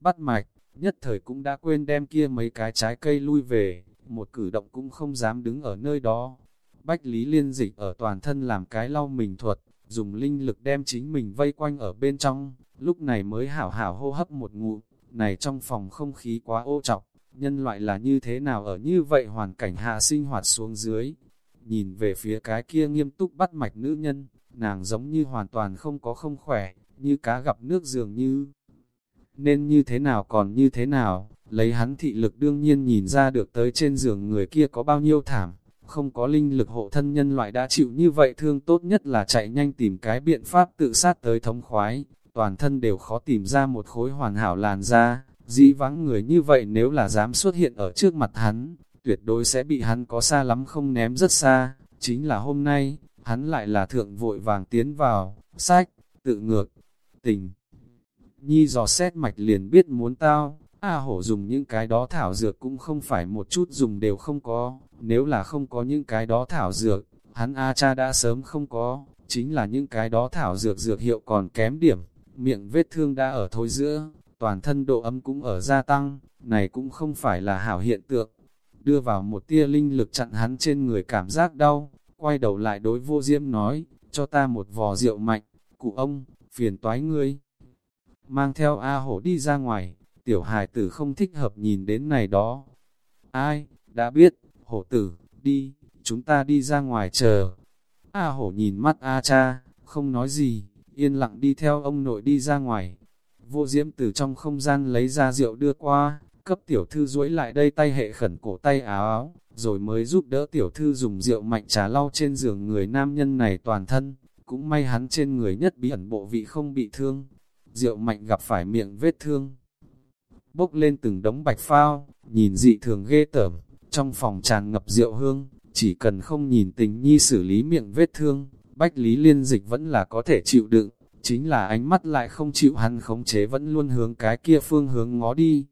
Bắt mạch, nhất thời cũng đã quên đem kia mấy cái trái cây lui về, một cử động cũng không dám đứng ở nơi đó. Bách Lý Liên dịch ở toàn thân làm cái lau mình thuật, dùng linh lực đem chính mình vây quanh ở bên trong, lúc này mới hảo hảo hô hấp một ngụ, này trong phòng không khí quá ô trọc, nhân loại là như thế nào ở như vậy hoàn cảnh hạ sinh hoạt xuống dưới. Nhìn về phía cái kia nghiêm túc bắt mạch nữ nhân, nàng giống như hoàn toàn không có không khỏe, như cá gặp nước dường như. Nên như thế nào còn như thế nào, lấy hắn thị lực đương nhiên nhìn ra được tới trên giường người kia có bao nhiêu thảm, không có linh lực hộ thân nhân loại đã chịu như vậy thương tốt nhất là chạy nhanh tìm cái biện pháp tự sát tới thống khoái, toàn thân đều khó tìm ra một khối hoàn hảo làn da, dĩ vắng người như vậy nếu là dám xuất hiện ở trước mặt hắn, tuyệt đối sẽ bị hắn có xa lắm không ném rất xa, chính là hôm nay, hắn lại là thượng vội vàng tiến vào, sách, tự ngược, tình. Nhi dò xét mạch liền biết muốn tao, A hổ dùng những cái đó thảo dược cũng không phải một chút dùng đều không có, nếu là không có những cái đó thảo dược, hắn A cha đã sớm không có, chính là những cái đó thảo dược dược hiệu còn kém điểm, miệng vết thương đã ở thối giữa, toàn thân độ ấm cũng ở gia tăng, này cũng không phải là hảo hiện tượng. Đưa vào một tia linh lực chặn hắn trên người cảm giác đau, quay đầu lại đối vô diêm nói, cho ta một vò rượu mạnh, cụ ông, phiền toái ngươi. Mang theo A hổ đi ra ngoài, tiểu hài tử không thích hợp nhìn đến này đó. Ai, đã biết, hổ tử, đi, chúng ta đi ra ngoài chờ. A hổ nhìn mắt A cha, không nói gì, yên lặng đi theo ông nội đi ra ngoài. Vô diễm từ trong không gian lấy ra rượu đưa qua, cấp tiểu thư duỗi lại đây tay hệ khẩn cổ tay áo áo, rồi mới giúp đỡ tiểu thư dùng rượu mạnh trà lau trên giường người nam nhân này toàn thân, cũng may hắn trên người nhất bí ẩn bộ vị không bị thương. Rượu mạnh gặp phải miệng vết thương, bốc lên từng đống bạch phao, nhìn dị thường ghê tởm, trong phòng tràn ngập rượu hương, chỉ cần không nhìn tình nhi xử lý miệng vết thương, bách lý liên dịch vẫn là có thể chịu đựng, chính là ánh mắt lại không chịu hắn khống chế vẫn luôn hướng cái kia phương hướng ngó đi.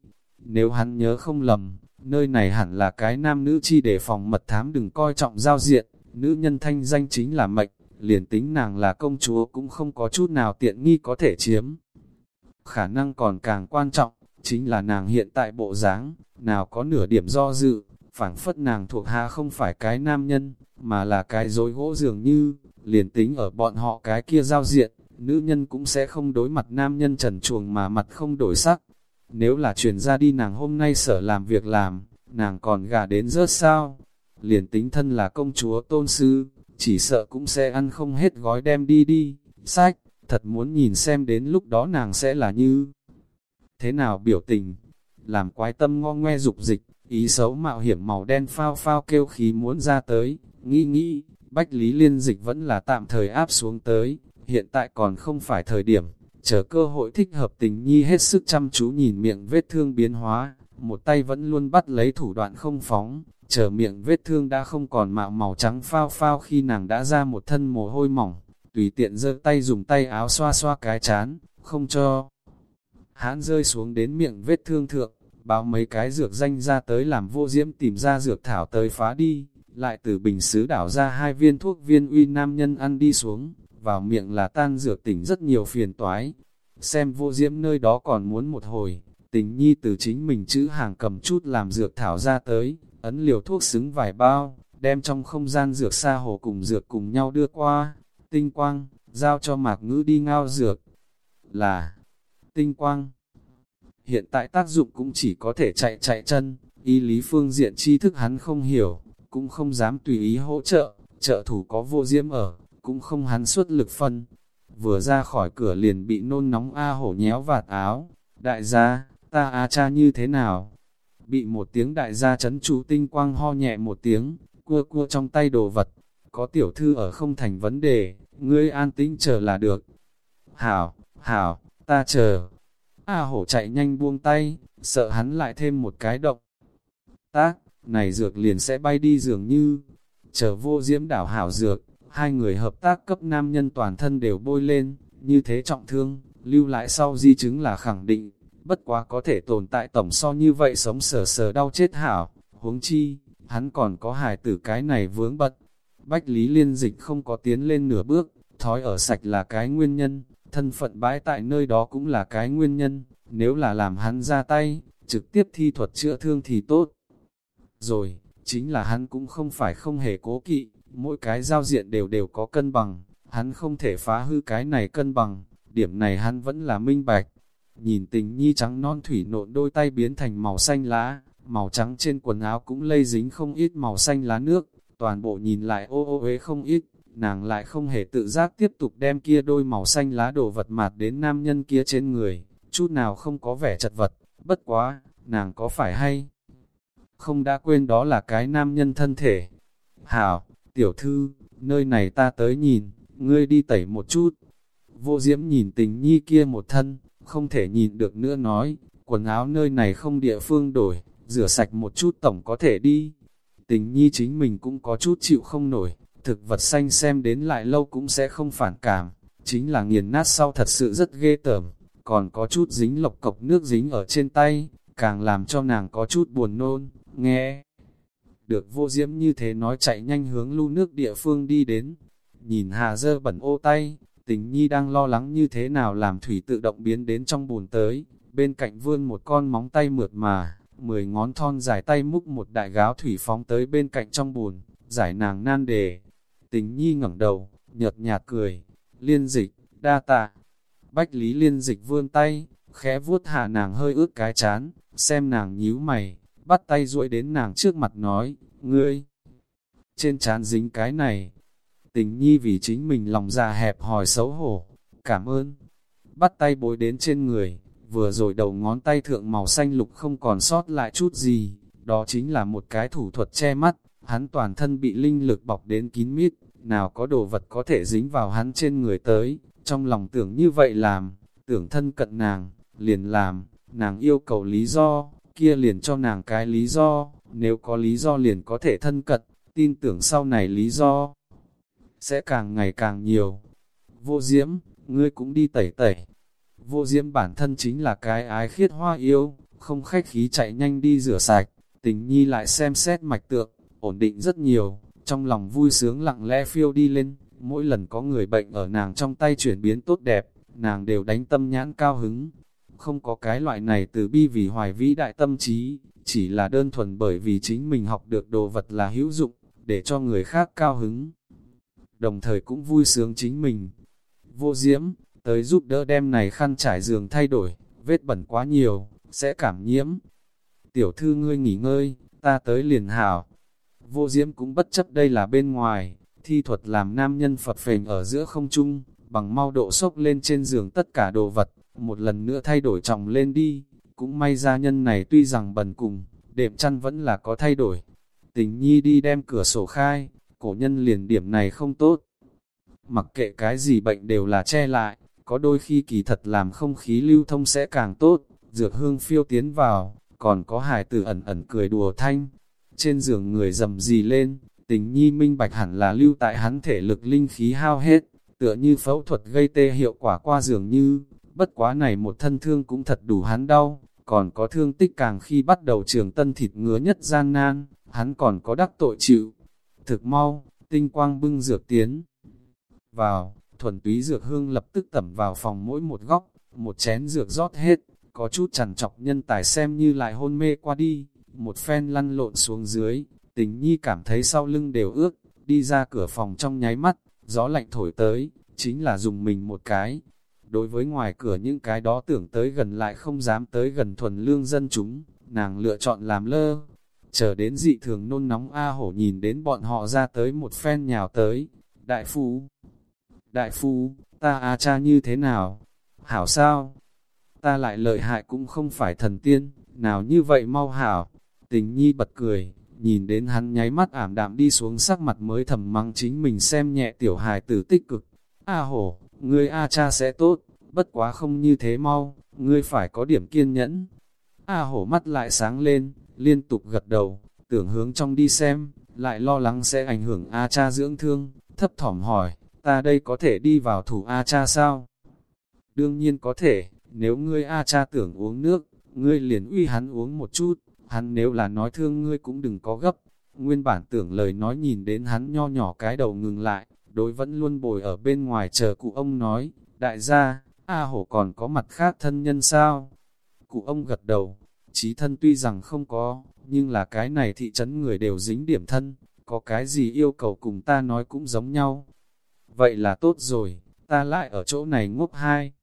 Nếu hắn nhớ không lầm, nơi này hẳn là cái nam nữ chi để phòng mật thám đừng coi trọng giao diện, nữ nhân thanh danh chính là mệnh, liền tính nàng là công chúa cũng không có chút nào tiện nghi có thể chiếm. Khả năng còn càng quan trọng, chính là nàng hiện tại bộ dáng, nào có nửa điểm do dự, phảng phất nàng thuộc hạ không phải cái nam nhân, mà là cái dối gỗ dường như, liền tính ở bọn họ cái kia giao diện, nữ nhân cũng sẽ không đối mặt nam nhân trần chuồng mà mặt không đổi sắc. Nếu là truyền ra đi nàng hôm nay sở làm việc làm, nàng còn gà đến rớt sao? Liền tính thân là công chúa tôn sư, chỉ sợ cũng sẽ ăn không hết gói đem đi đi. Sách, thật muốn nhìn xem đến lúc đó nàng sẽ là như thế nào biểu tình, làm quái tâm ngo ngoe dục dịch, ý xấu mạo hiểm màu đen phao phao kêu khí muốn ra tới, nghĩ nghĩ, Bách Lý Liên Dịch vẫn là tạm thời áp xuống tới, hiện tại còn không phải thời điểm, chờ cơ hội thích hợp tình nhi hết sức chăm chú nhìn miệng vết thương biến hóa, một tay vẫn luôn bắt lấy thủ đoạn không phóng, chờ miệng vết thương đã không còn mạo màu trắng phao phao khi nàng đã ra một thân mồ hôi mỏng, tùy tiện giơ tay dùng tay áo xoa xoa cái chán, không cho. Hãn rơi xuống đến miệng vết thương thượng, báo mấy cái dược danh ra tới làm vô diễm tìm ra dược thảo tới phá đi, lại từ bình xứ đảo ra hai viên thuốc viên uy nam nhân ăn đi xuống, vào miệng là tan rửa tỉnh rất nhiều phiền toái. Xem vô diễm nơi đó còn muốn một hồi, tình nhi từ chính mình chữ hàng cầm chút làm dược thảo ra tới, ấn liều thuốc xứng vài bao, đem trong không gian dược xa hồ cùng dược cùng nhau đưa qua, tinh quang, giao cho mạc ngữ đi ngao dược, là tinh quang. Hiện tại tác dụng cũng chỉ có thể chạy chạy chân, y lý phương diện tri thức hắn không hiểu, cũng không dám tùy ý hỗ trợ, trợ thủ có vô diễm ở, cũng không hắn suốt lực phân. Vừa ra khỏi cửa liền bị nôn nóng A hổ nhéo vạt áo, đại gia, ta A cha như thế nào? Bị một tiếng đại gia chấn trụ tinh quang ho nhẹ một tiếng, cua cua trong tay đồ vật, có tiểu thư ở không thành vấn đề, ngươi an tĩnh chờ là được. Hảo, hảo, ta chờ. A hổ chạy nhanh buông tay, sợ hắn lại thêm một cái động. Tác, này dược liền sẽ bay đi dường như, chờ vô diễm đảo hảo dược, hai người hợp tác cấp nam nhân toàn thân đều bôi lên, như thế trọng thương, lưu lại sau di chứng là khẳng định, bất quá có thể tồn tại tổng so như vậy sống sờ sờ đau chết hảo, huống chi, hắn còn có hài tử cái này vướng bật. Bách Lý Liên Dịch không có tiến lên nửa bước, thói ở sạch là cái nguyên nhân, thân phận bãi tại nơi đó cũng là cái nguyên nhân, nếu là làm hắn ra tay, trực tiếp thi thuật chữa thương thì tốt. Rồi, chính là hắn cũng không phải không hề cố kỵ, mỗi cái giao diện đều đều có cân bằng, hắn không thể phá hư cái này cân bằng, điểm này hắn vẫn là minh bạch. Nhìn tình nhi trắng non thủy nộn đôi tay biến thành màu xanh lá, màu trắng trên quần áo cũng lây dính không ít màu xanh lá nước, toàn bộ nhìn lại ô ô uế không ít, nàng lại không hề tự giác tiếp tục đem kia đôi màu xanh lá đổ vật mạt đến nam nhân kia trên người, chút nào không có vẻ chật vật, bất quá, nàng có phải hay? Không đã quên đó là cái nam nhân thân thể. Hảo, tiểu thư, nơi này ta tới nhìn, ngươi đi tẩy một chút. Vô diễm nhìn tình nhi kia một thân, không thể nhìn được nữa nói, quần áo nơi này không địa phương đổi, rửa sạch một chút tổng có thể đi. Tình nhi chính mình cũng có chút chịu không nổi, thực vật xanh xem đến lại lâu cũng sẽ không phản cảm, chính là nghiền nát sau thật sự rất ghê tởm, còn có chút dính lộc cộc nước dính ở trên tay, càng làm cho nàng có chút buồn nôn, nghe. Được vô diễm như thế nói chạy nhanh hướng lưu nước địa phương đi đến, nhìn hà dơ bẩn ô tay, tình nhi đang lo lắng như thế nào làm thủy tự động biến đến trong bùn tới, bên cạnh vươn một con móng tay mượt mà, mười ngón thon dài tay múc một đại gáo thủy phóng tới bên cạnh trong bùn, giải nàng nan đề. Tình nhi ngẩng đầu, nhợt nhạt cười, liên dịch, đa tạ. Bách lý liên dịch vươn tay, khẽ vuốt hạ nàng hơi ướt cái chán, xem nàng nhíu mày, bắt tay duỗi đến nàng trước mặt nói, ngươi, trên chán dính cái này. Tình nhi vì chính mình lòng già hẹp hỏi xấu hổ, cảm ơn. Bắt tay bối đến trên người, vừa rồi đầu ngón tay thượng màu xanh lục không còn sót lại chút gì, đó chính là một cái thủ thuật che mắt, hắn toàn thân bị linh lực bọc đến kín mít, nào có đồ vật có thể dính vào hắn trên người tới, trong lòng tưởng như vậy làm, tưởng thân cận nàng, liền làm, nàng yêu cầu lý do, kia liền cho nàng cái lý do, nếu có lý do liền có thể thân cận, tin tưởng sau này lý do sẽ càng ngày càng nhiều. Vô diễm, ngươi cũng đi tẩy tẩy. Vô diễm bản thân chính là cái ái khiết hoa yêu, không khách khí chạy nhanh đi rửa sạch, tình nhi lại xem xét mạch tượng, ổn định rất nhiều, trong lòng vui sướng lặng lẽ phiêu đi lên, mỗi lần có người bệnh ở nàng trong tay chuyển biến tốt đẹp, nàng đều đánh tâm nhãn cao hứng. Không có cái loại này từ bi vì hoài vĩ đại tâm trí, chỉ là đơn thuần bởi vì chính mình học được đồ vật là hữu dụng, để cho người khác cao hứng. Đồng thời cũng vui sướng chính mình. Vô diễm, tới giúp đỡ đem này khăn trải giường thay đổi, vết bẩn quá nhiều, sẽ cảm nhiễm. Tiểu thư ngươi nghỉ ngơi, ta tới liền hảo. Vô diễm cũng bất chấp đây là bên ngoài, thi thuật làm nam nhân Phật phềnh ở giữa không trung, bằng mau độ sốc lên trên giường tất cả đồ vật, một lần nữa thay đổi trọng lên đi. Cũng may gia nhân này tuy rằng bần cùng, đệm chăn vẫn là có thay đổi. Tình nhi đi đem cửa sổ khai, cổ nhân liền điểm này không tốt. Mặc kệ cái gì bệnh đều là che lại, có đôi khi kỳ thật làm không khí lưu thông sẽ càng tốt, dược hương phiêu tiến vào, còn có hài tử ẩn ẩn cười đùa thanh. Trên giường người dầm gì lên, tình nhi minh bạch hẳn là lưu tại hắn thể lực linh khí hao hết, tựa như phẫu thuật gây tê hiệu quả qua giường như, bất quá này một thân thương cũng thật đủ hắn đau, còn có thương tích càng khi bắt đầu trường tân thịt ngứa nhất gian nan, hắn còn có đắc tội chịu. Thực mau, tinh quang bưng dược tiến. Vào, thuần túy dược hương lập tức tẩm vào phòng mỗi một góc, một chén dược rót hết, có chút chằn chọc nhân tài xem như lại hôn mê qua đi, một phen lăn lộn xuống dưới, tình nhi cảm thấy sau lưng đều ước, đi ra cửa phòng trong nháy mắt, gió lạnh thổi tới, chính là dùng mình một cái. Đối với ngoài cửa những cái đó tưởng tới gần lại không dám tới gần thuần lương dân chúng, nàng lựa chọn làm lơ. Chờ đến dị thường nôn nóng A hổ nhìn đến bọn họ ra tới một phen nhào tới. Đại phu, đại phu, ta A cha như thế nào? Hảo sao? Ta lại lợi hại cũng không phải thần tiên, nào như vậy mau hảo. Tình nhi bật cười, nhìn đến hắn nháy mắt ảm đạm đi xuống sắc mặt mới thầm mắng chính mình xem nhẹ tiểu hài tử tích cực. A hổ, ngươi A cha sẽ tốt, bất quá không như thế mau, ngươi phải có điểm kiên nhẫn. A hổ mắt lại sáng lên, liên tục gật đầu, tưởng hướng trong đi xem, lại lo lắng sẽ ảnh hưởng A cha dưỡng thương, thấp thỏm hỏi, ta đây có thể đi vào thủ A cha sao? Đương nhiên có thể, nếu ngươi A cha tưởng uống nước, ngươi liền uy hắn uống một chút, hắn nếu là nói thương ngươi cũng đừng có gấp. Nguyên bản tưởng lời nói nhìn đến hắn nho nhỏ cái đầu ngừng lại, đối vẫn luôn bồi ở bên ngoài chờ cụ ông nói, đại gia, A hổ còn có mặt khác thân nhân sao? Cụ ông gật đầu, trí thân tuy rằng không có, nhưng là cái này thị trấn người đều dính điểm thân, có cái gì yêu cầu cùng ta nói cũng giống nhau. Vậy là tốt rồi, ta lại ở chỗ này ngốc hai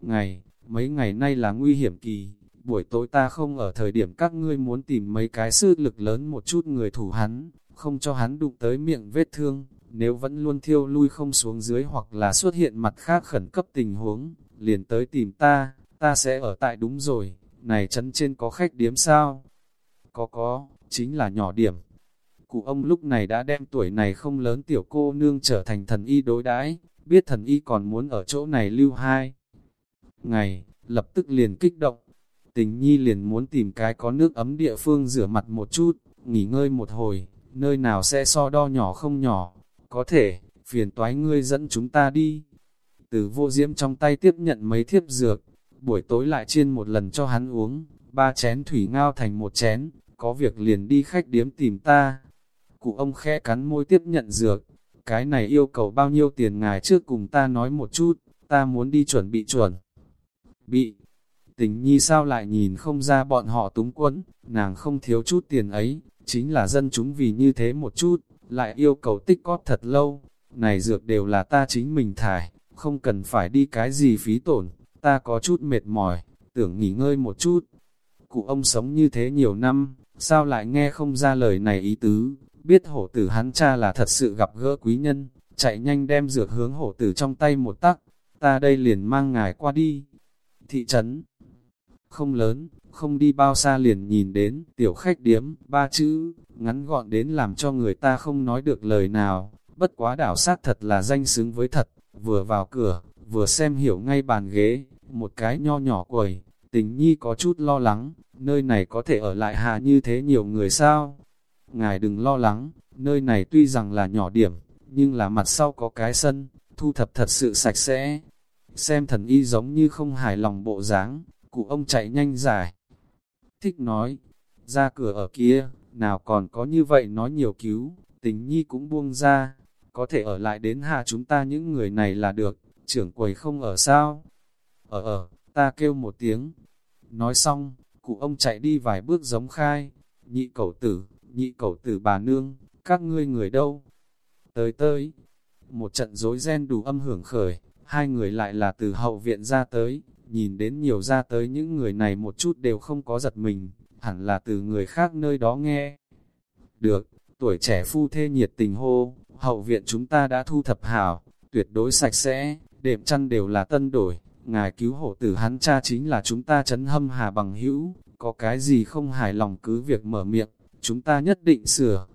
ngày, mấy ngày nay là nguy hiểm kỳ, buổi tối ta không ở thời điểm các ngươi muốn tìm mấy cái sư lực lớn một chút người thủ hắn, không cho hắn đụng tới miệng vết thương, nếu vẫn luôn thiêu lui không xuống dưới hoặc là xuất hiện mặt khác khẩn cấp tình huống, liền tới tìm ta, ta sẽ ở tại đúng rồi, này chấn trên có khách điếm sao? Có có, chính là nhỏ điểm. Cụ ông lúc này đã đem tuổi này không lớn tiểu cô nương trở thành thần y đối đãi biết thần y còn muốn ở chỗ này lưu hai. Ngày, lập tức liền kích động, tình nhi liền muốn tìm cái có nước ấm địa phương rửa mặt một chút, nghỉ ngơi một hồi, nơi nào sẽ so đo nhỏ không nhỏ, có thể, phiền toái ngươi dẫn chúng ta đi. Từ vô diễm trong tay tiếp nhận mấy thiếp dược, buổi tối lại chiên một lần cho hắn uống, ba chén thủy ngao thành một chén, có việc liền đi khách điếm tìm ta. Cụ ông khẽ cắn môi tiếp nhận dược, cái này yêu cầu bao nhiêu tiền ngài trước cùng ta nói một chút, ta muốn đi chuẩn bị chuẩn. Bị, tình nhi sao lại nhìn không ra bọn họ túng quẫn, nàng không thiếu chút tiền ấy, chính là dân chúng vì như thế một chút, lại yêu cầu tích cóp thật lâu, này dược đều là ta chính mình thải, không cần phải đi cái gì phí tổn, ta có chút mệt mỏi, tưởng nghỉ ngơi một chút. Cụ ông sống như thế nhiều năm, sao lại nghe không ra lời này ý tứ, biết hổ tử hắn cha là thật sự gặp gỡ quý nhân, chạy nhanh đem dược hướng hổ tử trong tay một tắc, ta đây liền mang ngài qua đi. Thị trấn không lớn, không đi bao xa liền nhìn đến, tiểu khách điếm, ba chữ, ngắn gọn đến làm cho người ta không nói được lời nào, bất quá đảo sát thật là danh xứng với thật, vừa vào cửa, vừa xem hiểu ngay bàn ghế, một cái nho nhỏ quầy, tình nhi có chút lo lắng, nơi này có thể ở lại hạ như thế nhiều người sao? Ngài đừng lo lắng, nơi này tuy rằng là nhỏ điểm, nhưng là mặt sau có cái sân, thu thập thật sự sạch sẽ. Xem thần y giống như không hài lòng bộ dáng, cụ ông chạy nhanh giải. Thích nói, ra cửa ở kia, nào còn có như vậy nói nhiều cứu, tình nhi cũng buông ra, có thể ở lại đến hạ chúng ta những người này là được, trưởng quầy không ở sao? Ở ở, ta kêu một tiếng. Nói xong, cụ ông chạy đi vài bước giống khai, nhị cẩu tử, nhị cẩu tử bà nương, các ngươi người đâu? Tới tới, một trận rối ren đủ âm hưởng khởi, hai người lại là từ hậu viện ra tới, nhìn đến nhiều ra tới những người này một chút đều không có giật mình, hẳn là từ người khác nơi đó nghe. Được, tuổi trẻ phu thê nhiệt tình hô, hậu viện chúng ta đã thu thập hảo, tuyệt đối sạch sẽ, đệm chăn đều là tân đổi, ngài cứu hộ tử hắn cha chính là chúng ta chấn hâm hà bằng hữu, có cái gì không hài lòng cứ việc mở miệng, chúng ta nhất định sửa.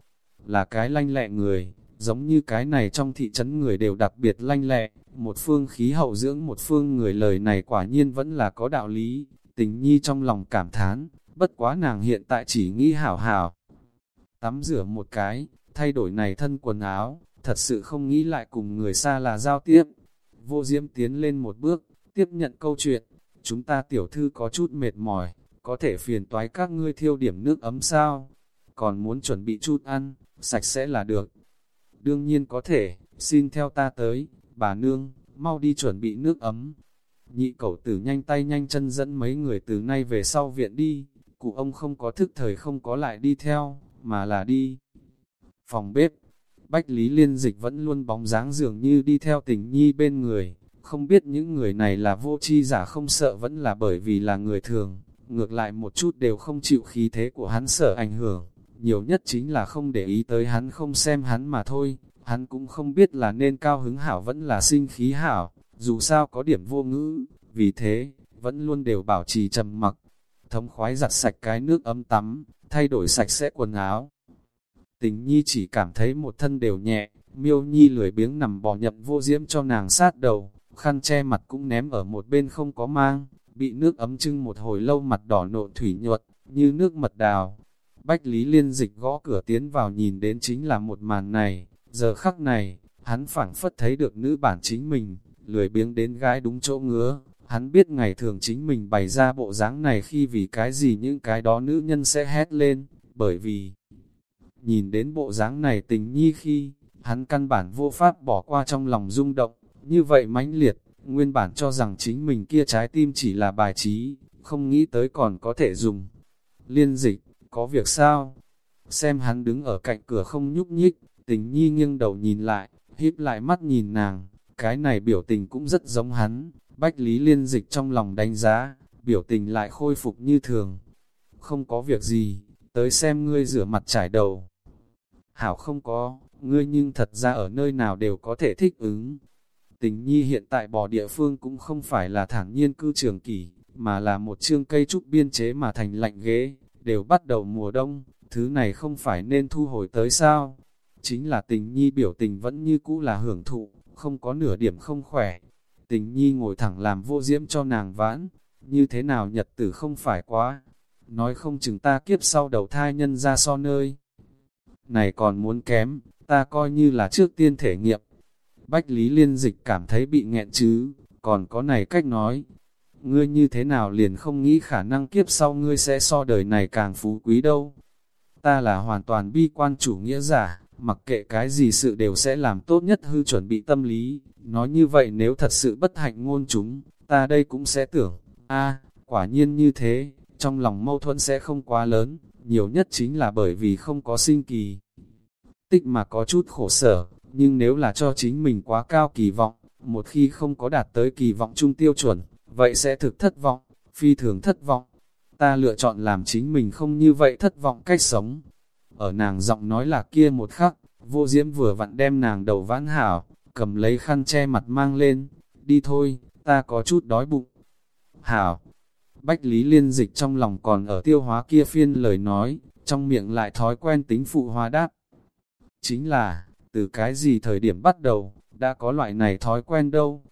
Là cái lanh lẹ người, giống như cái này trong thị trấn người đều đặc biệt lanh lẹ, một phương khí hậu dưỡng một phương người lời này quả nhiên vẫn là có đạo lý, tình nhi trong lòng cảm thán, bất quá nàng hiện tại chỉ nghĩ hảo hảo. Tắm rửa một cái, thay đổi này thân quần áo, thật sự không nghĩ lại cùng người xa là giao tiếp. Vô diễm tiến lên một bước, tiếp nhận câu chuyện, chúng ta tiểu thư có chút mệt mỏi, có thể phiền toái các ngươi thiêu điểm nước ấm sao? Còn muốn chuẩn bị chút ăn, sạch sẽ là được. Đương nhiên có thể, xin theo ta tới, bà nương, mau đi chuẩn bị nước ấm. Nhị cẩu tử nhanh tay nhanh chân dẫn mấy người từ nay về sau viện đi, cụ ông không có thức thời không có lại đi theo, mà là đi. Phòng bếp, Bách Lý Liên Dịch vẫn luôn bóng dáng dường như đi theo tình nhi bên người, không biết những người này là vô chi giả không sợ vẫn là bởi vì là người thường, ngược lại một chút đều không chịu khí thế của hắn sợ ảnh hưởng, nhiều nhất chính là không để ý tới hắn không xem hắn mà thôi, hắn cũng không biết là nên cao hứng hảo vẫn là sinh khí hảo, dù sao có điểm vô ngữ, vì thế, vẫn luôn đều bảo trì trầm mặc, thống khoái giặt sạch cái nước ấm tắm, thay đổi sạch sẽ quần áo. Tình nhi chỉ cảm thấy một thân đều nhẹ, miêu nhi lười biếng nằm bò nhậm vô diễm cho nàng sát đầu, khăn che mặt cũng ném ở một bên không có mang, bị nước ấm trưng một hồi lâu mặt đỏ nộn thủy nhuật, như nước mật đào. Bách Lý Liên dịch gõ cửa tiến vào nhìn đến chính là một màn này, giờ khắc này, hắn phảng phất thấy được nữ bản chính mình, lười biếng đến gái đúng chỗ ngứa, hắn biết ngày thường chính mình bày ra bộ dáng này khi vì cái gì những cái đó nữ nhân sẽ hét lên, bởi vì nhìn đến bộ dáng này tình nhi khi, hắn căn bản vô pháp bỏ qua trong lòng rung động, như vậy mãnh liệt, nguyên bản cho rằng chính mình kia trái tim chỉ là bài trí, không nghĩ tới còn có thể dùng. Liên dịch, có việc sao? Xem hắn đứng ở cạnh cửa không nhúc nhích, tình nhi nghiêng đầu nhìn lại, híp lại mắt nhìn nàng, cái này biểu tình cũng rất giống hắn, bách lý liên dịch trong lòng đánh giá, biểu tình lại khôi phục như thường. Không có việc gì, tới xem ngươi rửa mặt trải đầu. Hảo không có, ngươi nhưng thật ra ở nơi nào đều có thể thích ứng. Tình nhi hiện tại bỏ địa phương cũng không phải là thản nhiên cư trường kỷ, mà là một chương cây trúc biên chế mà thành lạnh ghế, đều bắt đầu mùa đông, thứ này không phải nên thu hồi tới sao. Chính là tình nhi biểu tình vẫn như cũ là hưởng thụ, không có nửa điểm không khỏe. Tình nhi ngồi thẳng làm vô diễm cho nàng vãn, như thế nào nhật tử không phải quá. Nói không chừng ta kiếp sau đầu thai nhân ra so nơi. Này còn muốn kém, ta coi như là trước tiên thể nghiệm, Bách Lý Liên Dịch cảm thấy bị nghẹn chứ, còn có này cách nói. Ngươi như thế nào liền không nghĩ khả năng kiếp sau ngươi sẽ so đời này càng phú quý đâu. Ta là hoàn toàn bi quan chủ nghĩa giả, mặc kệ cái gì sự đều sẽ làm tốt nhất hư chuẩn bị tâm lý. Nói như vậy nếu thật sự bất hạnh ngôn chúng, ta đây cũng sẽ tưởng, a quả nhiên như thế, trong lòng mâu thuẫn sẽ không quá lớn, nhiều nhất chính là bởi vì không có sinh kỳ. Tích mà có chút khổ sở, nhưng nếu là cho chính mình quá cao kỳ vọng, một khi không có đạt tới kỳ vọng trung tiêu chuẩn, vậy sẽ thực thất vọng, phi thường thất vọng. Ta lựa chọn làm chính mình không như vậy thất vọng cách sống. Ở nàng giọng nói là kia một khắc, vô diễm vừa vặn đem nàng đầu vãn hảo, cầm lấy khăn che mặt mang lên, đi thôi, ta có chút đói bụng. Hảo, Bách Lý Liên Dịch trong lòng còn ở tiêu hóa kia phiên lời nói, trong miệng lại thói quen tính phụ hóa đáp. Chính là, từ cái gì thời điểm bắt đầu, đã có loại này thói quen đâu.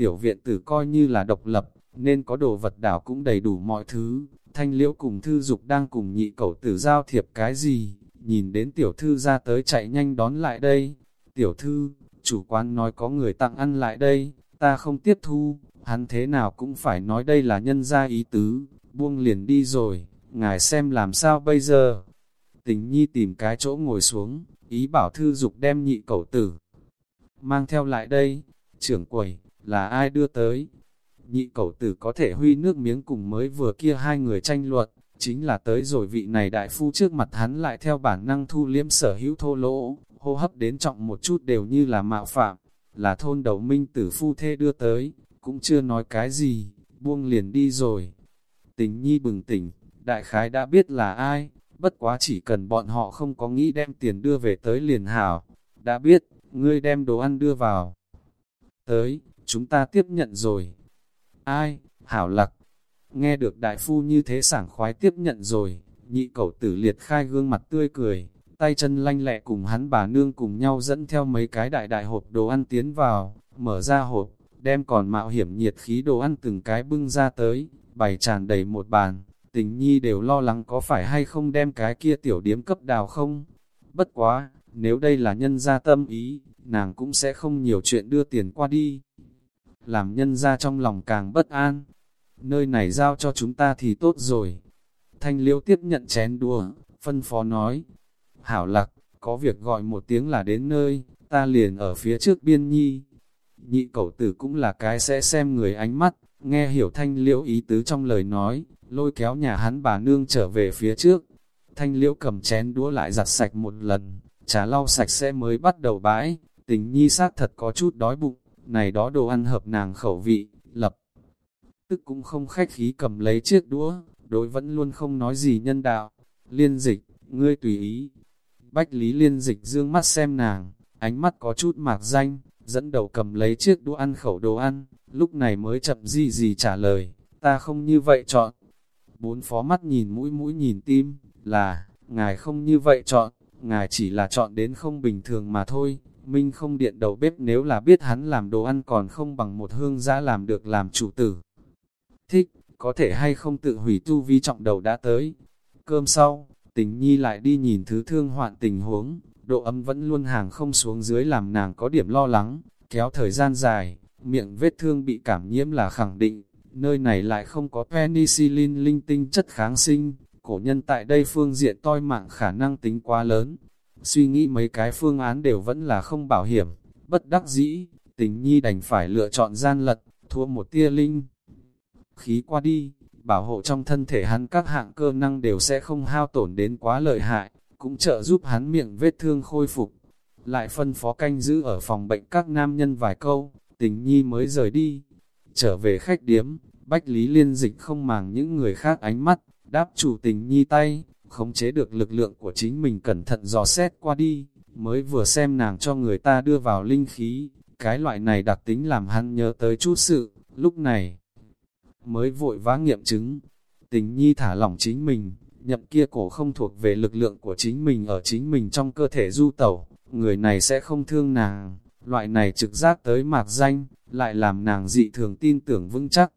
Tiểu viện tử coi như là độc lập, nên có đồ vật đảo cũng đầy đủ mọi thứ. Thanh liễu cùng thư dục đang cùng nhị cẩu tử giao thiệp cái gì, nhìn đến tiểu thư ra tới chạy nhanh đón lại đây. Tiểu thư, chủ quán nói có người tặng ăn lại đây, ta không tiếp thu, hắn thế nào cũng phải nói đây là nhân gia ý tứ, buông liền đi rồi, ngài xem làm sao bây giờ. Tình nhi tìm cái chỗ ngồi xuống, ý bảo thư dục đem nhị cẩu tử. Mang theo lại đây, trưởng quầy, là ai đưa tới? Nhị cẩu tử có thể huy nước miếng cùng mới vừa kia hai người tranh luận, chính là tới rồi vị này đại phu trước mặt hắn lại theo bản năng thu liếm sở hữu thô lỗ, hô hấp đến trọng một chút đều như là mạo phạm, là thôn đầu minh tử phu thê đưa tới, cũng chưa nói cái gì, buông liền đi rồi. Tình nhi bừng tỉnh, đại khái đã biết là ai, bất quá chỉ cần bọn họ không có nghĩ đem tiền đưa về tới liền hảo, đã biết, ngươi đem đồ ăn đưa vào. Tới, chúng ta tiếp nhận rồi. Ai, hảo lặc, nghe được đại phu như thế sảng khoái tiếp nhận rồi, nhị cẩu tử liệt khai gương mặt tươi cười, tay chân lanh lẹ cùng hắn bà nương cùng nhau dẫn theo mấy cái đại đại hộp đồ ăn tiến vào, mở ra hộp, đem còn mạo hiểm nhiệt khí đồ ăn từng cái bưng ra tới, bày tràn đầy một bàn, tình nhi đều lo lắng có phải hay không đem cái kia tiểu điếm cấp đào không. Bất quá, nếu đây là nhân gia tâm ý, nàng cũng sẽ không nhiều chuyện đưa tiền qua đi. Làm nhân gia trong lòng càng bất an, nơi này giao cho chúng ta thì tốt rồi. Thanh liễu tiếp nhận chén đùa, phân phó nói, hảo lạc, có việc gọi một tiếng là đến nơi, ta liền ở phía trước biên nhi. Nhị cậu tử cũng là cái sẽ xem người ánh mắt, nghe hiểu thanh liễu ý tứ trong lời nói, lôi kéo nhà hắn bà nương trở về phía trước. Thanh liễu cầm chén đũa lại giặt sạch một lần, trà lau sạch sẽ mới bắt đầu bãi, tình nhi sát thật có chút đói bụng, này đó đồ ăn hợp nàng khẩu vị, lập. Tức cũng không khách khí cầm lấy chiếc đũa, đối vẫn luôn không nói gì nhân đạo. Liên dịch, ngươi tùy ý. Bách lý liên dịch dương mắt xem nàng, ánh mắt có chút mạc danh, dẫn đầu cầm lấy chiếc đũa ăn khẩu đồ ăn, lúc này mới chậm gì gì trả lời, ta không như vậy chọn. Bốn phó mắt nhìn mũi mũi nhìn tim, là, ngài không như vậy chọn, ngài chỉ là chọn đến không bình thường mà thôi. Minh không điện đầu bếp nếu là biết hắn làm đồ ăn còn không bằng một hương giã làm được làm chủ tử. Thích, có thể hay không tự hủy tu vi trọng đầu đã tới. Cơm sau, tình nhi lại đi nhìn thứ thương hoạn tình huống, độ ấm vẫn luôn hàng không xuống dưới làm nàng có điểm lo lắng, kéo thời gian dài, miệng vết thương bị cảm nhiễm là khẳng định, nơi này lại không có penicillin linh tinh chất kháng sinh, cổ nhân tại đây phương diện toi mạng khả năng tính quá lớn. Suy nghĩ mấy cái phương án đều vẫn là không bảo hiểm, bất đắc dĩ, tình nhi đành phải lựa chọn gian lật, thua một tia linh. Khí qua đi, bảo hộ trong thân thể hắn các hạng cơ năng đều sẽ không hao tổn đến quá lợi hại, cũng trợ giúp hắn miệng vết thương khôi phục. Lại phân phó canh giữ ở phòng bệnh các nam nhân vài câu, tình nhi mới rời đi. Trở về khách điếm, Bách Lý Liên Dịch không màng những người khác ánh mắt, đáp chủ tình nhi tay, khống chế được lực lượng của chính mình cẩn thận dò xét qua đi, mới vừa xem nàng cho người ta đưa vào linh khí, cái loại này đặc tính làm hắn nhớ tới chút sự, lúc này mới vội vã nghiệm chứng. Tình nhi thả lỏng chính mình, nhậm kia cổ không thuộc về lực lượng của chính mình ở chính mình trong cơ thể du tẩu, người này sẽ không thương nàng, loại này trực giác tới mạc danh, lại làm nàng dị thường tin tưởng vững chắc.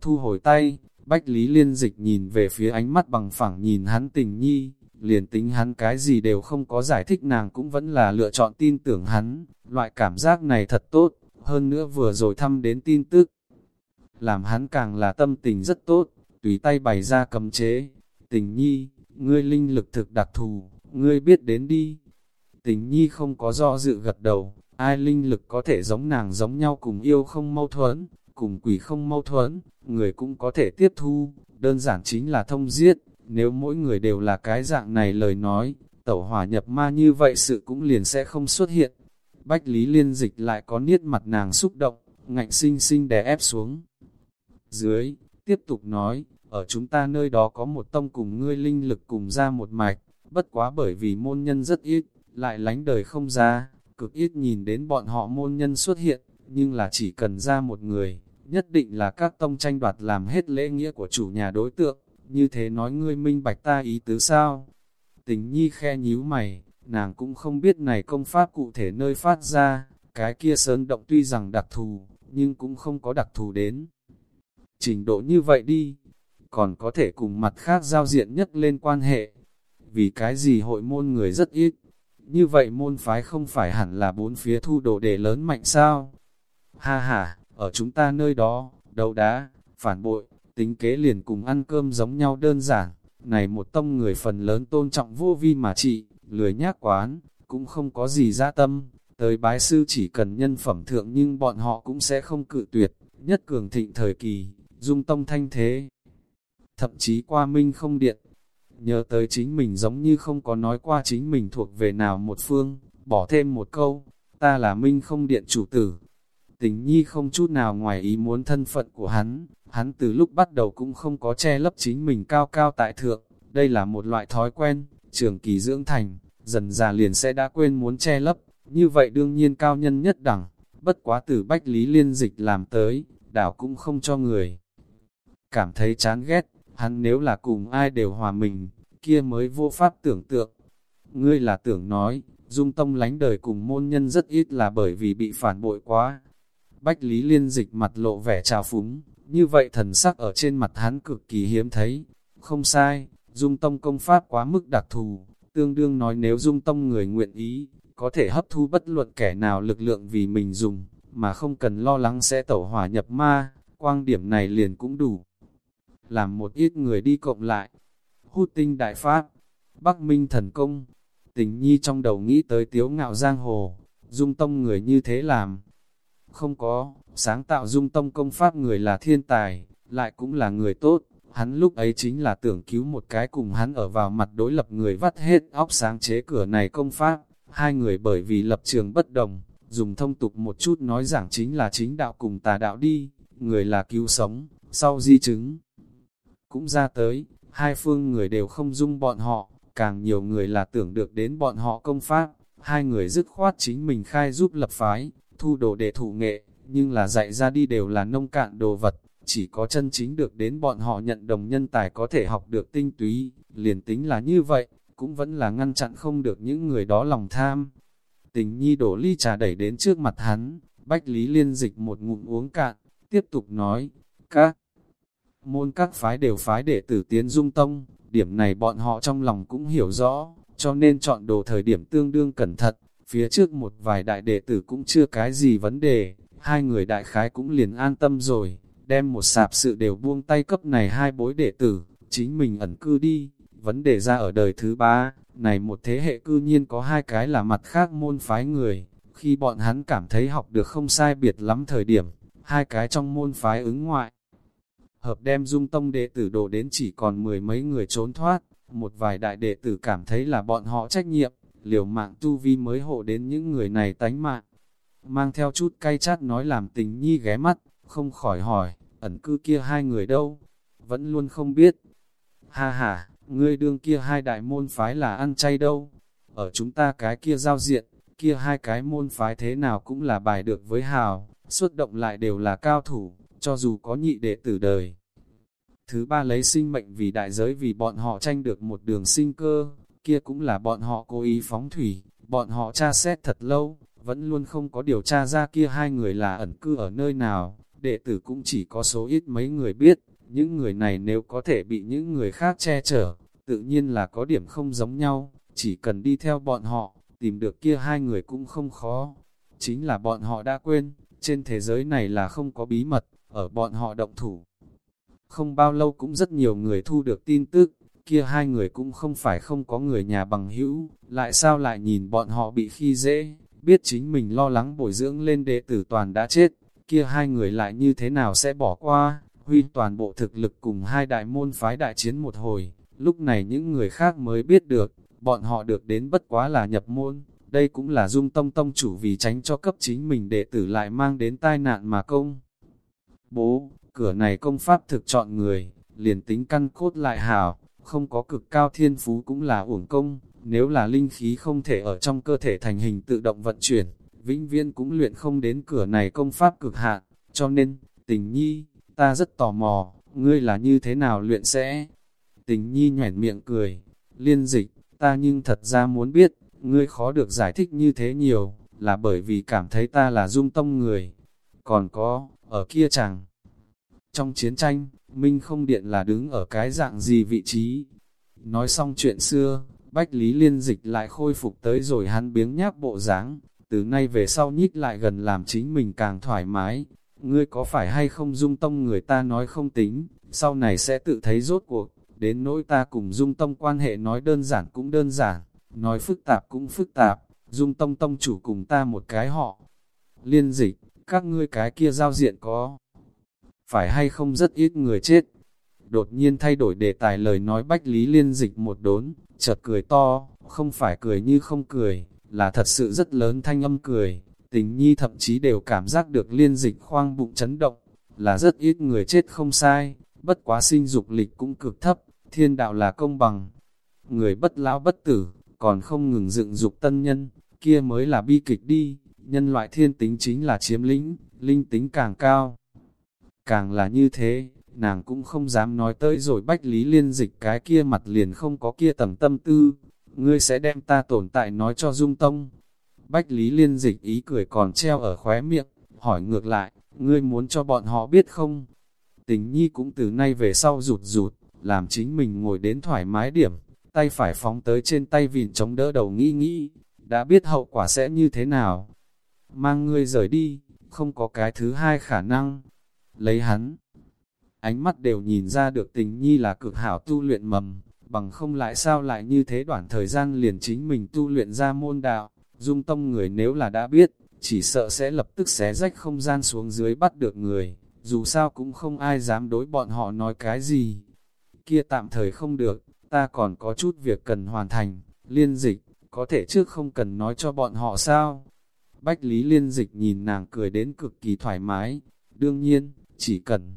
Thu hồi tay, Bách Lý Liên Dịch nhìn về phía ánh mắt bằng phẳng nhìn hắn tình nhi, liền tính hắn cái gì đều không có giải thích nàng cũng vẫn là lựa chọn tin tưởng hắn, loại cảm giác này thật tốt, hơn nữa vừa rồi thăm đến tin tức. Làm hắn càng là tâm tình rất tốt, tùy tay bày ra cầm chế, tình nhi, ngươi linh lực thực đặc thù, ngươi biết đến đi. Tình nhi không có do dự gật đầu, ai linh lực có thể giống nàng giống nhau cùng yêu không mâu thuẫn, cùng quỷ không mâu thuẫn, người cũng có thể tiếp thu, đơn giản chính là thông giết, nếu mỗi người đều là cái dạng này lời nói, tẩu hỏa nhập ma như vậy sự cũng liền sẽ không xuất hiện. Bách Lý Liên Dịch lại có niết mặt nàng xúc động, ngạnh sinh sinh đè ép xuống. Dưới, tiếp tục nói, ở chúng ta nơi đó có một tông cùng ngươi linh lực cùng ra một mạch, bất quá bởi vì môn nhân rất ít, lại lánh đời không ra, cực ít nhìn đến bọn họ môn nhân xuất hiện, nhưng là chỉ cần ra một người, nhất định là các tông tranh đoạt làm hết lễ nghĩa của chủ nhà đối tượng, như thế nói ngươi minh bạch ta ý tứ sao. Tình nhi khe nhíu mày, nàng cũng không biết này công pháp cụ thể nơi phát ra, cái kia sơn động tuy rằng đặc thù, nhưng cũng không có đặc thù đến. Trình độ như vậy đi, còn có thể cùng mặt khác giao diện nhất lên quan hệ. Vì cái gì hội môn người rất ít, như vậy môn phái không phải hẳn là bốn phía thu đồ để lớn mạnh sao? Ha ha, ở chúng ta nơi đó, đầu đá, phản bội, tính kế liền cùng ăn cơm giống nhau đơn giản. Này một tông người phần lớn tôn trọng vô vi mà trị, lười nhác quán, cũng không có gì ra tâm. Tới bái sư chỉ cần nhân phẩm thượng nhưng bọn họ cũng sẽ không cự tuyệt, nhất cường thịnh thời kỳ, dung tông thanh thế. Thậm chí qua minh không điện, nhớ tới chính mình giống như không có nói qua chính mình thuộc về nào một phương, bỏ thêm một câu, ta là minh không điện chủ tử. Tình nhi không chút nào ngoài ý muốn thân phận của hắn, hắn từ lúc bắt đầu cũng không có che lấp chính mình cao cao tại thượng, đây là một loại thói quen, trường kỳ dưỡng thành, dần già liền sẽ đã quên muốn che lấp, như vậy đương nhiên cao nhân nhất đẳng, bất quá từ bách lý liên dịch làm tới, đảo cũng không cho người. Cảm thấy chán ghét, hắn nếu là cùng ai đều hòa mình, kia mới vô pháp tưởng tượng. Ngươi là tưởng nói, dung tông lánh đời cùng môn nhân rất ít là bởi vì bị phản bội quá. Bách Lý Liên dịch mặt lộ vẻ trào phúng, như vậy thần sắc ở trên mặt hắn cực kỳ hiếm thấy. Không sai, dung tông công pháp quá mức đặc thù, tương đương nói nếu dung tông người nguyện ý, có thể hấp thu bất luận kẻ nào lực lượng vì mình dùng, mà không cần lo lắng sẽ tẩu hỏa nhập ma, quang điểm này liền cũng đủ. Làm một ít người đi cộng lại, hút tinh đại pháp, Bắc Minh thần công, tình nhi trong đầu nghĩ tới tiếu ngạo giang hồ, dung tông người như thế làm. Không có, sáng tạo dung tông công pháp người là thiên tài, lại cũng là người tốt, hắn lúc ấy chính là tưởng cứu một cái cùng hắn ở vào mặt đối lập người vắt hết óc sáng chế cửa này công pháp, hai người bởi vì lập trường bất đồng, dùng thông tục một chút nói giảng chính là chính đạo cùng tà đạo đi, người là cứu sống, sau di chứng. Cũng ra tới, hai phương người đều không dung bọn họ, càng nhiều người là tưởng được đến bọn họ công pháp, hai người dứt khoát chính mình khai giúp lập phái, thu đồ để thủ nghệ, nhưng là dạy ra đi đều là nông cạn đồ vật, chỉ có chân chính được đến bọn họ nhận đồng nhân tài có thể học được tinh túy, liền tính là như vậy, cũng vẫn là ngăn chặn không được những người đó lòng tham. Tình nhi đổ ly trà đẩy đến trước mặt hắn, Bách Lý Liên dịch một ngụm uống cạn, tiếp tục nói, các môn các phái đều phái đệ tử tiến dung tông, điểm này bọn họ trong lòng cũng hiểu rõ, cho nên chọn đồ thời điểm tương đương cẩn thận, phía trước một vài đại đệ tử cũng chưa cái gì vấn đề, hai người đại khái cũng liền an tâm rồi, đem một sạp sự đều buông tay cấp này hai bối đệ tử, chính mình ẩn cư đi, vấn đề ra ở đời thứ ba, này một thế hệ cư nhiên có hai cái là mặt khác môn phái người, khi bọn hắn cảm thấy học được không sai biệt lắm thời điểm, hai cái trong môn phái ứng ngoại. Hợp đem dung tông đệ tử đổ đến chỉ còn mười mấy người trốn thoát, một vài đại đệ tử cảm thấy là bọn họ trách nhiệm, liều mạng tu vi mới hộ đến những người này tánh mạng. Mang theo chút cay chát nói làm tình nhi ghé mắt, không khỏi hỏi, ẩn cư kia hai người đâu, vẫn luôn không biết. Ha ha, ngươi đương kia hai đại môn phái là ăn chay đâu, ở chúng ta cái kia giao diện, kia hai cái môn phái thế nào cũng là bài được với hào, xuất động lại đều là cao thủ, cho dù có nhị đệ tử đời. Thứ ba lấy sinh mệnh vì đại giới vì bọn họ tranh được một đường sinh cơ, kia cũng là bọn họ cố ý phóng thủy, bọn họ tra xét thật lâu, vẫn luôn không có điều tra ra kia hai người là ẩn cư ở nơi nào, đệ tử cũng chỉ có số ít mấy người biết, những người này nếu có thể bị những người khác che chở, tự nhiên là có điểm không giống nhau, chỉ cần đi theo bọn họ, tìm được kia hai người cũng không khó. Chính là bọn họ đã quên, trên thế giới này là không có bí mật, ở bọn họ động thủ. Không bao lâu cũng rất nhiều người thu được tin tức, kia hai người cũng không phải không có người nhà bằng hữu, lại sao lại nhìn bọn họ bị khi dễ, biết chính mình lo lắng bồi dưỡng lên đệ tử toàn đã chết, kia hai người lại như thế nào sẽ bỏ qua, huy toàn bộ thực lực cùng hai đại môn phái đại chiến một hồi, lúc này những người khác mới biết được, bọn họ được đến bất quá là nhập môn, đây cũng là dung tông tông chủ vì tránh cho cấp chính mình đệ tử lại mang đến tai nạn mà công. Bố, cửa này công pháp thực chọn người, liền tính căn cốt lại hảo, không có cực cao thiên phú cũng là uổng công, nếu là linh khí không thể ở trong cơ thể thành hình tự động vận chuyển, vĩnh viên cũng luyện không đến cửa này công pháp cực hạn, cho nên, tình nhi, ta rất tò mò, ngươi là như thế nào luyện sẽ? Tình nhi nhoẻn miệng cười, liên dịch, ta nhưng thật ra muốn biết, ngươi khó được giải thích như thế nhiều, là bởi vì cảm thấy ta là dung tông người. Còn có, ở kia chẳng. Trong chiến tranh, Minh không điện là đứng ở cái dạng gì vị trí. Nói xong chuyện xưa, Bách Lý Liên dịch lại khôi phục tới rồi hắn biếng nhác bộ dáng từ nay về sau nhích lại gần làm chính mình càng thoải mái. Ngươi có phải hay không dung tông người ta nói không tính, sau này sẽ tự thấy rốt cuộc, đến nỗi ta cùng dung tông quan hệ nói đơn giản cũng đơn giản, nói phức tạp cũng phức tạp, dung tông tông chủ cùng ta một cái họ. Liên dịch, các ngươi cái kia giao diện có, phải hay không rất ít người chết. Đột nhiên thay đổi đề tài lời nói bách lý liên dịch một đốn, chợt cười to, không phải cười như không cười, là thật sự rất lớn thanh âm cười. Tình nhi thậm chí đều cảm giác được liên dịch khoang bụng chấn động, là rất ít người chết không sai, bất quá sinh dục lịch cũng cực thấp, thiên đạo là công bằng. Người bất lão bất tử, còn không ngừng dựng dục tân nhân, kia mới là bi kịch đi, nhân loại thiên tính chính là chiếm lĩnh, linh tính càng cao. Càng là như thế, nàng cũng không dám nói tới rồi bách lý liên dịch cái kia mặt liền không có kia tầng tâm tư, ngươi sẽ đem ta tồn tại nói cho dung tông. Bách lý liên dịch ý cười còn treo ở khóe miệng, hỏi ngược lại, ngươi muốn cho bọn họ biết không? Tình nhi cũng từ nay về sau rụt rụt, làm chính mình ngồi đến thoải mái điểm, tay phải phóng tới trên tay vịn chống đỡ đầu nghĩ nghĩ, đã biết hậu quả sẽ như thế nào. Mang ngươi rời đi, không có cái thứ hai khả năng. Lấy hắn, ánh mắt đều nhìn ra được tình nhi là cực hảo tu luyện mầm, bằng không lại sao lại như thế đoạn thời gian liền chính mình tu luyện ra môn đạo, dung tông người nếu là đã biết, chỉ sợ sẽ lập tức xé rách không gian xuống dưới bắt được người, dù sao cũng không ai dám đối bọn họ nói cái gì. Kia tạm thời không được, ta còn có chút việc cần hoàn thành, liên dịch, có thể trước không cần nói cho bọn họ sao. Bách Lý liên dịch nhìn nàng cười đến cực kỳ thoải mái, đương nhiên, chỉ cần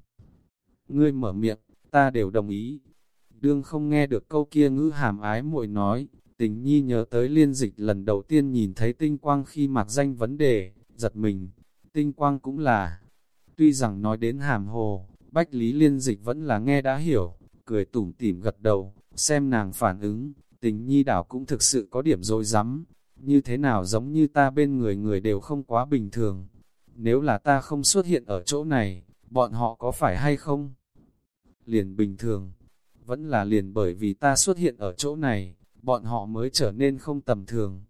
ngươi mở miệng, ta đều đồng ý. Đương không nghe được câu kia ngữ hàm ái muội nói, tình nhi nhớ tới liên dịch lần đầu tiên nhìn thấy tinh quang khi mặc danh vấn đề, giật mình, tinh quang cũng là. Tuy rằng nói đến hàm hồ, bách lý liên dịch vẫn là nghe đã hiểu, cười tủm tỉm gật đầu, xem nàng phản ứng, tình nhi đảo cũng thực sự có điểm dối rắm như thế nào giống như ta bên người người đều không quá bình thường. Nếu là ta không xuất hiện ở chỗ này, bọn họ có phải hay không? Liền bình thường, vẫn là liền bởi vì ta xuất hiện ở chỗ này, bọn họ mới trở nên không tầm thường.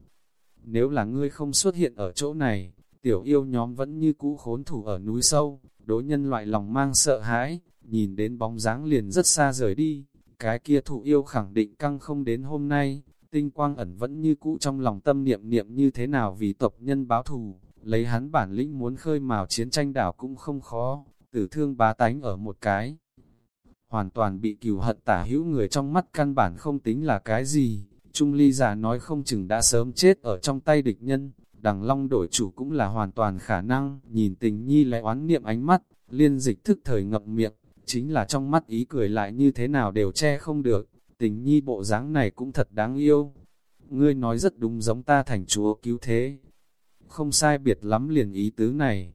Nếu là ngươi không xuất hiện ở chỗ này, tiểu yêu nhóm vẫn như cũ khốn thủ ở núi sâu, đối nhân loại lòng mang sợ hãi, nhìn đến bóng dáng liền rất xa rời đi, cái kia thụ yêu khẳng định căng không đến hôm nay, tinh quang ẩn vẫn như cũ trong lòng tâm niệm niệm như thế nào vì tộc nhân báo thù, lấy hắn bản lĩnh muốn khơi mào chiến tranh đảo cũng không khó, tử thương bá tánh ở một cái. Hoàn toàn bị cừu hận tả hữu người trong mắt căn bản không tính là cái gì, Trung ly giả nói không chừng đã sớm chết ở trong tay địch nhân, đằng long đổi chủ cũng là hoàn toàn khả năng, nhìn tình nhi lại oán niệm ánh mắt, liên dịch thức thời ngậm miệng, chính là trong mắt ý cười lại như thế nào đều che không được, tình nhi bộ dáng này cũng thật đáng yêu. Ngươi nói rất đúng giống ta thành chúa cứu thế. Không sai biệt lắm liền ý tứ này.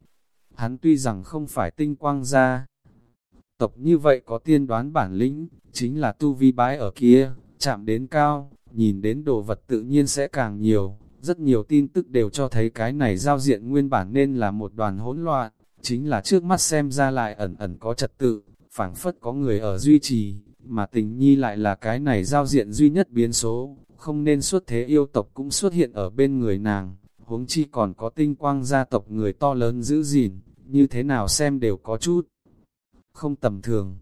Hắn tuy rằng không phải tinh quang gia. Tộc như vậy có tiên đoán bản lĩnh, chính là tu vi bái ở kia, chạm đến cao, nhìn đến đồ vật tự nhiên sẽ càng nhiều. Rất nhiều tin tức đều cho thấy cái này giao diện nguyên bản nên là một đoàn hỗn loạn, chính là trước mắt xem ra lại ẩn ẩn có trật tự, phảng phất có người ở duy trì, mà tình nhi lại là cái này giao diện duy nhất biến số, không nên xuất thế yêu tộc cũng xuất hiện ở bên người nàng, huống chi còn có tinh quang gia tộc người to lớn giữ gìn, như thế nào xem đều có chút không tầm thường.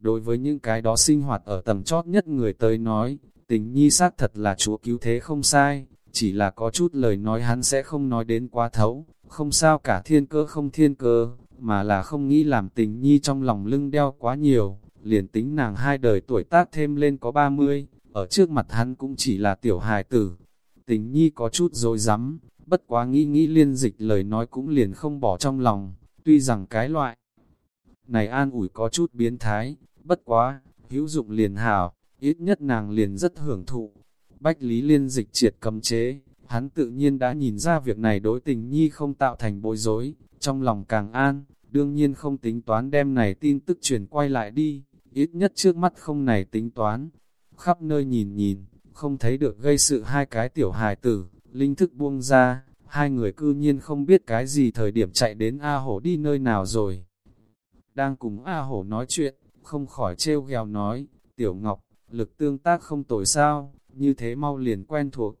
Đối với những cái đó sinh hoạt ở tầm chót nhất người tới nói, tình nhi xác thật là chúa cứu thế không sai, chỉ là có chút lời nói hắn sẽ không nói đến quá thấu, không sao cả thiên cơ không thiên cơ, mà là không nghĩ làm tình nhi trong lòng lưng đeo quá nhiều, liền tính nàng hai đời tuổi tác thêm lên có 30, ở trước mặt hắn cũng chỉ là tiểu hài tử. Tình nhi có chút dối rắm bất quá nghĩ nghĩ liên dịch lời nói cũng liền không bỏ trong lòng, tuy rằng cái loại này an ủi có chút biến thái, bất quá, hữu dụng liền hảo, ít nhất nàng liền rất hưởng thụ. Bách Lý liên dịch triệt cấm chế, hắn tự nhiên đã nhìn ra việc này đối tình nhi không tạo thành bối rối, trong lòng càng an, đương nhiên không tính toán đem này tin tức truyền quay lại đi, ít nhất trước mắt không này tính toán. Khắp nơi nhìn nhìn, không thấy được gây sự hai cái tiểu hài tử, linh thức buông ra, hai người cư nhiên không biết cái gì thời điểm chạy đến A Hổ đi nơi nào rồi. Đang cùng A Hổ nói chuyện, không khỏi trêu ghèo nói, Tiểu Ngọc, lực tương tác không tồi sao, như thế mau liền quen thuộc.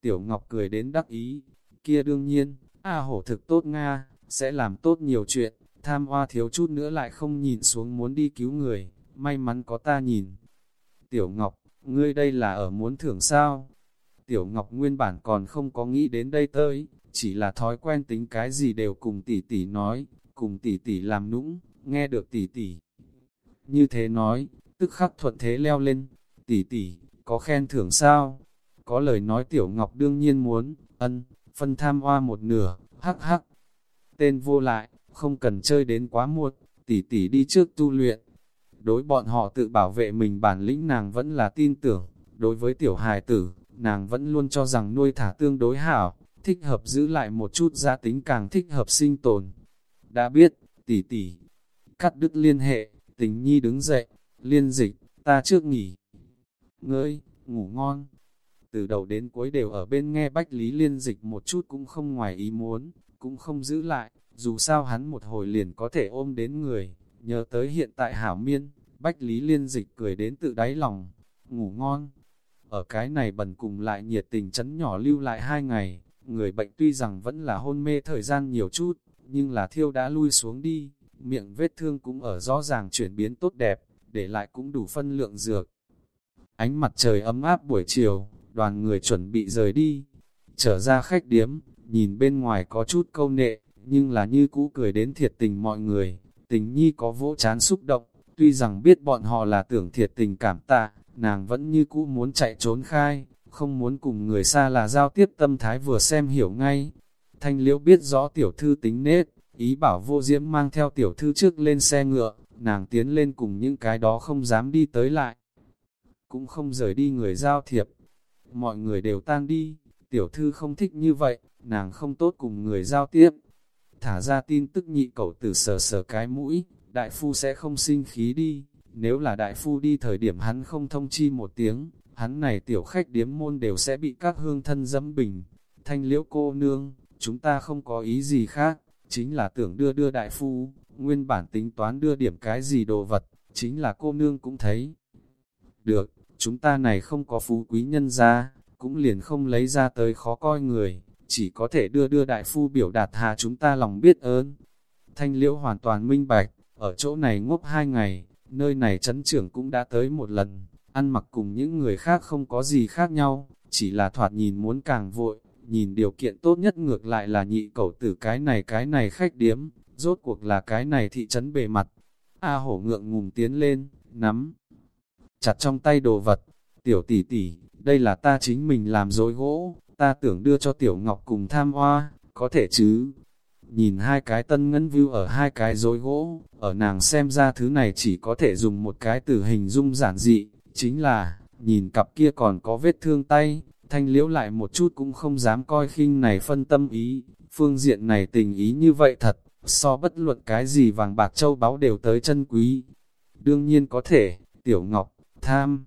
Tiểu Ngọc cười đến đắc ý, kia đương nhiên, A Hổ thực tốt Nga, sẽ làm tốt nhiều chuyện, tham hoa thiếu chút nữa lại không nhìn xuống muốn đi cứu người, may mắn có ta nhìn. Tiểu Ngọc, ngươi đây là ở muốn thưởng sao? Tiểu Ngọc nguyên bản còn không có nghĩ đến đây tới, chỉ là thói quen tính cái gì đều cùng tỷ tỷ nói, cùng tỷ tỷ làm nũng, nghe được tỷ tỷ. Như thế nói, tức khắc thuận thế leo lên, tỷ tỷ, có khen thưởng sao? Có lời nói Tiểu Ngọc đương nhiên muốn, ân, phân tham hoa một nửa, hắc hắc. Tên vô lại, không cần chơi đến quá muộn, tỷ tỷ đi trước tu luyện. Đối bọn họ tự bảo vệ mình bản lĩnh nàng vẫn là tin tưởng, đối với tiểu hài tử, nàng vẫn luôn cho rằng nuôi thả tương đối hảo, thích hợp giữ lại một chút gia tính càng thích hợp sinh tồn. Đã biết, tỷ tỷ, cắt đứt liên hệ, Tình nhi đứng dậy, liên dịch, ta trước nghỉ. Ngơi, ngủ ngon. Từ đầu đến cuối đều ở bên nghe Bách Lý liên dịch một chút cũng không ngoài ý muốn, cũng không giữ lại, dù sao hắn một hồi liền có thể ôm đến người, nhớ tới hiện tại hảo miên, Bách Lý liên dịch cười đến tự đáy lòng, ngủ ngon. Ở cái này bần cùng lại nhiệt tình chấn nhỏ lưu lại hai ngày, người bệnh tuy rằng vẫn là hôn mê thời gian nhiều chút, nhưng là thiêu đã lui xuống đi, miệng vết thương cũng ở rõ ràng chuyển biến tốt đẹp, để lại cũng đủ phân lượng dược. Ánh mặt trời ấm áp buổi chiều, đoàn người chuẩn bị rời đi, trở ra khách điếm, nhìn bên ngoài có chút câu nệ, nhưng là như cũ cười đến thiệt tình mọi người, tình nhi có vỗ chán xúc động, tuy rằng biết bọn họ là tưởng thiệt tình cảm tạ, nàng vẫn như cũ muốn chạy trốn khai, không muốn cùng người xa là giao tiếp tâm thái vừa xem hiểu ngay. Thanh liễu biết rõ tiểu thư tính nết, ý bảo vô diễm mang theo tiểu thư trước lên xe ngựa, nàng tiến lên cùng những cái đó không dám đi tới lại. Cũng không rời đi người giao thiệp, mọi người đều tan đi, tiểu thư không thích như vậy, nàng không tốt cùng người giao tiếp. Thả ra tin tức nhị cậu từ sờ sờ cái mũi, đại phu sẽ không sinh khí đi, nếu là đại phu đi thời điểm hắn không thông chi một tiếng, hắn này tiểu khách điếm môn đều sẽ bị các hương thân dẫm bình. Thanh liễu cô nương, chúng ta không có ý gì khác, chính là tưởng đưa đưa đại phu, nguyên bản tính toán đưa điểm cái gì đồ vật, chính là cô nương cũng thấy. Được, chúng ta này không có phú quý nhân ra, cũng liền không lấy ra tới khó coi người, chỉ có thể đưa đưa đại phu biểu đạt hà chúng ta lòng biết ơn. Thanh liễu hoàn toàn minh bạch, ở chỗ này ngốc hai ngày, nơi này chấn trưởng cũng đã tới một lần, ăn mặc cùng những người khác không có gì khác nhau, chỉ là thoạt nhìn muốn càng vội, nhìn điều kiện tốt nhất ngược lại là nhị cẩu tử cái này cái này khách điếm, rốt cuộc là cái này thị trấn bề mặt. A hổ ngượng ngùng tiến lên, nắm, chặt trong tay đồ vật, tiểu tỷ tỷ, đây là ta chính mình làm dối gỗ, ta tưởng đưa cho tiểu ngọc cùng tham hoa, có thể chứ. Nhìn hai cái tân ngân view ở hai cái dối gỗ, ở nàng xem ra thứ này chỉ có thể dùng một cái từ hình dung giản dị, chính là, nhìn cặp kia còn có vết thương tay, thanh liễu lại một chút cũng không dám coi khinh này phân tâm ý, phương diện này tình ý như vậy thật, so bất luận cái gì vàng bạc châu báu đều tới chân quý. Đương nhiên có thể, tiểu ngọc, tham,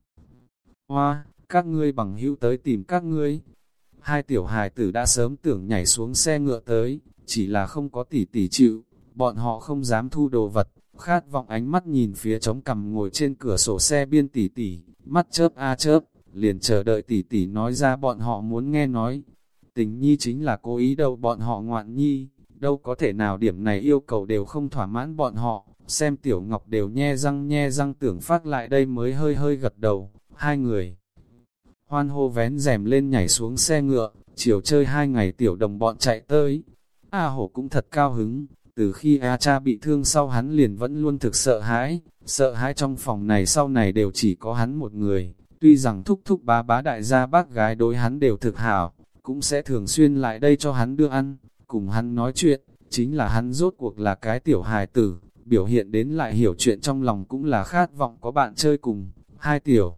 hoa, các ngươi bằng hữu tới tìm các ngươi. Hai tiểu hài tử đã sớm tưởng nhảy xuống xe ngựa tới, chỉ là không có tỉ tỉ chịu, bọn họ không dám thu đồ vật, khát vọng ánh mắt nhìn phía trống cầm ngồi trên cửa sổ xe biên tỉ tỉ, mắt chớp a chớp, liền chờ đợi tỉ tỉ nói ra bọn họ muốn nghe nói. Tình nhi chính là cố ý đâu bọn họ ngoạn nhi, đâu có thể nào điểm này yêu cầu đều không thỏa mãn bọn họ, xem tiểu ngọc đều nhe răng nhe răng tưởng phát lại đây mới hơi hơi gật đầu, hai người. Hoan hô vén rèm lên nhảy xuống xe ngựa, chiều chơi hai ngày tiểu đồng bọn chạy tới. A hổ cũng thật cao hứng, từ khi A cha bị thương sau hắn liền vẫn luôn thực sợ hãi, sợ hãi trong phòng này sau này đều chỉ có hắn một người. Tuy rằng thúc thúc bá bá đại gia bác gái đối hắn đều thực hảo, cũng sẽ thường xuyên lại đây cho hắn đưa ăn, cùng hắn nói chuyện, chính là hắn rốt cuộc là cái tiểu hài tử, biểu hiện đến lại hiểu chuyện trong lòng cũng là khát vọng có bạn chơi cùng, hai tiểu.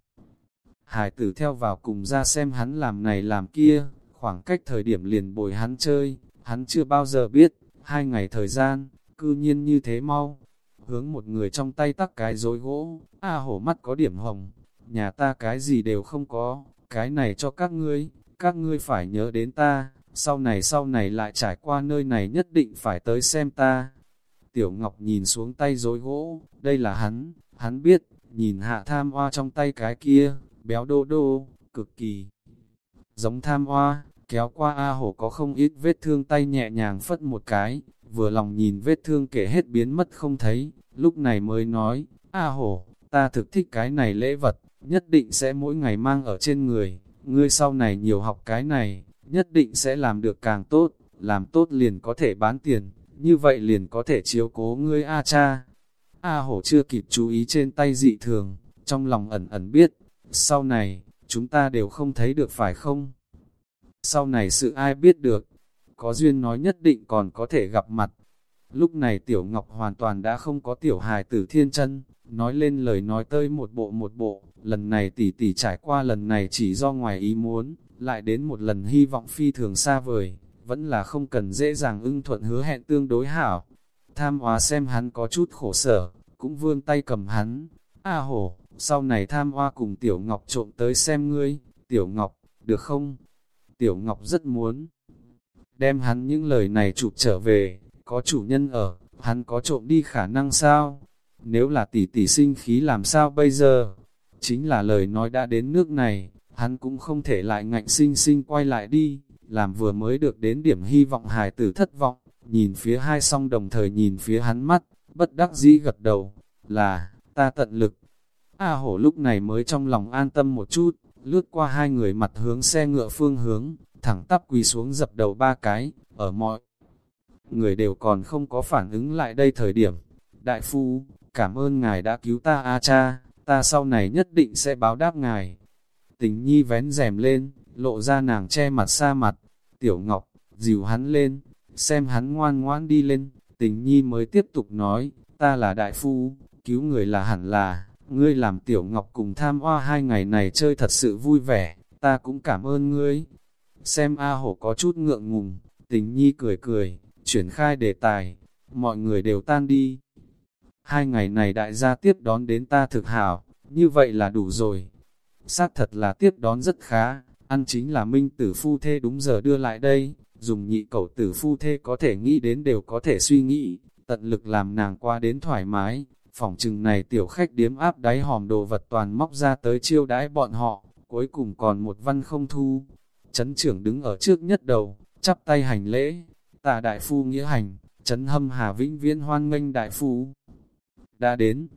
Hài tử theo vào cùng ra xem hắn làm này làm kia, khoảng cách thời điểm liền bồi hắn chơi, hắn chưa bao giờ biết, hai ngày thời gian, cư nhiên như thế mau. Hướng một người trong tay tắc cái dối gỗ, a à, hổ mắt có điểm hồng, nhà ta cái gì đều không có, cái này cho các ngươi, các ngươi phải nhớ đến ta, sau này sau này lại trải qua nơi này nhất định phải tới xem ta. Tiểu Ngọc nhìn xuống tay dối gỗ, đây là hắn, hắn biết, nhìn hạ tham hoa trong tay cái kia, béo đô đô, cực kỳ giống tham hoa, kéo qua A hổ có không ít vết thương tay nhẹ nhàng phất một cái, vừa lòng nhìn vết thương kể hết biến mất không thấy, lúc này mới nói, A hổ, ta thực thích cái này lễ vật, nhất định sẽ mỗi ngày mang ở trên người, ngươi sau này nhiều học cái này, nhất định sẽ làm được càng tốt, làm tốt liền có thể bán tiền, như vậy liền có thể chiếu cố ngươi A cha. A hổ chưa kịp chú ý trên tay dị thường, trong lòng ẩn ẩn biết, sau này, chúng ta đều không thấy được phải không? Sau này sự ai biết được, có duyên nói nhất định còn có thể gặp mặt. Lúc này Tiểu Ngọc hoàn toàn đã không có Tiểu hài tử thiên chân, nói lên lời nói tơi một bộ một bộ, lần này tỷ tỷ trải qua lần này chỉ do ngoài ý muốn, lại đến một lần hy vọng phi thường xa vời, vẫn là không cần dễ dàng ưng thuận hứa hẹn tương đối hảo. Tham hóa xem hắn có chút khổ sở, cũng vươn tay cầm hắn. A hổ, sau này tham hoa cùng Tiểu Ngọc trộm tới xem ngươi, Tiểu Ngọc, được không? Tiểu Ngọc rất muốn đem hắn những lời này chụp trở về, có chủ nhân ở, hắn có trộm đi khả năng sao? Nếu là tỷ tỷ sinh khí làm sao bây giờ? Chính là lời nói đã đến nước này, hắn cũng không thể lại ngạnh sinh sinh quay lại đi, làm vừa mới được đến điểm hy vọng hài tử thất vọng, nhìn phía hai song đồng thời nhìn phía hắn mắt, bất đắc dĩ gật đầu, là, ta tận lực. A hổ lúc này mới trong lòng an tâm một chút, lướt qua hai người mặt hướng xe ngựa phương hướng, thẳng tắp quỳ xuống dập đầu ba cái, ở mọi người đều còn không có phản ứng lại đây thời điểm. Đại phu, cảm ơn ngài đã cứu ta A cha, ta sau này nhất định sẽ báo đáp ngài. Tình nhi vén rèm lên, lộ ra nàng che mặt xa mặt, tiểu ngọc, dìu hắn lên, xem hắn ngoan ngoan đi lên, tình nhi mới tiếp tục nói, ta là đại phu, cứu người là hẳn là, ngươi làm tiểu ngọc cùng tham hoa hai ngày này chơi thật sự vui vẻ, ta cũng cảm ơn ngươi. Xem A hổ có chút ngượng ngùng, tình nhi cười cười, chuyển khai đề tài, mọi người đều tan đi. Hai ngày này đại gia tiếp đón đến ta thực hảo, như vậy là đủ rồi. Xác thật là tiếp đón rất khá, ăn chính là minh tử phu thê đúng giờ đưa lại đây, dùng nhị cẩu tử phu thê có thể nghĩ đến đều có thể suy nghĩ, tận lực làm nàng qua đến thoải mái. Phòng trừng này tiểu khách điếm áp đáy hòm đồ vật toàn móc ra tới chiêu đãi bọn họ, cuối cùng còn một văn không thu. Chấn trưởng đứng ở trước nhất đầu, chắp tay hành lễ, tạ đại phu nghĩa hành, chấn hâm hà vĩnh viễn hoan nghênh đại phu. Đã đến,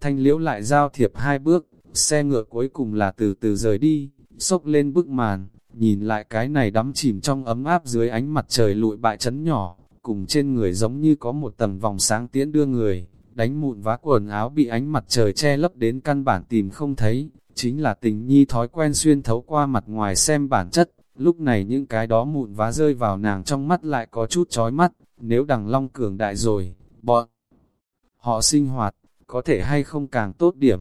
thanh liễu lại giao thiệp hai bước, xe ngựa cuối cùng là từ từ rời đi, xốc lên bức màn, nhìn lại cái này đắm chìm trong ấm áp dưới ánh mặt trời lụi bại chấn nhỏ, cùng trên người giống như có một tầng vòng sáng tiễn đưa người, đánh mụn vá quần áo bị ánh mặt trời che lấp đến căn bản tìm không thấy, chính là tình nhi thói quen xuyên thấu qua mặt ngoài xem bản chất, lúc này những cái đó mụn vá rơi vào nàng trong mắt lại có chút chói mắt, nếu đằng long cường đại rồi, bọn họ sinh hoạt, có thể hay không càng tốt điểm.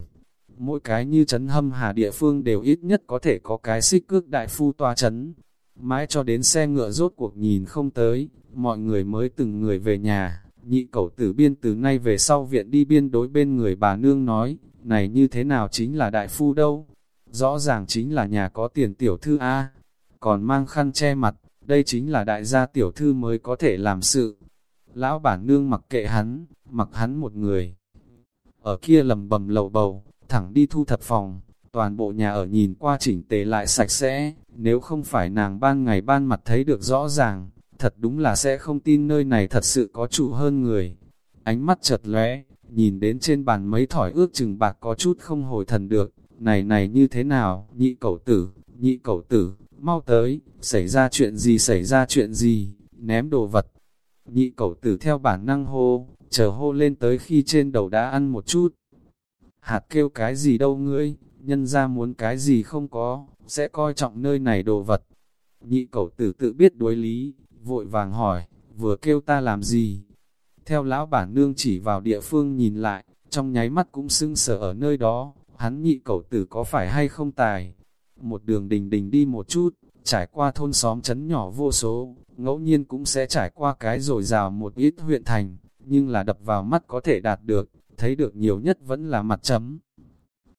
Mỗi cái như chấn hâm hà địa phương đều ít nhất có thể có cái xích cước đại phu toa chấn. Mãi cho đến xe ngựa rốt cuộc nhìn không tới, mọi người mới từng người về nhà. Nhị cẩu tử biên từ nay về sau viện đi biên đối bên người bà nương nói, này như thế nào chính là đại phu đâu? Rõ ràng chính là nhà có tiền tiểu thư A, còn mang khăn che mặt, đây chính là đại gia tiểu thư mới có thể làm sự. Lão bản nương mặc kệ hắn, mặc hắn một người. Ở kia lầm bầm lầu bầu, thẳng đi thu thập phòng, toàn bộ nhà ở nhìn qua chỉnh tề lại sạch sẽ, nếu không phải nàng ban ngày ban mặt thấy được rõ ràng, thật đúng là sẽ không tin nơi này thật sự có trụ hơn người. Ánh mắt chợt lóe, nhìn đến trên bàn mấy thỏi ước chừng bạc có chút không hồi thần được, này này như thế nào, nhị cẩu tử, nhị cẩu tử, mau tới, xảy ra chuyện gì xảy ra chuyện gì, ném đồ vật. Nhị cẩu tử theo bản năng hô, chờ hô lên tới khi trên đầu đã ăn một chút. Hạt kêu cái gì đâu ngươi, nhân ra muốn cái gì không có, sẽ coi trọng nơi này đồ vật. Nhị cẩu tử tự biết đối lý, vội vàng hỏi, vừa kêu ta làm gì? Theo lão bản nương chỉ vào địa phương nhìn lại, trong nháy mắt cũng sưng sở ở nơi đó, hắn nhị cẩu tử có phải hay không tài? Một đường đình đình đi một chút, trải qua thôn xóm chấn nhỏ vô số, ngẫu nhiên cũng sẽ trải qua cái rồi rào một ít huyện thành, nhưng là đập vào mắt có thể đạt được, thấy được nhiều nhất vẫn là mặt chấm.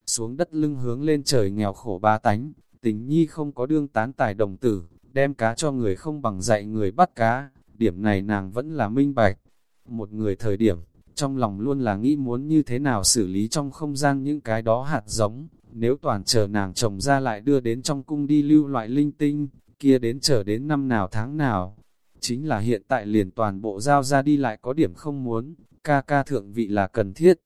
Xuống đất lưng hướng lên trời nghèo khổ ba tánh, tình nhi không có đương tán tài đồng tử, đem cá cho người không bằng dạy người bắt cá, điểm này nàng vẫn là minh bạch. Một người thời điểm, trong lòng luôn là nghĩ muốn như thế nào xử lý trong không gian những cái đó hạt giống, nếu toàn chờ nàng trồng ra lại đưa đến trong cung đi lưu loại linh tinh, kia đến chờ đến năm nào tháng nào. Chính là hiện tại liền toàn bộ giao ra đi lại có điểm không muốn, ca ca thượng vị là cần thiết.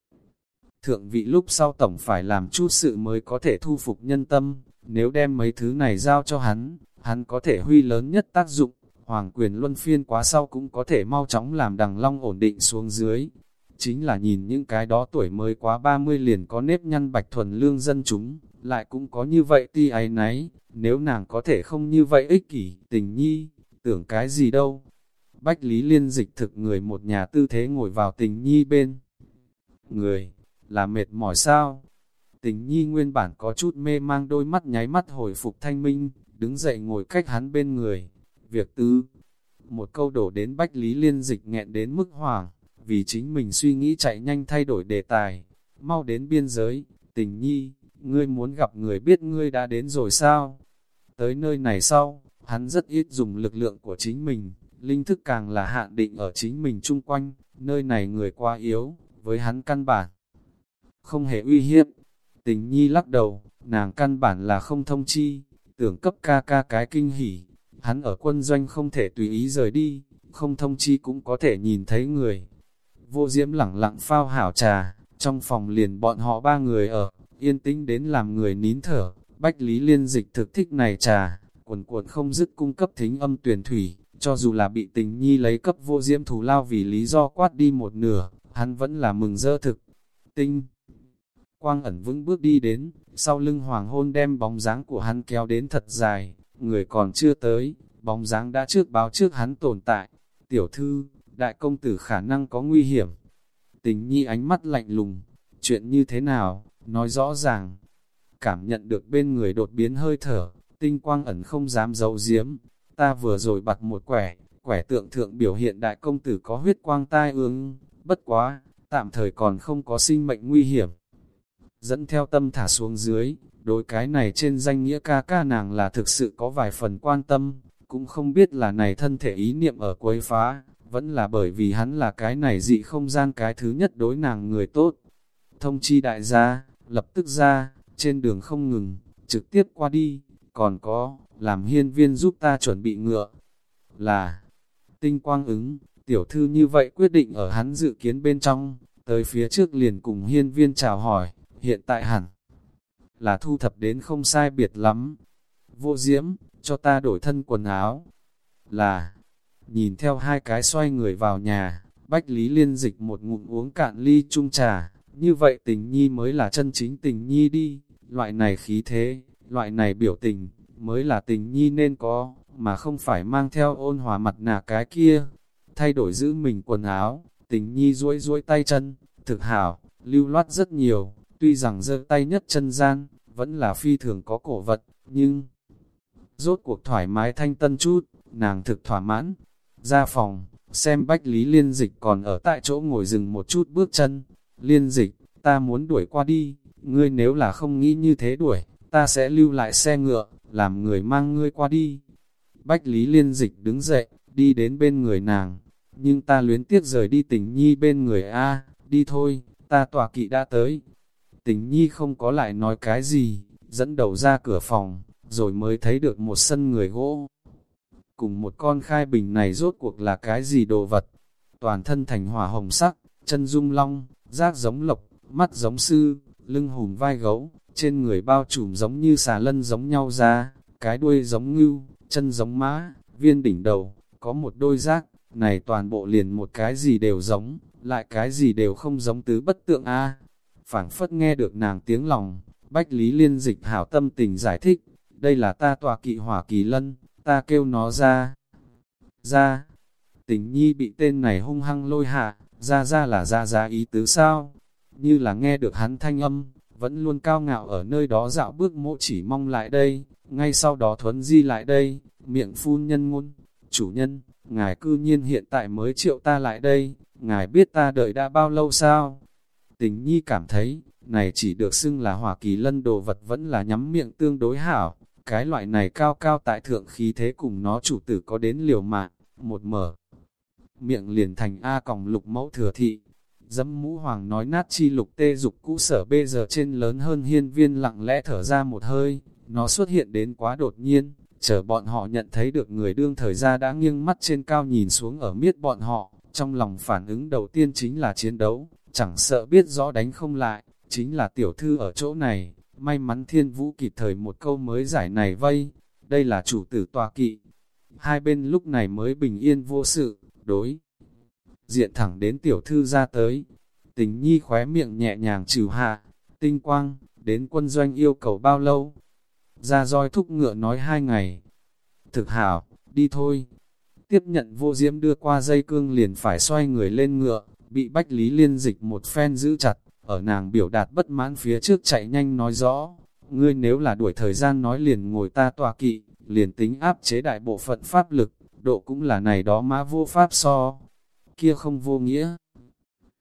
Thượng vị lúc sau tổng phải làm chút sự mới có thể thu phục nhân tâm, nếu đem mấy thứ này giao cho hắn, hắn có thể huy lớn nhất tác dụng, hoàng quyền luân phiên quá sau cũng có thể mau chóng làm đằng long ổn định xuống dưới. Chính là nhìn những cái đó tuổi mới quá 30 liền có nếp nhăn bạch thuần lương dân chúng, lại cũng có như vậy ti ấy nấy, nếu nàng có thể không như vậy ích kỷ, tình nhi, tưởng cái gì đâu. Bách Lý Liên dịch thực người một nhà tư thế ngồi vào tình nhi bên. Người, là mệt mỏi sao? Tình nhi nguyên bản có chút mê mang đôi mắt nháy mắt hồi phục thanh minh, đứng dậy ngồi cách hắn bên người. Việc tư, một câu đổ đến Bách Lý Liên dịch nghẹn đến mức hoảng vì chính mình suy nghĩ chạy nhanh thay đổi đề tài, mau đến biên giới, tình nhi, ngươi muốn gặp người biết ngươi đã đến rồi sao? Tới nơi này sau, hắn rất ít dùng lực lượng của chính mình, linh thức càng là hạn định ở chính mình chung quanh, nơi này người quá yếu, với hắn căn bản. Không hề uy hiếp, tình nhi lắc đầu, nàng căn bản là không thông chi, tưởng cấp ca ca cái kinh hỉ, hắn ở quân doanh không thể tùy ý rời đi, không thông chi cũng có thể nhìn thấy người. Vô diễm lẳng lặng phao hảo trà, trong phòng liền bọn họ ba người ở, yên tĩnh đến làm người nín thở, bách lý liên dịch thực thích này trà, quần cuộn không dứt cung cấp thính âm tuyển thủy, cho dù là bị tình nhi lấy cấp vô diễm thù lao vì lý do quát đi một nửa, hắn vẫn là mừng dơ thực. Tinh Quang ẩn vững bước đi đến, sau lưng hoàng hôn đem bóng dáng của hắn kéo đến thật dài, người còn chưa tới, bóng dáng đã trước báo trước hắn tồn tại. Tiểu thư, đại công tử khả năng có nguy hiểm. Tình nhi ánh mắt lạnh lùng, chuyện như thế nào, nói rõ ràng. Cảm nhận được bên người đột biến hơi thở, tinh quang ẩn không dám giấu giếm. Ta vừa rồi bật một quẻ, quẻ tượng thượng biểu hiện đại công tử có huyết quang tai ương, bất quá, tạm thời còn không có sinh mệnh nguy hiểm. Dẫn theo tâm thả xuống dưới, đối cái này trên danh nghĩa ca ca nàng là thực sự có vài phần quan tâm, cũng không biết là này thân thể ý niệm ở quấy phá, vẫn là bởi vì hắn là cái này dị không gian cái thứ nhất đối nàng người tốt. Thông chi đại gia, lập tức ra, trên đường không ngừng, trực tiếp qua đi, còn có, làm hiên viên giúp ta chuẩn bị ngựa. Là, tinh quang ứng, tiểu thư như vậy quyết định ở hắn dự kiến bên trong, tới phía trước liền cùng hiên viên chào hỏi, hiện tại hẳn là thu thập đến không sai biệt lắm. Vô diễm, cho ta đổi thân quần áo. Là, nhìn theo hai cái xoay người vào nhà, Bách Lý Liên dịch một ngụm uống cạn ly chung trà, như vậy tình nhi mới là chân chính tình nhi đi, loại này khí thế, loại này biểu tình, mới là tình nhi nên có, mà không phải mang theo ôn hòa mặt nạ cái kia. Thay đổi giữ mình quần áo, tình nhi duỗi duỗi tay chân, thực hảo, lưu loát rất nhiều, tuy rằng giơ tay nhất chân gian, vẫn là phi thường có cổ vật, nhưng rốt cuộc thoải mái thanh tân chút, nàng thực thỏa mãn. Ra phòng, xem Bách Lý Liên Dịch còn ở tại chỗ ngồi dừng một chút bước chân. Liên Dịch, ta muốn đuổi qua đi, ngươi nếu là không nghĩ như thế đuổi, ta sẽ lưu lại xe ngựa, làm người mang ngươi qua đi. Bách Lý Liên Dịch đứng dậy, đi đến bên người nàng, nhưng ta luyến tiếc rời đi tình nhi bên người A, đi thôi, ta tòa kỵ đã tới. Tình nhi không có lại nói cái gì, dẫn đầu ra cửa phòng, rồi mới thấy được một sân người gỗ. Cùng một con khai bình này rốt cuộc là cái gì đồ vật? Toàn thân thành hỏa hồng sắc, chân dung long, rác giống lộc, mắt giống sư, lưng hùm vai gấu, trên người bao trùm giống như xà lân giống nhau ra, cái đuôi giống ngưu, chân giống mã, viên đỉnh đầu, có một đôi rác, này toàn bộ liền một cái gì đều giống, lại cái gì đều không giống tứ bất tượng a phảng phất nghe được nàng tiếng lòng, Bách Lý Liên dịch hảo tâm tình giải thích, đây là ta tòa kỵ hỏa kỳ lân, ta kêu nó ra. Ra, tình nhi bị tên này hung hăng lôi hạ, ra ra là ra ra ý tứ sao? Như là nghe được hắn thanh âm, vẫn luôn cao ngạo ở nơi đó dạo bước mộ chỉ mong lại đây, ngay sau đó thuấn di lại đây, miệng phun nhân ngôn, chủ nhân, ngài cư nhiên hiện tại mới triệu ta lại đây, ngài biết ta đợi đã bao lâu sao? Tình nhi cảm thấy, này chỉ được xưng là hỏa kỳ lân đồ vật vẫn là nhắm miệng tương đối hảo, cái loại này cao cao tại thượng khí thế cùng nó chủ tử có đến liều mạng, một mở. Miệng liền thành A còng lục mẫu thừa thị, dẫm mũ hoàng nói nát chi lục tê dục cũ sở bây giờ trên lớn hơn hiên viên lặng lẽ thở ra một hơi, nó xuất hiện đến quá đột nhiên, chờ bọn họ nhận thấy được người đương thời ra đã nghiêng mắt trên cao nhìn xuống ở miết bọn họ, trong lòng phản ứng đầu tiên chính là chiến đấu, chẳng sợ biết rõ đánh không lại, chính là tiểu thư ở chỗ này, may mắn thiên vũ kịp thời một câu mới giải này vây, đây là chủ tử tòa kỵ. Hai bên lúc này mới bình yên vô sự, đối. Diện thẳng đến tiểu thư ra tới, tình nhi khóe miệng nhẹ nhàng trừ hạ, tinh quang, đến quân doanh yêu cầu bao lâu? Ra roi thúc ngựa nói hai ngày. Thực hảo, đi thôi. Tiếp nhận vô diễm đưa qua dây cương liền phải xoay người lên ngựa, bị Bách Lý Liên dịch một phen giữ chặt, ở nàng biểu đạt bất mãn phía trước chạy nhanh nói rõ, ngươi nếu là đuổi thời gian nói liền ngồi ta tòa kỵ, liền tính áp chế đại bộ phận pháp lực, độ cũng là này đó mã vô pháp so, kia không vô nghĩa.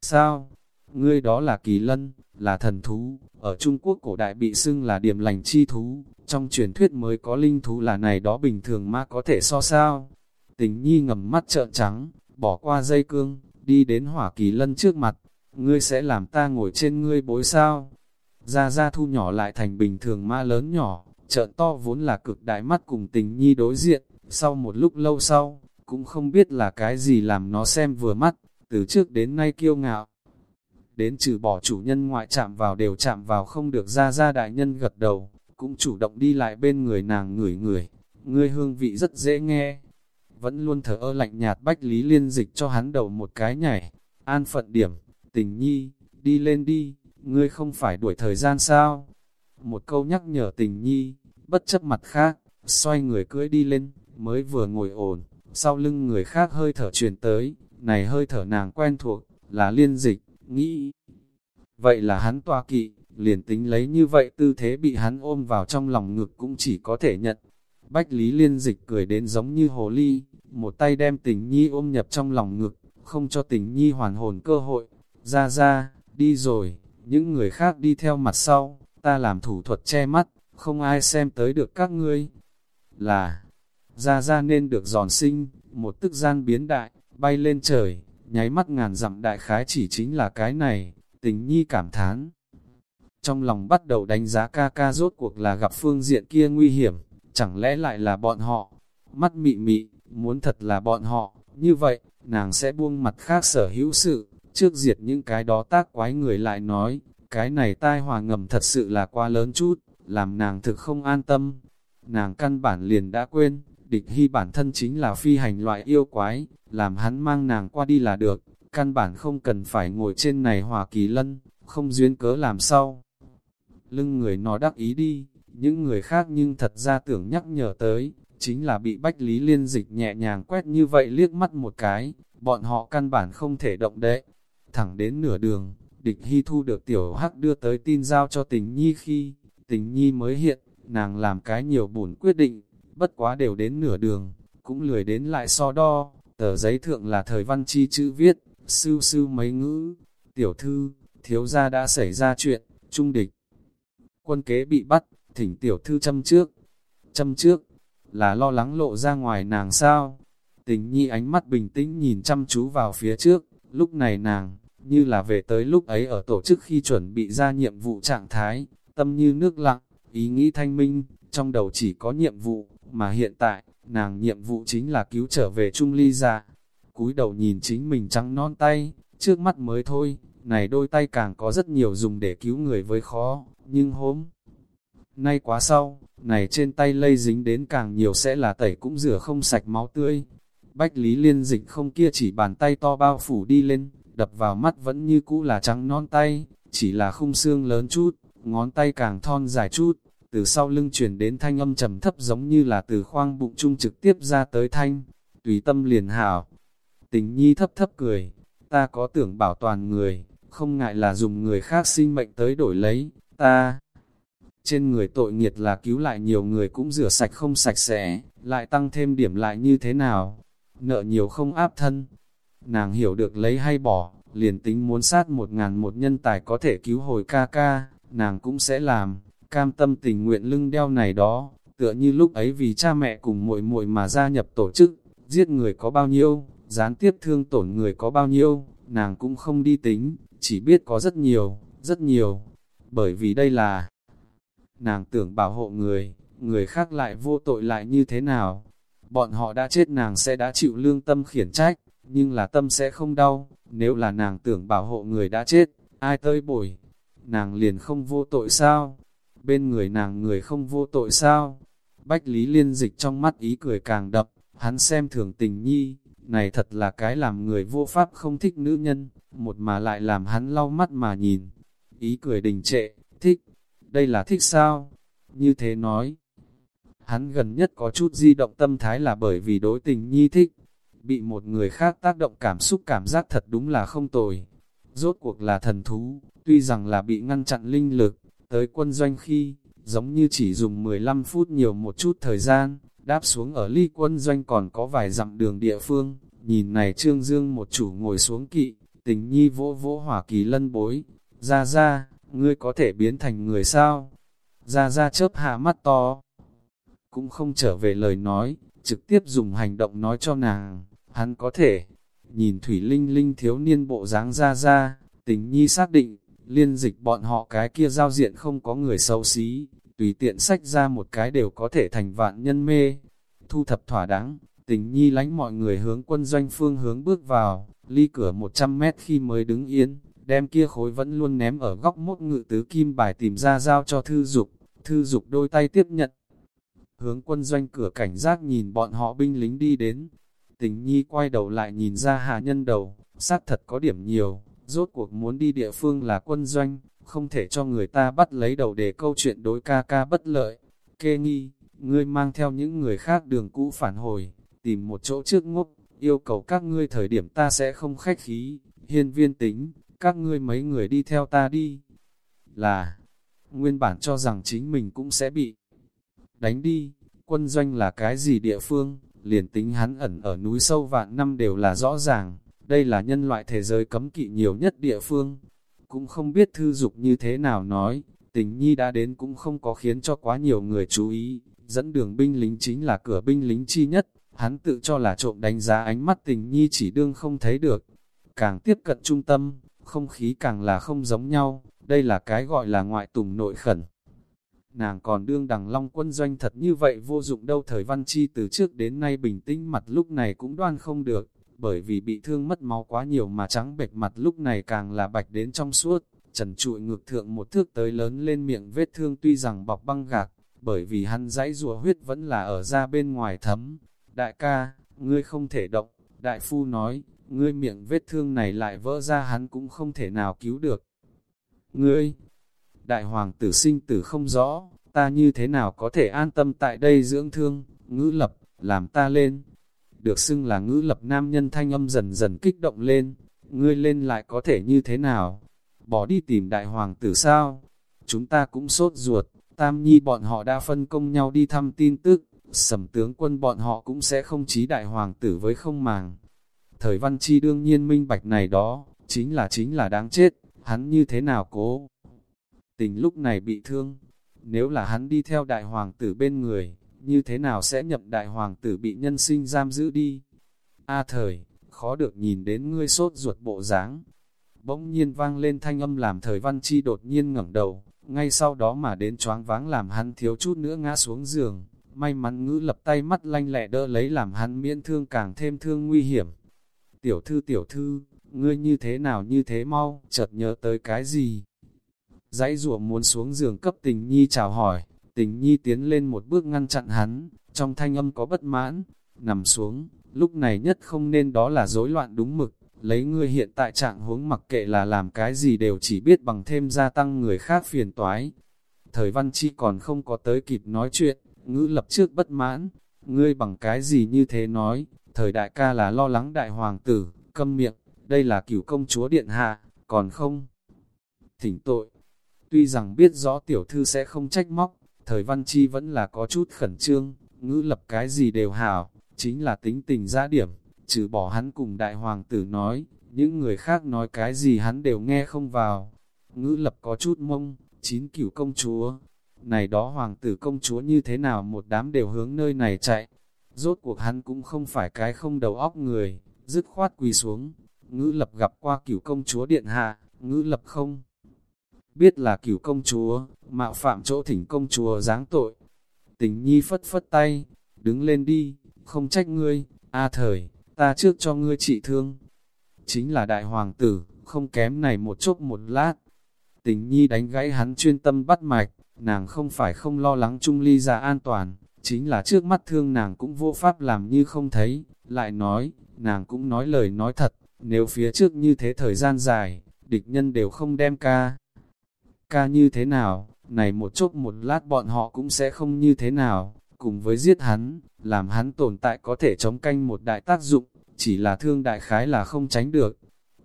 Sao? Ngươi đó là kỳ lân, là thần thú, ở Trung Quốc cổ đại bị xưng là điểm lành chi thú, trong truyền thuyết mới có linh thú là này đó bình thường mà có thể so sao. Tình nhi ngầm mắt trợn trắng, bỏ qua dây cương, đi đến hỏa kỳ lân trước mặt, ngươi sẽ làm ta ngồi trên ngươi bối sao. Ra ra thu nhỏ lại thành bình thường ma lớn nhỏ, trợn to vốn là cực đại mắt cùng tình nhi đối diện, sau một lúc lâu sau, cũng không biết là cái gì làm nó xem vừa mắt, từ trước đến nay kiêu ngạo. Đến trừ bỏ chủ nhân ngoại chạm vào đều chạm vào không được ra ra đại nhân gật đầu, cũng chủ động đi lại bên người nàng ngửi người, ngươi hương vị rất dễ nghe. Vẫn luôn thở ơ lạnh nhạt bách lý liên dịch cho hắn đầu một cái nhảy, an phận điểm, tình nhi, đi lên đi, ngươi không phải đuổi thời gian sao? Một câu nhắc nhở tình nhi, bất chấp mặt khác, xoay người cưỡi đi lên, mới vừa ngồi ổn, sau lưng người khác hơi thở truyền tới, này hơi thở nàng quen thuộc, là liên dịch, nghĩ. Vậy là hắn toa kỵ, liền tính lấy như vậy tư thế bị hắn ôm vào trong lòng ngực cũng chỉ có thể nhận. Bách Lý liên dịch cười đến giống như hồ ly, một tay đem tình nhi ôm nhập trong lòng ngực, không cho tình nhi hoàn hồn cơ hội. Ra ra, đi rồi, những người khác đi theo mặt sau, ta làm thủ thuật che mắt, không ai xem tới được các ngươi. Là, ra ra nên được giòn sinh, một tức gian biến đại, bay lên trời, nháy mắt ngàn dặm đại khái chỉ chính là cái này, tình nhi cảm thán. Trong lòng bắt đầu đánh giá ca ca rốt cuộc là gặp phương diện kia nguy hiểm, chẳng lẽ lại là bọn họ, mắt mị mị, muốn thật là bọn họ, như vậy, nàng sẽ buông mặt khác sở hữu sự, trước diệt những cái đó tác quái người lại nói, cái này tai hòa ngầm thật sự là quá lớn chút, làm nàng thực không an tâm. Nàng căn bản liền đã quên, địch hy bản thân chính là phi hành loại yêu quái, làm hắn mang nàng qua đi là được, căn bản không cần phải ngồi trên này hòa kỳ lân, không duyên cớ làm sao. Lưng người nó đắc ý đi, những người khác nhưng thật ra tưởng nhắc nhở tới, chính là bị Bách Lý Liên Dịch nhẹ nhàng quét như vậy liếc mắt một cái, bọn họ căn bản không thể động đậy. Thẳng đến nửa đường, địch hy thu được tiểu hắc đưa tới tin giao cho tình nhi khi, tình nhi mới hiện, nàng làm cái nhiều bổn quyết định, bất quá đều đến nửa đường, cũng lười đến lại so đo, tờ giấy thượng là thời văn chi chữ viết, sư sư mấy ngữ, tiểu thư, thiếu gia đã xảy ra chuyện, trung địch. Quân kế bị bắt, thỉnh tiểu thư châm trước, châm trước, là lo lắng lộ ra ngoài nàng sao? Tình nhi ánh mắt bình tĩnh nhìn chăm chú vào phía trước, lúc này nàng, như là về tới lúc ấy ở tổ chức khi chuẩn bị ra nhiệm vụ trạng thái, tâm như nước lặng, ý nghĩ thanh minh, trong đầu chỉ có nhiệm vụ, mà hiện tại, nàng nhiệm vụ chính là cứu trở về Trung Ly ra. Cúi đầu nhìn chính mình trắng non tay, trước mắt mới thôi, này đôi tay càng có rất nhiều dùng để cứu người với khó, nhưng hôm nay quá sau, này trên tay lây dính đến càng nhiều sẽ là tẩy cũng rửa không sạch máu tươi. Bách Lý Liên dịch không kia chỉ bàn tay to bao phủ đi lên, đập vào mắt vẫn như cũ là trắng non tay, chỉ là khung xương lớn chút, ngón tay càng thon dài chút, từ sau lưng chuyển đến thanh âm trầm thấp giống như là từ khoang bụng trung trực tiếp ra tới thanh, tùy tâm liền hảo. Tình nhi thấp thấp cười, ta có tưởng bảo toàn người, không ngại là dùng người khác sinh mệnh tới đổi lấy, ta. Trên người tội nghiệt là cứu lại nhiều người cũng rửa sạch không sạch sẽ, lại tăng thêm điểm lại như thế nào? Nợ nhiều không áp thân. Nàng hiểu được lấy hay bỏ, liền tính muốn sát một ngàn một nhân tài có thể cứu hồi ca ca, nàng cũng sẽ làm cam tâm tình nguyện lưng đeo này đó, tựa như lúc ấy vì cha mẹ cùng muội muội mà gia nhập tổ chức, giết người có bao nhiêu, gián tiếp thương tổn người có bao nhiêu, nàng cũng không đi tính, chỉ biết có rất nhiều, rất nhiều, bởi vì đây là nàng tưởng bảo hộ người, người khác lại vô tội lại như thế nào, bọn họ đã chết nàng sẽ đã chịu lương tâm khiển trách, nhưng là tâm sẽ không đau, nếu là nàng tưởng bảo hộ người đã chết, ai tơi bổi nàng liền không vô tội sao? bên người nàng người không vô tội sao? Bách Lý Liên dịch trong mắt ý cười càng đập hắn xem thường tình nhi, này thật là cái làm người vô pháp không thích nữ nhân, một mà lại làm hắn lau mắt mà nhìn. Ý cười đình trệ, thích, đây là thích sao? Như thế nói, hắn gần nhất có chút di động tâm thái là bởi vì đối tình nhi thích, bị một người khác tác động cảm xúc cảm giác thật đúng là không tồi. Rốt cuộc là thần thú, tuy rằng là bị ngăn chặn linh lực, Tới quân doanh khi, giống như chỉ dùng 15 phút nhiều một chút thời gian, đáp xuống ở ly quân doanh còn có vài dặm đường địa phương, nhìn này Trương Dương một chủ ngồi xuống kỵ, Tình nhi vỗ vỗ hỏa kỳ lân bối, ra ra, ngươi có thể biến thành người sao? Ra ra chớp hạ mắt to. Cũng không trở về lời nói, trực tiếp dùng hành động nói cho nàng, hắn có thể. Nhìn Thủy Linh Linh thiếu niên bộ dáng ra ra, tình nhi xác định, liên dịch bọn họ cái kia giao diện không có người xấu xí, tùy tiện sách ra một cái đều có thể thành vạn nhân mê. Thu thập thỏa đáng, tình nhi lánh mọi người hướng quân doanh phương hướng bước vào, ly cửa 100 mét khi mới đứng yên, đem kia khối vẫn luôn ném ở góc mốt ngự tứ kim bài tìm ra giao cho thư dục, thư dục đôi tay tiếp nhận. Hướng quân doanh cửa cảnh giác nhìn bọn họ binh lính đi đến, tình nhi quay đầu lại nhìn ra hạ nhân đầu, xác thật có điểm nhiều, rốt cuộc muốn đi địa phương là quân doanh, không thể cho người ta bắt lấy đầu để câu chuyện đối ca ca bất lợi. Kê nghi, ngươi mang theo những người khác đường cũ phản hồi, tìm một chỗ trước ngốc, yêu cầu các ngươi thời điểm ta sẽ không khách khí, hiên viên tính, các ngươi mấy người đi theo ta đi. Là, nguyên bản cho rằng chính mình cũng sẽ bị đánh đi, quân doanh là cái gì địa phương, liền tính hắn ẩn ở núi sâu vạn năm đều là rõ ràng, đây là nhân loại thế giới cấm kỵ nhiều nhất địa phương. Cũng không biết thư dục như thế nào nói, tình nhi đã đến cũng không có khiến cho quá nhiều người chú ý, dẫn đường binh lính chính là cửa binh lính chi nhất, hắn tự cho là trộm đánh giá ánh mắt tình nhi chỉ đương không thấy được. Càng tiếp cận trung tâm, không khí càng là không giống nhau, đây là cái gọi là ngoại tùng nội khẩn. Nàng còn đương đằng long quân doanh thật như vậy vô dụng đâu thời văn chi từ trước đến nay bình tĩnh mặt lúc này cũng đoan không được, bởi vì bị thương mất máu quá nhiều mà trắng bệch mặt lúc này càng là bạch đến trong suốt, trần trụi ngược thượng một thước tới lớn lên miệng vết thương tuy rằng bọc băng gạc, bởi vì hắn dãy rùa huyết vẫn là ở ra bên ngoài thấm. Đại ca, ngươi không thể động, đại phu nói, ngươi miệng vết thương này lại vỡ ra hắn cũng không thể nào cứu được. Ngươi, đại hoàng tử sinh tử không rõ, ta như thế nào có thể an tâm tại đây dưỡng thương, ngữ lập, làm ta lên. Được xưng là ngữ lập nam nhân thanh âm dần dần kích động lên, ngươi lên lại có thể như thế nào? Bỏ đi tìm đại hoàng tử sao? Chúng ta cũng sốt ruột, tam nhi bọn họ đã phân công nhau đi thăm tin tức, sầm tướng quân bọn họ cũng sẽ không trí đại hoàng tử với không màng. Thời văn chi đương nhiên minh bạch này đó, chính là chính là đáng chết, hắn như thế nào cố. Tình lúc này bị thương, nếu là hắn đi theo đại hoàng tử bên người, như thế nào sẽ nhậm đại hoàng tử bị nhân sinh giam giữ đi. A thời, khó được nhìn đến ngươi sốt ruột bộ dáng. Bỗng nhiên vang lên thanh âm làm thời văn chi đột nhiên ngẩng đầu, ngay sau đó mà đến choáng váng làm hắn thiếu chút nữa ngã xuống giường. May mắn ngữ lập tay mắt lanh lẹ đỡ lấy làm hắn miễn thương càng thêm thương nguy hiểm. Tiểu thư tiểu thư, ngươi như thế nào như thế mau, chợt nhớ tới cái gì? Dãy rủa muốn xuống giường cấp tình nhi chào hỏi, tình nhi tiến lên một bước ngăn chặn hắn, trong thanh âm có bất mãn, nằm xuống, lúc này nhất không nên đó là rối loạn đúng mực, lấy ngươi hiện tại trạng huống mặc kệ là làm cái gì đều chỉ biết bằng thêm gia tăng người khác phiền toái. Thời văn chi còn không có tới kịp nói chuyện, ngữ lập trước bất mãn, ngươi bằng cái gì như thế nói, thời đại ca là lo lắng đại hoàng tử, câm miệng, đây là cửu công chúa điện hạ, còn không. Thỉnh tội, tuy rằng biết rõ tiểu thư sẽ không trách móc, thời văn chi vẫn là có chút khẩn trương, ngữ lập cái gì đều hảo, chính là tính tình ra điểm, trừ bỏ hắn cùng đại hoàng tử nói, những người khác nói cái gì hắn đều nghe không vào. Ngữ lập có chút mông, chín cửu công chúa, này đó hoàng tử công chúa như thế nào một đám đều hướng nơi này chạy. Rốt cuộc hắn cũng không phải cái không đầu óc người, dứt khoát quỳ xuống. Ngữ lập gặp qua cửu công chúa điện hạ, ngữ lập không. Biết là cửu công chúa, mạo phạm chỗ thỉnh công chúa giáng tội. Tình nhi phất phất tay, đứng lên đi, không trách ngươi, a thời, ta trước cho ngươi trị thương. Chính là đại hoàng tử, không kém này một chốc một lát. Tình nhi đánh gãy hắn chuyên tâm bắt mạch, nàng không phải không lo lắng chung ly ra an toàn, chính là trước mắt thương nàng cũng vô pháp làm như không thấy, lại nói, nàng cũng nói lời nói thật, nếu phía trước như thế thời gian dài, địch nhân đều không đem ca. Ca như thế nào, này một chốc một lát bọn họ cũng sẽ không như thế nào, cùng với giết hắn, làm hắn tồn tại có thể chống canh một đại tác dụng, chỉ là thương đại khái là không tránh được.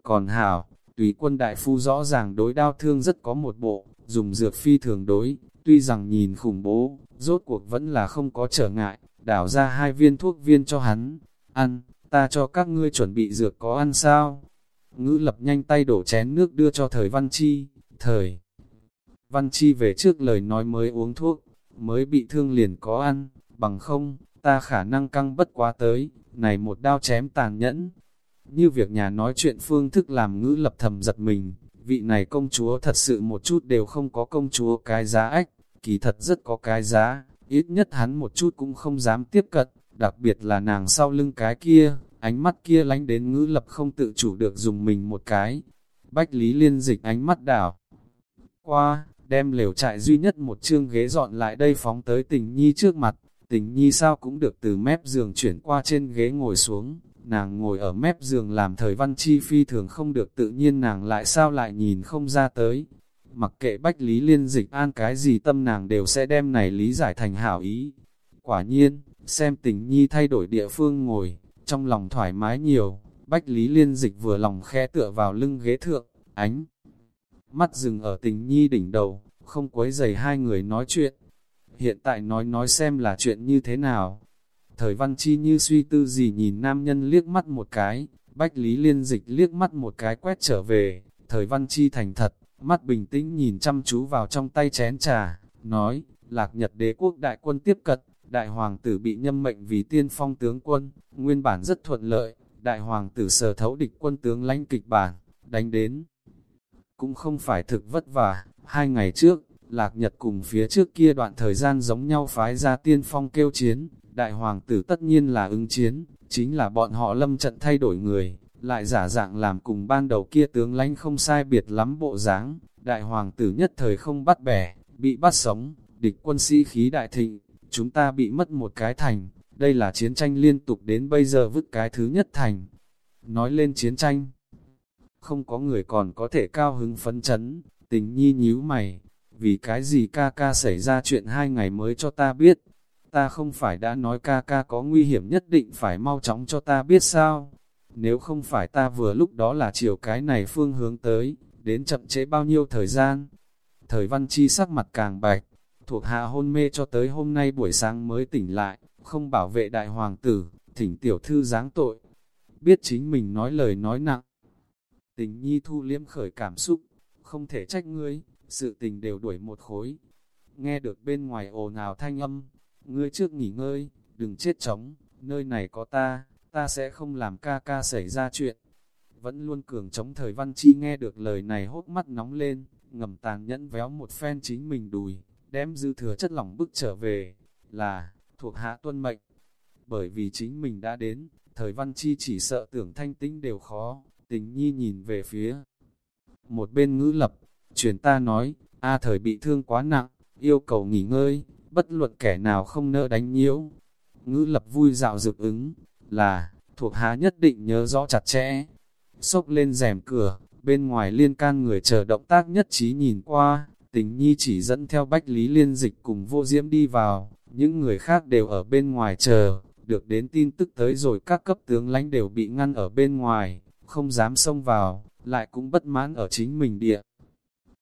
Còn hảo, tùy quân đại phu rõ ràng đối đao thương rất có một bộ, dùng dược phi thường đối, tuy rằng nhìn khủng bố, rốt cuộc vẫn là không có trở ngại, đảo ra hai viên thuốc viên cho hắn, ăn, ta cho các ngươi chuẩn bị dược có ăn sao? ngữ lập nhanh tay đổ chén nước đưa cho thời văn chi, thời văn chi về trước lời nói mới uống thuốc, mới bị thương liền có ăn, bằng không, ta khả năng căng bất quá tới, này một đao chém tàn nhẫn. Như việc nhà nói chuyện phương thức làm ngữ lập thầm giật mình, vị này công chúa thật sự một chút đều không có công chúa cái giá ách, kỳ thật rất có cái giá, ít nhất hắn một chút cũng không dám tiếp cận, đặc biệt là nàng sau lưng cái kia, ánh mắt kia lánh đến ngữ lập không tự chủ được dùng mình một cái. Bách Lý liên dịch ánh mắt đảo. Qua, đem lều trại duy nhất một chương ghế dọn lại đây phóng tới tình nhi trước mặt, tình nhi sao cũng được từ mép giường chuyển qua trên ghế ngồi xuống, nàng ngồi ở mép giường làm thời văn chi phi thường không được tự nhiên nàng lại sao lại nhìn không ra tới. Mặc kệ bách lý liên dịch an cái gì tâm nàng đều sẽ đem này lý giải thành hảo ý. Quả nhiên, xem tình nhi thay đổi địa phương ngồi, trong lòng thoải mái nhiều, bách lý liên dịch vừa lòng khe tựa vào lưng ghế thượng, ánh. Mắt dừng ở tình nhi đỉnh đầu, không quấy dày hai người nói chuyện. Hiện tại nói nói xem là chuyện như thế nào. Thời văn chi như suy tư gì nhìn nam nhân liếc mắt một cái, bách lý liên dịch liếc mắt một cái quét trở về, thời văn chi thành thật, mắt bình tĩnh nhìn chăm chú vào trong tay chén trà, nói, lạc nhật đế quốc đại quân tiếp cận, đại hoàng tử bị nhâm mệnh vì tiên phong tướng quân, nguyên bản rất thuận lợi, đại hoàng tử sở thấu địch quân tướng lãnh kịch bản, đánh đến. Cũng không phải thực vất vả, hai ngày trước, lạc nhật cùng phía trước kia đoạn thời gian giống nhau phái ra tiên phong kêu chiến, đại hoàng tử tất nhiên là ứng chiến, chính là bọn họ lâm trận thay đổi người, lại giả dạng làm cùng ban đầu kia tướng lãnh không sai biệt lắm bộ dáng, đại hoàng tử nhất thời không bắt bẻ, bị bắt sống, địch quân sĩ khí đại thịnh, chúng ta bị mất một cái thành, đây là chiến tranh liên tục đến bây giờ vứt cái thứ nhất thành. Nói lên chiến tranh, không có người còn có thể cao hứng phấn chấn, tình nhi nhíu mày, vì cái gì ca ca xảy ra chuyện hai ngày mới cho ta biết, ta không phải đã nói ca ca có nguy hiểm nhất định phải mau chóng cho ta biết sao, nếu không phải ta vừa lúc đó là chiều cái này phương hướng tới, đến chậm chế bao nhiêu thời gian. Thời văn chi sắc mặt càng bạch, thuộc hạ hôn mê cho tới hôm nay buổi sáng mới tỉnh lại, không bảo vệ đại hoàng tử, thỉnh tiểu thư giáng tội. Biết chính mình nói lời nói nặng. Tình nhi thu liếm khởi cảm xúc, không thể trách ngươi, sự tình đều đuổi một khối. Nghe được bên ngoài ồn ào thanh âm, ngươi trước nghỉ ngơi, đừng chết chóng, nơi này có ta, ta sẽ không làm ca ca xảy ra chuyện. Vẫn luôn cường chống thời văn chi nghe được lời này hốt mắt nóng lên, ngầm tàn nhẫn véo một phen chính mình đùi, đem dư thừa chất lỏng bức trở về, là, thuộc hạ tuân mệnh. Bởi vì chính mình đã đến, thời văn chi chỉ sợ tưởng thanh tĩnh đều khó, tình nhi nhìn về phía. Một bên ngữ lập, truyền ta nói, A thời bị thương quá nặng, yêu cầu nghỉ ngơi, bất luận kẻ nào không nỡ đánh nhiễu. Ngữ lập vui dạo dược ứng, là, thuộc hạ nhất định nhớ rõ chặt chẽ. Xốc lên rèm cửa, bên ngoài liên can người chờ động tác nhất trí nhìn qua, tình nhi chỉ dẫn theo bách lý liên dịch cùng vô diễm đi vào, những người khác đều ở bên ngoài chờ, được đến tin tức tới rồi các cấp tướng lãnh đều bị ngăn ở bên ngoài, không dám xông vào, lại cũng bất mãn ở chính mình địa.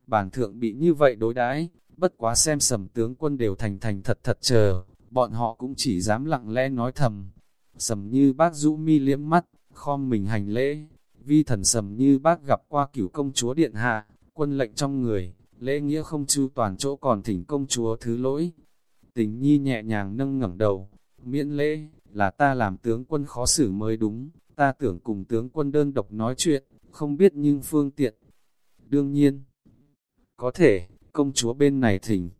Bản thượng bị như vậy đối đãi bất quá xem sầm tướng quân đều thành thành thật thật chờ, bọn họ cũng chỉ dám lặng lẽ nói thầm. Sầm như bác rũ mi liễm mắt, khom mình hành lễ, vi thần sầm như bác gặp qua cửu công chúa điện hạ, quân lệnh trong người, lễ nghĩa không chu toàn chỗ còn thỉnh công chúa thứ lỗi. Tình nhi nhẹ nhàng nâng ngẩng đầu, miễn lễ, là ta làm tướng quân khó xử mới đúng, ta tưởng cùng tướng quân đơn độc nói chuyện, không biết nhưng phương tiện. Đương nhiên, có thể, công chúa bên này thỉnh.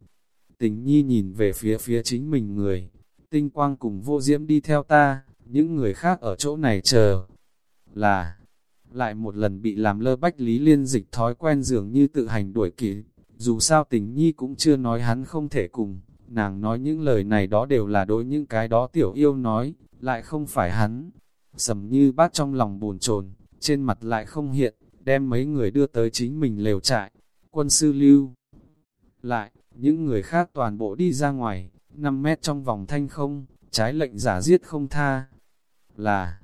Tình nhi nhìn về phía phía chính mình người, tinh quang cùng vô diễm đi theo ta, những người khác ở chỗ này chờ. Là, lại một lần bị làm lơ bách lý liên dịch thói quen dường như tự hành đuổi kỷ dù sao tình nhi cũng chưa nói hắn không thể cùng, nàng nói những lời này đó đều là đối những cái đó tiểu yêu nói, lại không phải hắn. Sầm như bát trong lòng buồn chồn trên mặt lại không hiện, đem mấy người đưa tới chính mình lều trại. Quân sư lưu lại, những người khác toàn bộ đi ra ngoài, 5 mét trong vòng thanh không, trái lệnh giả giết không tha. Là,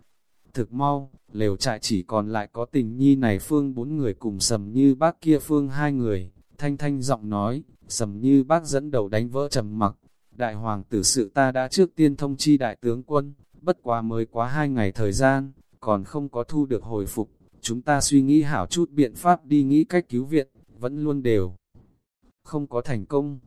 thực mau, lều trại chỉ còn lại có tình nhi này phương bốn người cùng sầm như bác kia phương hai người, thanh thanh giọng nói, sầm như bác dẫn đầu đánh vỡ trầm mặc. Đại hoàng tử sự ta đã trước tiên thông chi đại tướng quân, bất quá mới quá hai ngày thời gian, còn không có thu được hồi phục, chúng ta suy nghĩ hảo chút biện pháp đi nghĩ cách cứu viện, vẫn luôn đều. Không có thành công.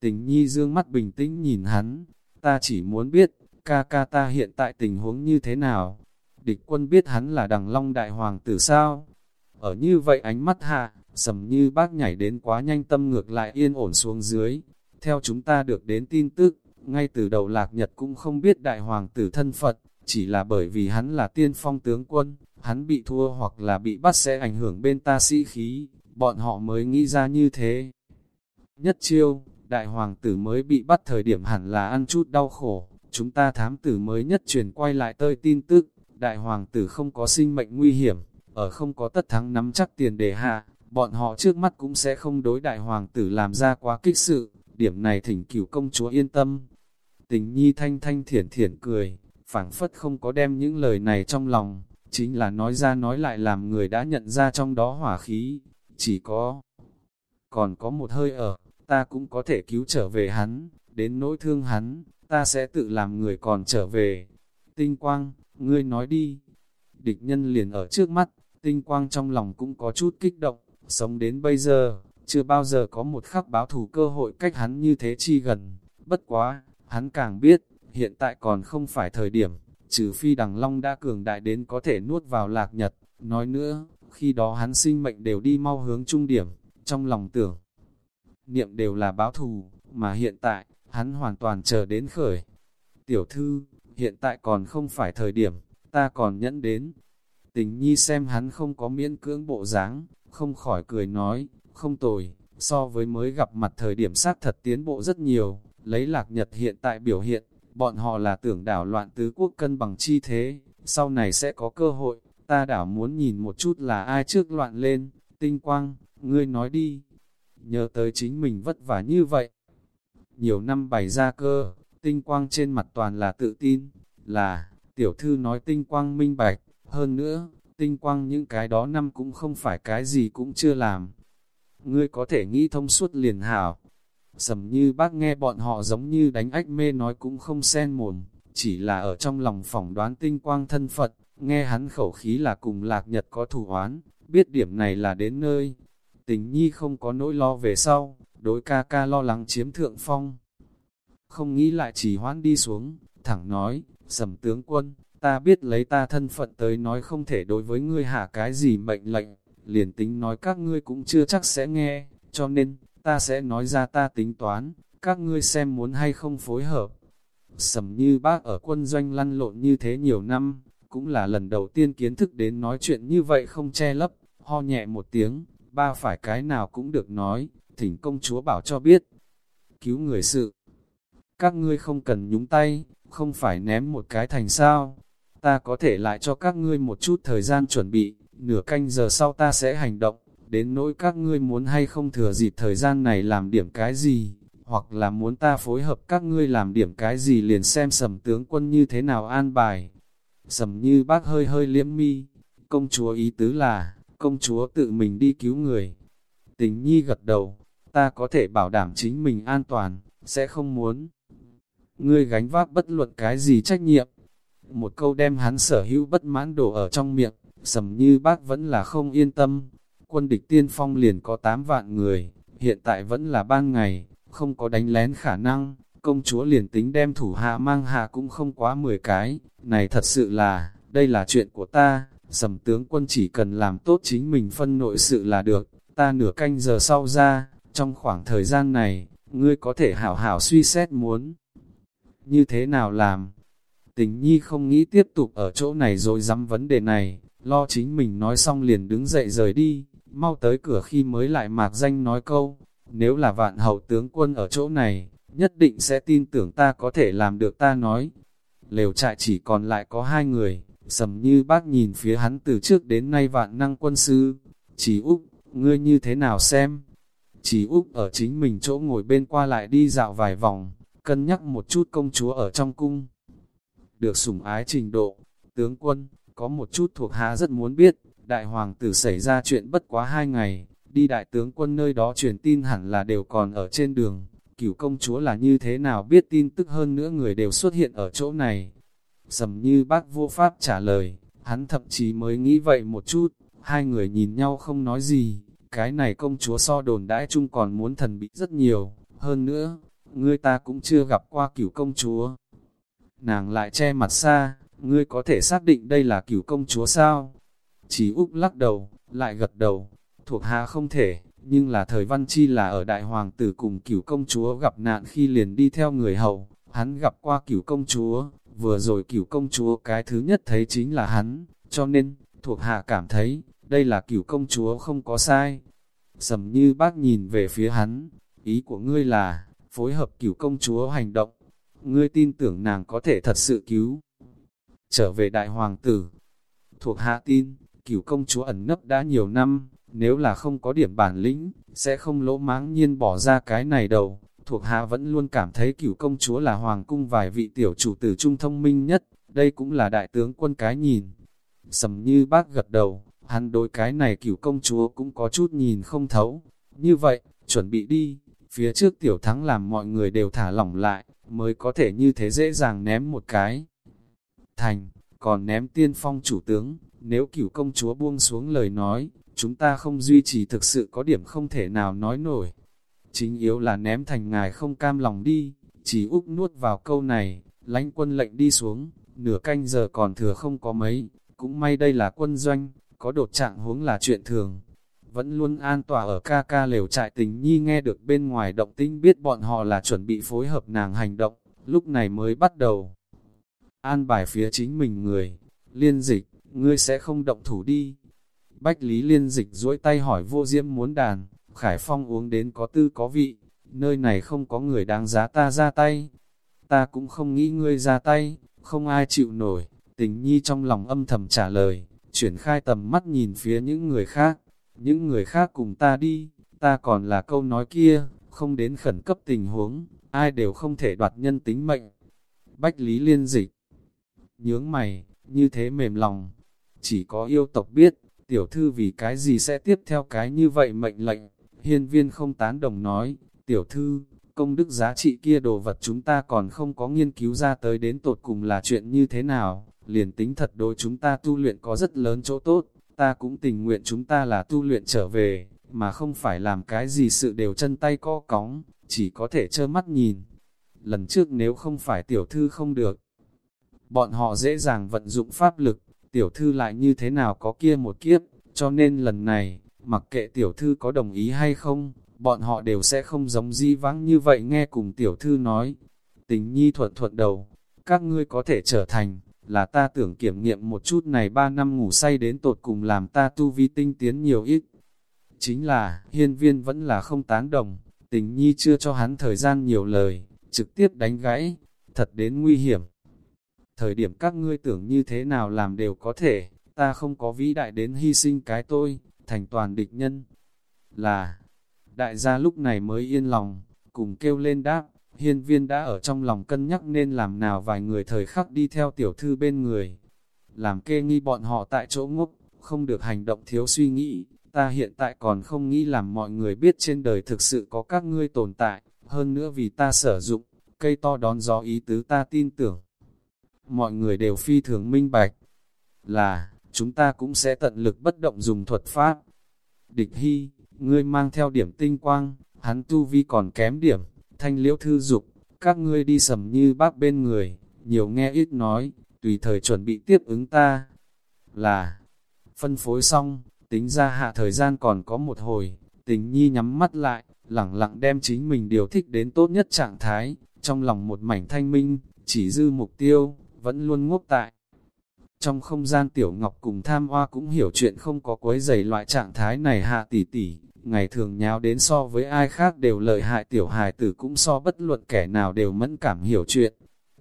Tình nhi dương mắt bình tĩnh nhìn hắn, ta chỉ muốn biết, ca ca ta hiện tại tình huống như thế nào. Địch quân biết hắn là đằng long đại hoàng tử sao. Ở như vậy ánh mắt hạ, sầm như bác nhảy đến quá nhanh tâm ngược lại yên ổn xuống dưới. Theo chúng ta được đến tin tức, ngay từ đầu lạc nhật cũng không biết đại hoàng tử thân Phật, chỉ là bởi vì hắn là tiên phong tướng quân, hắn bị thua hoặc là bị bắt sẽ ảnh hưởng bên ta sĩ khí, bọn họ mới nghĩ ra như thế. Nhất chiêu, đại hoàng tử mới bị bắt thời điểm hẳn là ăn chút đau khổ, chúng ta thám tử mới nhất truyền quay lại tơi tin tức, đại hoàng tử không có sinh mệnh nguy hiểm, ở không có tất thắng nắm chắc tiền để hạ, bọn họ trước mắt cũng sẽ không đối đại hoàng tử làm ra quá kích sự, điểm này thỉnh cửu công chúa yên tâm. Tình nhi thanh thanh thiển thiển cười, phảng phất không có đem những lời này trong lòng, chính là nói ra nói lại làm người đã nhận ra trong đó hỏa khí, chỉ có, còn có một hơi ở, ta cũng có thể cứu trở về hắn, đến nỗi thương hắn, ta sẽ tự làm người còn trở về. Tinh quang, ngươi nói đi. Địch nhân liền ở trước mắt, tinh quang trong lòng cũng có chút kích động, sống đến bây giờ, chưa bao giờ có một khắc báo thủ cơ hội cách hắn như thế chi gần. Bất quá, hắn càng biết, hiện tại còn không phải thời điểm, trừ phi đằng long đã cường đại đến có thể nuốt vào lạc nhật. Nói nữa, khi đó hắn sinh mệnh đều đi mau hướng trung điểm, trong lòng tưởng. Niệm đều là báo thù, mà hiện tại, hắn hoàn toàn chờ đến khởi. Tiểu thư, hiện tại còn không phải thời điểm, ta còn nhẫn đến. Tình nhi xem hắn không có miễn cưỡng bộ dáng, không khỏi cười nói, không tồi, so với mới gặp mặt thời điểm sát thật tiến bộ rất nhiều, lấy lạc nhật hiện tại biểu hiện, bọn họ là tưởng đảo loạn tứ quốc cân bằng chi thế, sau này sẽ có cơ hội, ta đảo muốn nhìn một chút là ai trước loạn lên, tinh quang, ngươi nói đi, nhớ tới chính mình vất vả như vậy. Nhiều năm bày ra cơ, tinh quang trên mặt toàn là tự tin, là, tiểu thư nói tinh quang minh bạch, hơn nữa, tinh quang những cái đó năm cũng không phải cái gì cũng chưa làm. Ngươi có thể nghĩ thông suốt liền hảo. Sầm như bác nghe bọn họ giống như đánh ách mê nói cũng không sen mồm, chỉ là ở trong lòng phỏng đoán tinh quang thân Phật, nghe hắn khẩu khí là cùng lạc nhật có thủ oán, biết điểm này là đến nơi. Tình nhi không có nỗi lo về sau, đối ca ca lo lắng chiếm thượng phong. Không nghĩ lại chỉ hoãn đi xuống, thẳng nói, sầm tướng quân, ta biết lấy ta thân phận tới nói không thể đối với ngươi hạ cái gì mệnh lệnh, liền tính nói các ngươi cũng chưa chắc sẽ nghe, cho nên, ta sẽ nói ra ta tính toán, các ngươi xem muốn hay không phối hợp. Sầm như bác ở quân doanh lăn lộn như thế nhiều năm, cũng là lần đầu tiên kiến thức đến nói chuyện như vậy không che lấp, ho nhẹ một tiếng, ba phải cái nào cũng được nói, thỉnh công chúa bảo cho biết. Cứu người sự. Các ngươi không cần nhúng tay, không phải ném một cái thành sao. Ta có thể lại cho các ngươi một chút thời gian chuẩn bị, nửa canh giờ sau ta sẽ hành động, đến nỗi các ngươi muốn hay không thừa dịp thời gian này làm điểm cái gì, hoặc là muốn ta phối hợp các ngươi làm điểm cái gì liền xem sầm tướng quân như thế nào an bài. Sầm như bác hơi hơi liễm mi, công chúa ý tứ là, công chúa tự mình đi cứu người. Tình nhi gật đầu, ta có thể bảo đảm chính mình an toàn, sẽ không muốn. Ngươi gánh vác bất luận cái gì trách nhiệm. Một câu đem hắn sở hữu bất mãn đổ ở trong miệng, sầm như bác vẫn là không yên tâm. Quân địch tiên phong liền có 8 vạn người, hiện tại vẫn là ban ngày, không có đánh lén khả năng, công chúa liền tính đem thủ hạ mang hạ cũng không quá 10 cái, này thật sự là, đây là chuyện của ta, sầm tướng quân chỉ cần làm tốt chính mình phân nội sự là được, ta nửa canh giờ sau ra, trong khoảng thời gian này, ngươi có thể hảo hảo suy xét muốn. Như thế nào làm? Tình nhi không nghĩ tiếp tục ở chỗ này rồi dám vấn đề này, lo chính mình nói xong liền đứng dậy rời đi, mau tới cửa khi mới lại mạc danh nói câu, nếu là vạn hậu tướng quân ở chỗ này, nhất định sẽ tin tưởng ta có thể làm được ta nói. Lều trại chỉ còn lại có hai người, sầm như bác nhìn phía hắn từ trước đến nay vạn năng quân sư, chỉ Úc, ngươi như thế nào xem? Chỉ Úc ở chính mình chỗ ngồi bên qua lại đi dạo vài vòng, cân nhắc một chút công chúa ở trong cung. Được sủng ái trình độ, tướng quân, có một chút thuộc hạ rất muốn biết, đại hoàng tử xảy ra chuyện bất quá hai ngày, đi đại tướng quân nơi đó truyền tin hẳn là đều còn ở trên đường, cửu công chúa là như thế nào biết tin tức hơn nữa người đều xuất hiện ở chỗ này. Sầm như bác vô pháp trả lời, hắn thậm chí mới nghĩ vậy một chút, Hai người nhìn nhau không nói gì, cái này công chúa so đồn đãi chung còn muốn thần bị rất nhiều, hơn nữa, ngươi ta cũng chưa gặp qua cửu công chúa. Nàng lại che mặt xa, ngươi có thể xác định đây là cửu công chúa sao? Chỉ Úc lắc đầu, lại gật đầu, thuộc hạ không thể, nhưng là thời văn chi là ở đại hoàng tử cùng cửu công chúa gặp nạn khi liền đi theo người hầu, hắn gặp qua cửu công chúa, vừa rồi cửu công chúa cái thứ nhất thấy chính là hắn, cho nên, thuộc hạ cảm thấy, đây là cửu công chúa không có sai. Sầm như bác nhìn về phía hắn, ý của ngươi là, phối hợp cửu công chúa hành động, ngươi tin tưởng nàng có thể thật sự cứu. Trở về đại hoàng tử, thuộc hạ tin, cửu công chúa ẩn nấp đã nhiều năm, nếu là không có điểm bản lĩnh, sẽ không lỗ máng nhiên bỏ ra cái này đầu. Thuộc hạ vẫn luôn cảm thấy cửu công chúa là hoàng cung vài vị tiểu chủ tử trung thông minh nhất, đây cũng là đại tướng quân cái nhìn. Sầm như bác gật đầu, hắn đối cái này cửu công chúa cũng có chút nhìn không thấu. Như vậy, chuẩn bị đi, phía trước tiểu thắng làm mọi người đều thả lỏng lại, mới có thể như thế dễ dàng ném một cái. Thành, còn ném tiên phong chủ tướng, nếu cửu công chúa buông xuống lời nói, chúng ta không duy trì thực sự có điểm không thể nào nói nổi. Chính yếu là ném thành ngài không cam lòng đi, chỉ úp nuốt vào câu này, lãnh quân lệnh đi xuống, nửa canh giờ còn thừa không có mấy, cũng may đây là quân doanh, có đột trạng huống là chuyện thường. Vẫn luôn an tỏa ở ca ca lều trại tình nhi nghe được bên ngoài động tinh biết bọn họ là chuẩn bị phối hợp nàng hành động, lúc này mới bắt đầu. An bài phía chính mình người, liên dịch, ngươi sẽ không động thủ đi. Bách Lý liên dịch duỗi tay hỏi vô diễm muốn đàn, Khải Phong uống đến có tư có vị, nơi này không có người đáng giá ta ra tay. Ta cũng không nghĩ ngươi ra tay, không ai chịu nổi, tình nhi trong lòng âm thầm trả lời, chuyển khai tầm mắt nhìn phía những người khác, những người khác cùng ta đi, ta còn là câu nói kia, không đến khẩn cấp tình huống, ai đều không thể đoạt nhân tính mệnh. Bách Lý liên dịch, nhướng mày, như thế mềm lòng, chỉ có yêu tộc biết, tiểu thư vì cái gì sẽ tiếp theo cái như vậy mệnh lệnh. Hiên viên không tán đồng nói, tiểu thư, công đức giá trị kia đồ vật chúng ta còn không có nghiên cứu ra tới đến tột cùng là chuyện như thế nào, liền tính thật đối chúng ta tu luyện có rất lớn chỗ tốt, ta cũng tình nguyện chúng ta là tu luyện trở về, mà không phải làm cái gì sự đều chân tay co cóng, chỉ có thể trơ mắt nhìn. Lần trước nếu không phải tiểu thư không được, bọn họ dễ dàng vận dụng pháp lực, tiểu thư lại như thế nào có kia một kiếp, cho nên lần này, mặc kệ tiểu thư có đồng ý hay không, bọn họ đều sẽ không giống di vắng như vậy nghe cùng tiểu thư nói. Tình nhi thuận thuận đầu, các ngươi có thể trở thành, là ta tưởng kiểm nghiệm một chút này ba năm ngủ say đến tột cùng làm ta tu vi tinh tiến nhiều ít. Chính là, hiên viên vẫn là không tán đồng, tình nhi chưa cho hắn thời gian nhiều lời, trực tiếp đánh gãy, thật đến nguy hiểm thời điểm các ngươi tưởng như thế nào làm đều có thể, ta không có vĩ đại đến hy sinh cái tôi, thành toàn địch nhân. Là, đại gia lúc này mới yên lòng, cùng kêu lên đáp, hiên viên đã ở trong lòng cân nhắc nên làm nào vài người thời khắc đi theo tiểu thư bên người. Làm kê nghi bọn họ tại chỗ ngốc, không được hành động thiếu suy nghĩ, ta hiện tại còn không nghĩ làm mọi người biết trên đời thực sự có các ngươi tồn tại, hơn nữa vì ta sử dụng, cây to đón gió ý tứ ta tin tưởng. Mọi người đều phi thường minh bạch, là, chúng ta cũng sẽ tận lực bất động dùng thuật pháp. Địch hy, ngươi mang theo điểm tinh quang, hắn tu vi còn kém điểm, thanh liễu thư dục, các ngươi đi sầm như bác bên người, nhiều nghe ít nói, tùy thời chuẩn bị tiếp ứng ta. Là, phân phối xong, tính ra hạ thời gian còn có một hồi, tình nhi nhắm mắt lại, lẳng lặng đem chính mình điều thích đến tốt nhất trạng thái, trong lòng một mảnh thanh minh, chỉ dư mục tiêu, vẫn luôn ngốc tại. Trong không gian tiểu ngọc cùng tham hoa cũng hiểu chuyện không có quấy giày loại trạng thái này hạ tỷ tỷ, ngày thường nháo đến so với ai khác đều lợi hại tiểu hài tử cũng so bất luận kẻ nào đều mẫn cảm hiểu chuyện.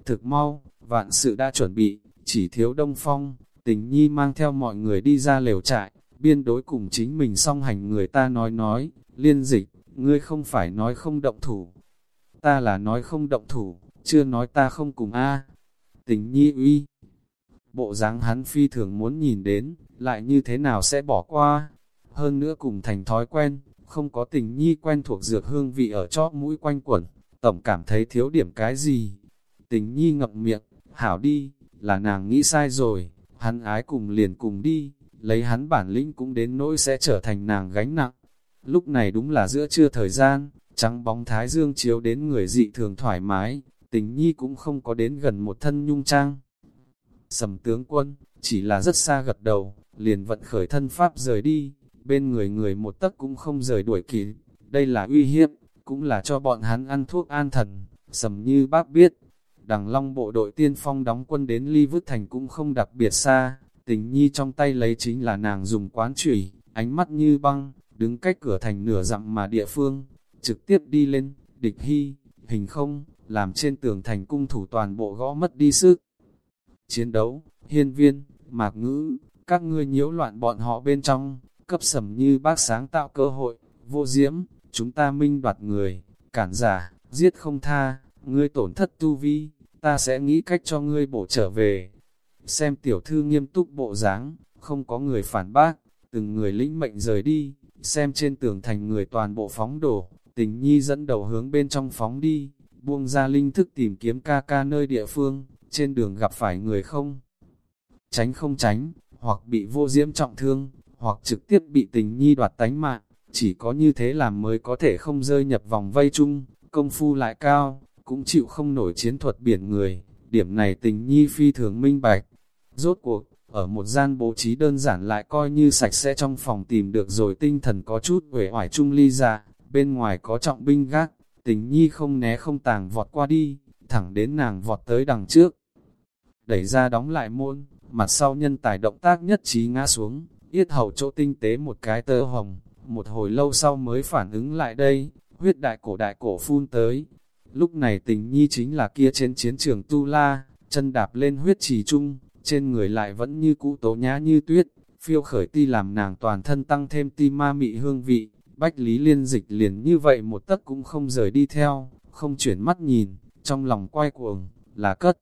Thực mau, vạn sự đã chuẩn bị, chỉ thiếu đông phong, tình nhi mang theo mọi người đi ra lều trại, biên đối cùng chính mình song hành người ta nói nói, liên dịch, ngươi không phải nói không động thủ. Ta là nói không động thủ, chưa nói ta không cùng a tình nhi uy. Bộ dáng hắn phi thường muốn nhìn đến, lại như thế nào sẽ bỏ qua. Hơn nữa cùng thành thói quen, không có tình nhi quen thuộc dược hương vị ở chóp mũi quanh quẩn, tổng cảm thấy thiếu điểm cái gì. Tình nhi ngậm miệng, hảo đi, là nàng nghĩ sai rồi, hắn ái cùng liền cùng đi, lấy hắn bản lĩnh cũng đến nỗi sẽ trở thành nàng gánh nặng. Lúc này đúng là giữa trưa thời gian, trắng bóng thái dương chiếu đến người dị thường thoải mái, tình nhi cũng không có đến gần một thân nhung trang. Sầm tướng quân, chỉ là rất xa gật đầu, liền vận khởi thân pháp rời đi, bên người người một tấc cũng không rời đuổi kịp, đây là uy hiếp, cũng là cho bọn hắn ăn thuốc an thần, sầm như bác biết. Đằng long bộ đội tiên phong đóng quân đến ly vứt thành cũng không đặc biệt xa, tình nhi trong tay lấy chính là nàng dùng quán chủy, ánh mắt như băng, đứng cách cửa thành nửa dặm mà địa phương, trực tiếp đi lên, địch hy, hình không, làm trên tường thành cung thủ toàn bộ gõ mất đi sức. Chiến đấu, hiên viên, mạc ngữ, các ngươi nhiễu loạn bọn họ bên trong, cấp sầm như bác sáng tạo cơ hội, vô diễm, chúng ta minh đoạt người, cản giả, giết không tha, ngươi tổn thất tu vi, ta sẽ nghĩ cách cho ngươi bổ trở về. Xem tiểu thư nghiêm túc bộ dáng, không có người phản bác, từng người lĩnh mệnh rời đi, xem trên tường thành người toàn bộ phóng đổ, tình nhi dẫn đầu hướng bên trong phóng đi, buông ra linh thức tìm kiếm ca ca nơi địa phương, trên đường gặp phải người không. Tránh không tránh, hoặc bị vô diễm trọng thương, hoặc trực tiếp bị tình nhi đoạt tánh mạng, chỉ có như thế làm mới có thể không rơi nhập vòng vây chung, công phu lại cao, cũng chịu không nổi chiến thuật biển người, điểm này tình nhi phi thường minh bạch. Rốt cuộc, ở một gian bố trí đơn giản lại coi như sạch sẽ trong phòng tìm được rồi tinh thần có chút uể oải chung ly ra, bên ngoài có trọng binh gác, tình nhi không né không tàng vọt qua đi, thẳng đến nàng vọt tới đằng trước. Đẩy ra đóng lại môn, mặt sau nhân tài động tác nhất trí ngã xuống, yết hầu chỗ tinh tế một cái tơ hồng, một hồi lâu sau mới phản ứng lại đây, huyết đại cổ đại cổ phun tới. Lúc này tình nhi chính là kia trên chiến trường Tu La, chân đạp lên huyết trì trung trên người lại vẫn như cũ tố nhã như tuyết, phiêu khởi ti làm nàng toàn thân tăng thêm ti ma mị hương vị. Bách Lý Liên dịch liền như vậy một tấc cũng không rời đi theo, không chuyển mắt nhìn, trong lòng quay cuồng, là cất.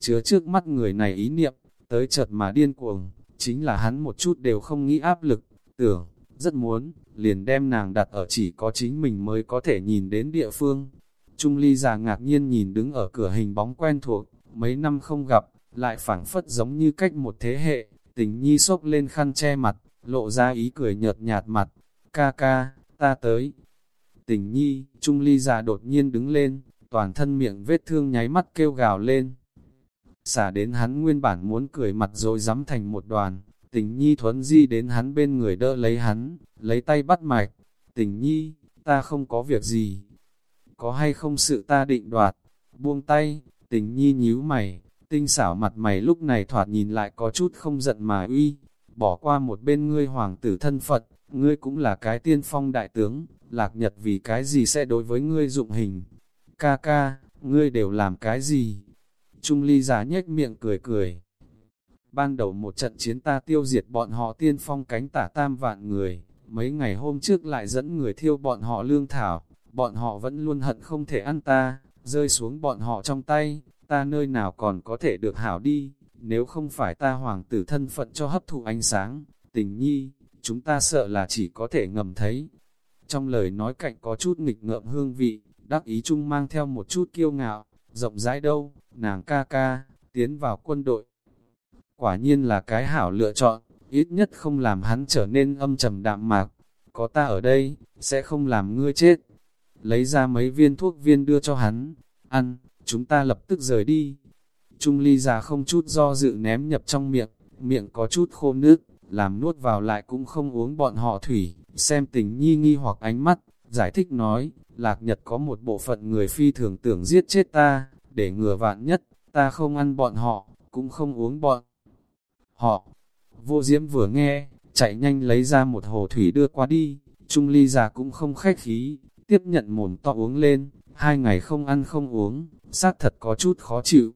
Chứa trước mắt người này ý niệm, tới chợt mà điên cuồng, chính là hắn một chút đều không nghĩ áp lực, tưởng, rất muốn, liền đem nàng đặt ở chỉ có chính mình mới có thể nhìn đến địa phương. Trung ly già ngạc nhiên nhìn đứng ở cửa hình bóng quen thuộc, mấy năm không gặp, lại phảng phất giống như cách một thế hệ, tình nhi sốc lên khăn che mặt, lộ ra ý cười nhợt nhạt mặt, ca ca, ta tới. Tình nhi, Trung ly già đột nhiên đứng lên, toàn thân miệng vết thương nháy mắt kêu gào lên. Xả đến hắn nguyên bản muốn cười mặt rồi dám thành một đoàn, tình nhi thuấn di đến hắn bên người đỡ lấy hắn, lấy tay bắt mạch, tình nhi, ta không có việc gì, có hay không sự ta định đoạt, buông tay, tình nhi nhíu mày, tinh xảo mặt mày lúc này thoạt nhìn lại có chút không giận mà uy, bỏ qua một bên ngươi hoàng tử thân Phật, ngươi cũng là cái tiên phong đại tướng, lạc nhật vì cái gì sẽ đối với ngươi dụng hình, ca ca, ngươi đều làm cái gì, Trung ly giả nhếch miệng cười cười. Ban đầu một trận chiến ta tiêu diệt bọn họ tiên phong cánh tả tam vạn người, mấy ngày hôm trước lại dẫn người thiêu bọn họ lương thảo, bọn họ vẫn luôn hận không thể ăn ta, rơi xuống bọn họ trong tay, ta nơi nào còn có thể được hảo đi, nếu không phải ta hoàng tử thân phận cho hấp thụ ánh sáng, tình nhi, chúng ta sợ là chỉ có thể ngầm thấy. Trong lời nói cạnh có chút nghịch ngợm hương vị, đắc ý chung mang theo một chút kiêu ngạo, rộng rãi đâu, nàng ca ca, tiến vào quân đội. Quả nhiên là cái hảo lựa chọn, ít nhất không làm hắn trở nên âm trầm đạm mạc. Có ta ở đây, sẽ không làm ngươi chết. Lấy ra mấy viên thuốc viên đưa cho hắn, ăn, chúng ta lập tức rời đi. Trung ly già không chút do dự ném nhập trong miệng, miệng có chút khô nước, làm nuốt vào lại cũng không uống bọn họ thủy, xem tình nhi nghi hoặc ánh mắt, giải thích nói, lạc nhật có một bộ phận người phi thường tưởng giết chết ta, để ngừa vạn nhất, ta không ăn bọn họ, cũng không uống bọn họ. Vô diễm vừa nghe, chạy nhanh lấy ra một hồ thủy đưa qua đi, Trung ly già cũng không khách khí, tiếp nhận mồm to uống lên, hai ngày không ăn không uống, xác thật có chút khó chịu.